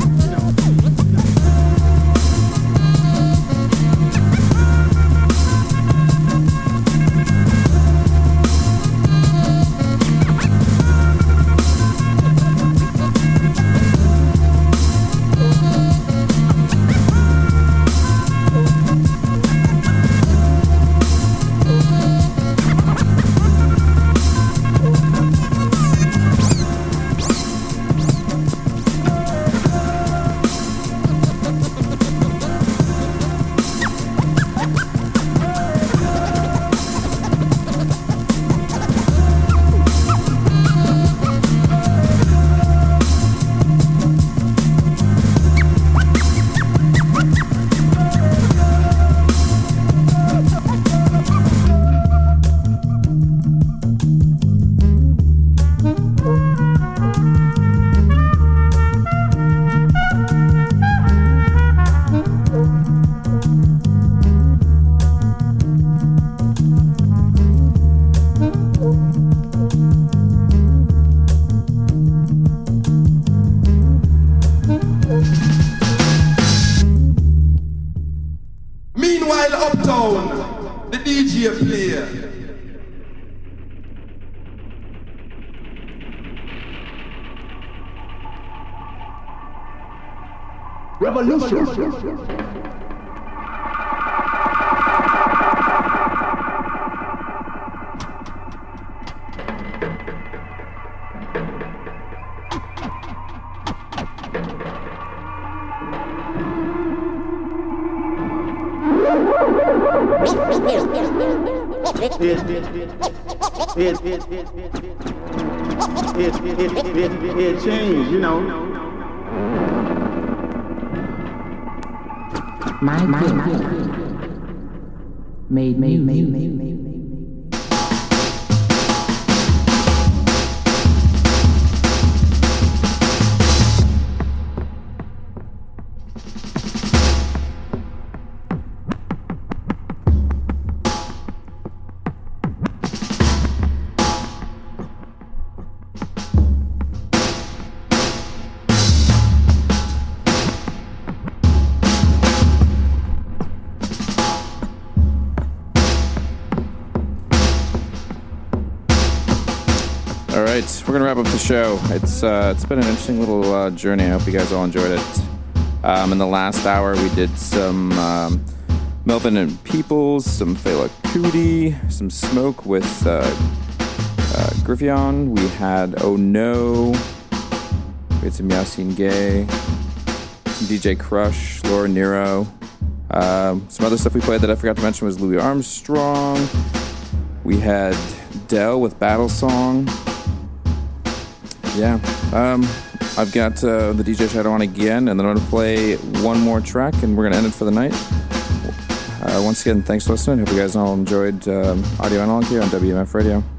It's uh, it's been an interesting little uh, journey. I hope you guys all enjoyed it. Um, in the last hour, we did some um, Melvin Van Peebles, some Fela Kuti, some Smoke with uh, uh, Griffion. We had Oh No. We had some Yasiin Bey, some DJ Krush, Laura Nyro. Um, some other stuff we played that I forgot to mention was Louis Armstrong. We had Dell with Battle Song. Yeah. Um, I've got uh, the DJ Shadow on again, and then I'm going to play one more track, and we're going to end it for the night. Uh, once again, thanks for listening. Hope you guys all enjoyed um, Audio Analog here on WEMF Radio.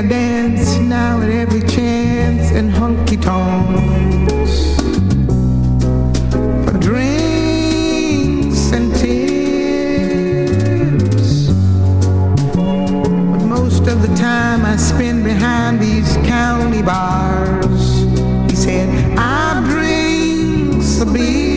I
dance now at every chance and honky tonks. Drinks and tips. But most of the time I spend behind these county bars. He said, I drink a beer.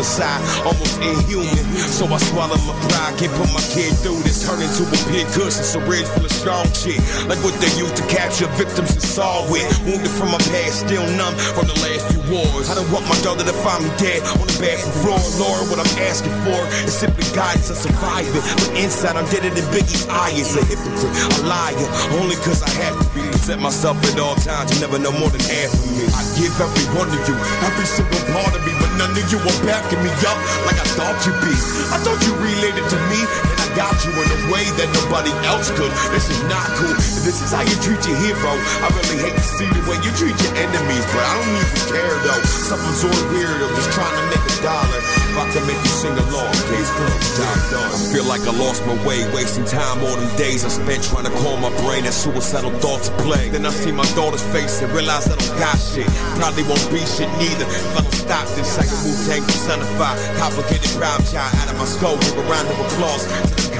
Feel almost inhuman. So I swallow my pride, can't put my kid through this. Turn into a it's a ridge full of strong shit. Like what they used to capture victims and saw with. Wounded from my past, still numb from the last few wars. I don't want my daughter to find me dead on the bathroom floor. Lord, what I'm asking for is simply guidance to survive it. But inside, I'm deader than Biggie's eye. Is a hypocrite, a liar, only cause I have to be. Present myself at all times, you never know more than half of me. I give every one of you, every single part of me, none of you are backing me up like I thought you'd be. I thought you related to me, and I got you in a way that nobody else could. This is not cool. This is how you treat your hero, I really hate to see the way you treat your enemies, but I don't even care though. Something sort of weird, I'm just trying to make a dollar. I can make you sing along. I feel like I lost my way, wasting time all them days I spent trying to calm my brain and suicidal thoughts play. Then I see my daughter's face and realize I don't got shit. Probably won't be shit neither. If I don't stop this second Wu Tang personified, complicated crowd child out of my skull. Give a round of applause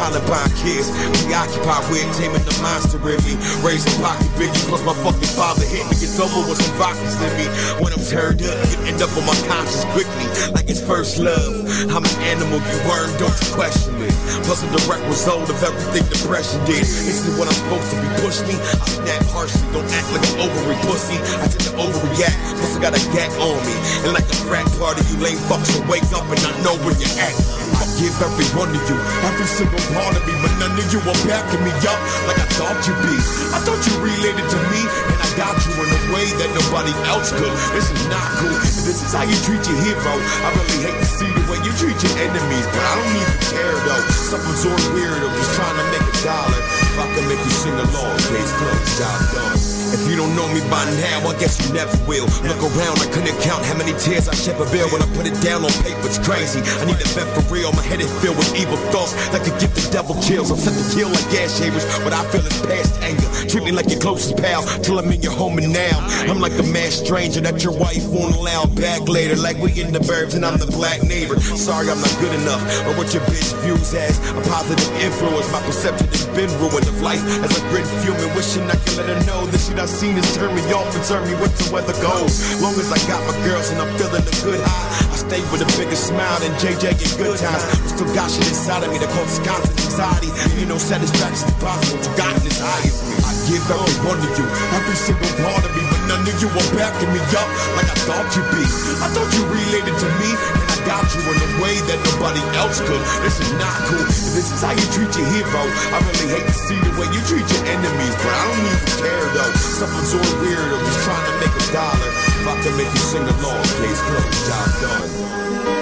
Columbine kids. Preoccupied with taming the monster in me. Raising pocket biggie, plus my fucking father hit me. It's over with some vodkas in me. When I'm turned up, you end up on my conscience quickly, like it's first love. I'm an animal, you weren't, don't you question me. Plus a direct result of everything depression did. This is what I'm supposed to be. Push me, I snap harshly. Don't act like an ovary pussy. I tend to overreact. Plus I got a gat on me. And like a frat party, you lame fucks will wake up and I know where you're at. I give every one of you, every single part of me, but none of you are backing me up like I thought you'd be. I thought you related to me, and I got you in a way that nobody else could. This is not cool. This is how you treat your hero, I really hate to see the way you treat your enemies, but I don't even care though. Something sort of weird, I'm just trying to make a dollar. If I can make you sing along, case closed, job done. If you don't know me by now, I guess you never will. Look around, I couldn't count how many tears I shed for Bill. When I put it down on paper, it's crazy. I need a vent for real. My head is filled with evil thoughts that could give the devil chills. I'm set to kill like gas shavers, but I feel it's past anger. Treat me like your closest pal till I'm in your home and now. I'm like a mad stranger that your wife won't allow back later. Like we in the burbs and I'm the black neighbor. Sorry, I'm not good enough. Or what your bitch views as a positive influence. My perception has been ruined of life as a grid fuming. Wishing I could let her know that she I seen has turned me off and turned me with the weather goes. Long as I got my girls and I'm feeling a good high, I stay with a bigger smile than JJ in good times. But still got shit inside of me that causes constant anxiety. You know, satisfaction is possible. You got this high me. I one of you, every single part of me, but none of you are backing me up like I thought you'd be. I thought you related to me, and I got you in a way that nobody else could. This is not cool. This is how you treat your hero, I really hate to see the way you treat your enemies, but I don't even care though. Something sort of weird, I'm just trying to make a dollar. If I can make you sing along, case closed, job done.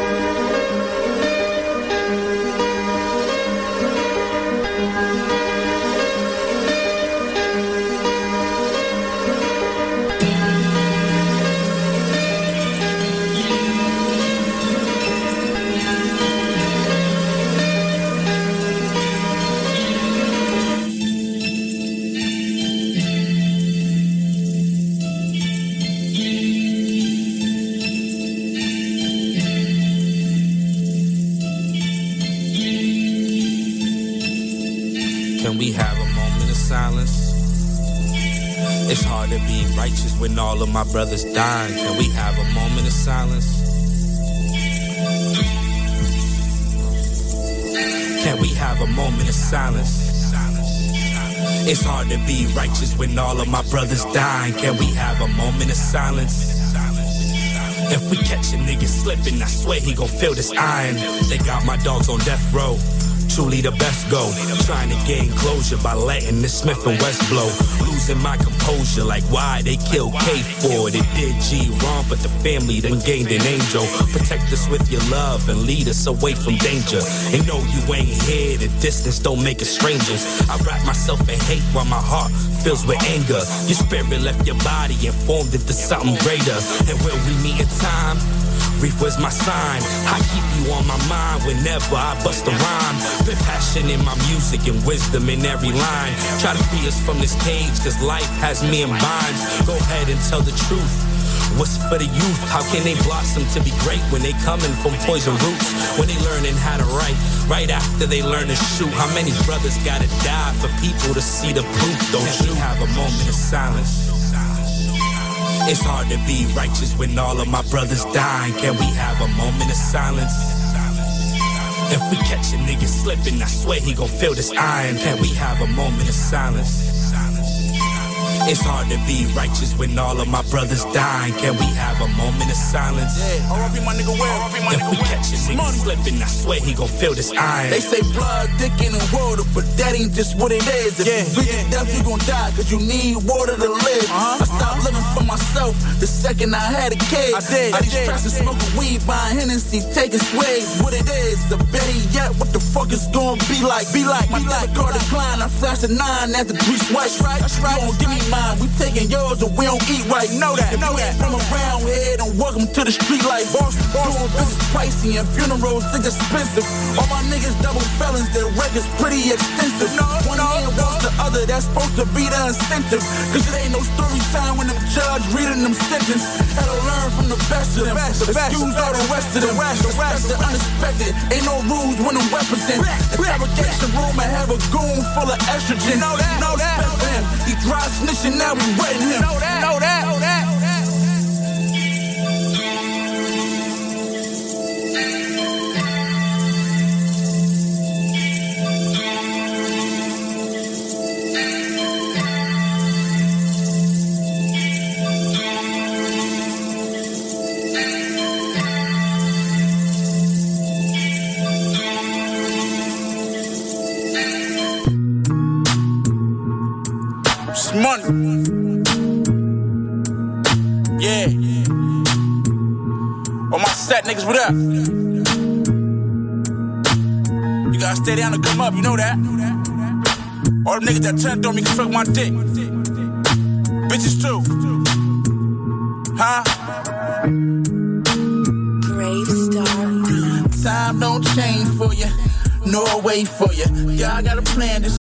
When all of my brothers dying. Can we have a moment of silence? Can we have a moment of silence? It's hard to be righteous when all of my brothers dying. Can we have a moment of silence? If we catch a nigga slipping, I swear he gon' feel this iron. They got my dogs on death row. Truly the best go. Trying to gain closure by letting this Smith and West blow. Losing my composure, like why they killed K for They did G wrong, but the family then gained an angel. Protect us with your love and lead us away from danger. And no, you ain't here. The distance don't make us strangers. I wrap myself in hate while my heart fills with anger. Your spirit left your body and formed into something greater. And will we meet in time? Reef was my sign. I keep you on my mind whenever I bust a rhyme. Been passion in my music and wisdom in every line. Try to free us from this cage, cause life has me in binds. Go ahead and tell the truth. What's for the youth? How can they blossom to be great when they coming from poison roots? When they learning how to write, right after they learn to shoot. How many brothers gotta die for people to see the proof? Don't you have a moment of silence? It's hard to be righteous when all of my brothers dying. Can we have a moment of silence? If we catch a nigga slipping, I swear he gon' feel this iron. Can we have a moment of silence? It's hard to be righteous when all of my brothers dying. Can we have a moment of silence?
Yeah, R.I.P. my nigga, my
If
nigga,
we catch a nigga slipping, I swear he gon' feel this iron.
They say blood, dick, and water, but that ain't just what it is. If you drink to death, you gon' die, cause you need water to live. Uh-huh, I stopped uh-huh. living for myself the second I had a kid. I did. I, these tracks and smoking weed, buying Hennessy, taking sways. What it is, the better yet, what the fuck is gonna be like? Be like, my debit card decline, I flashed a nine after three swipes. Right, that's right. You don't give me mine, we taking yours, or we don't eat right. Know that, know you that. From around here, don't welcome to the street like boss. Doing business pricey and funerals, it's expensive. All my niggas double felons, their record's pretty extensive. No, One hand wants the other, that's supposed to be the incentive. Cause it ain't no story time when them judge reading them sentence. Had to learn from the best of them. Excuse all the rest of them. rest. the rest, the unexpected. Ain't no rules when them weapons in. Interrogation room and have a goon full of estrogen. Know that, know that. He dry snitching, now we him. Know that, know that, up? You gotta stay down to come up, you know that. All them niggas that turned on me can suck my dick. Bitches too. Huh? Time don't change for you. No way for you. Y'all got a plan, this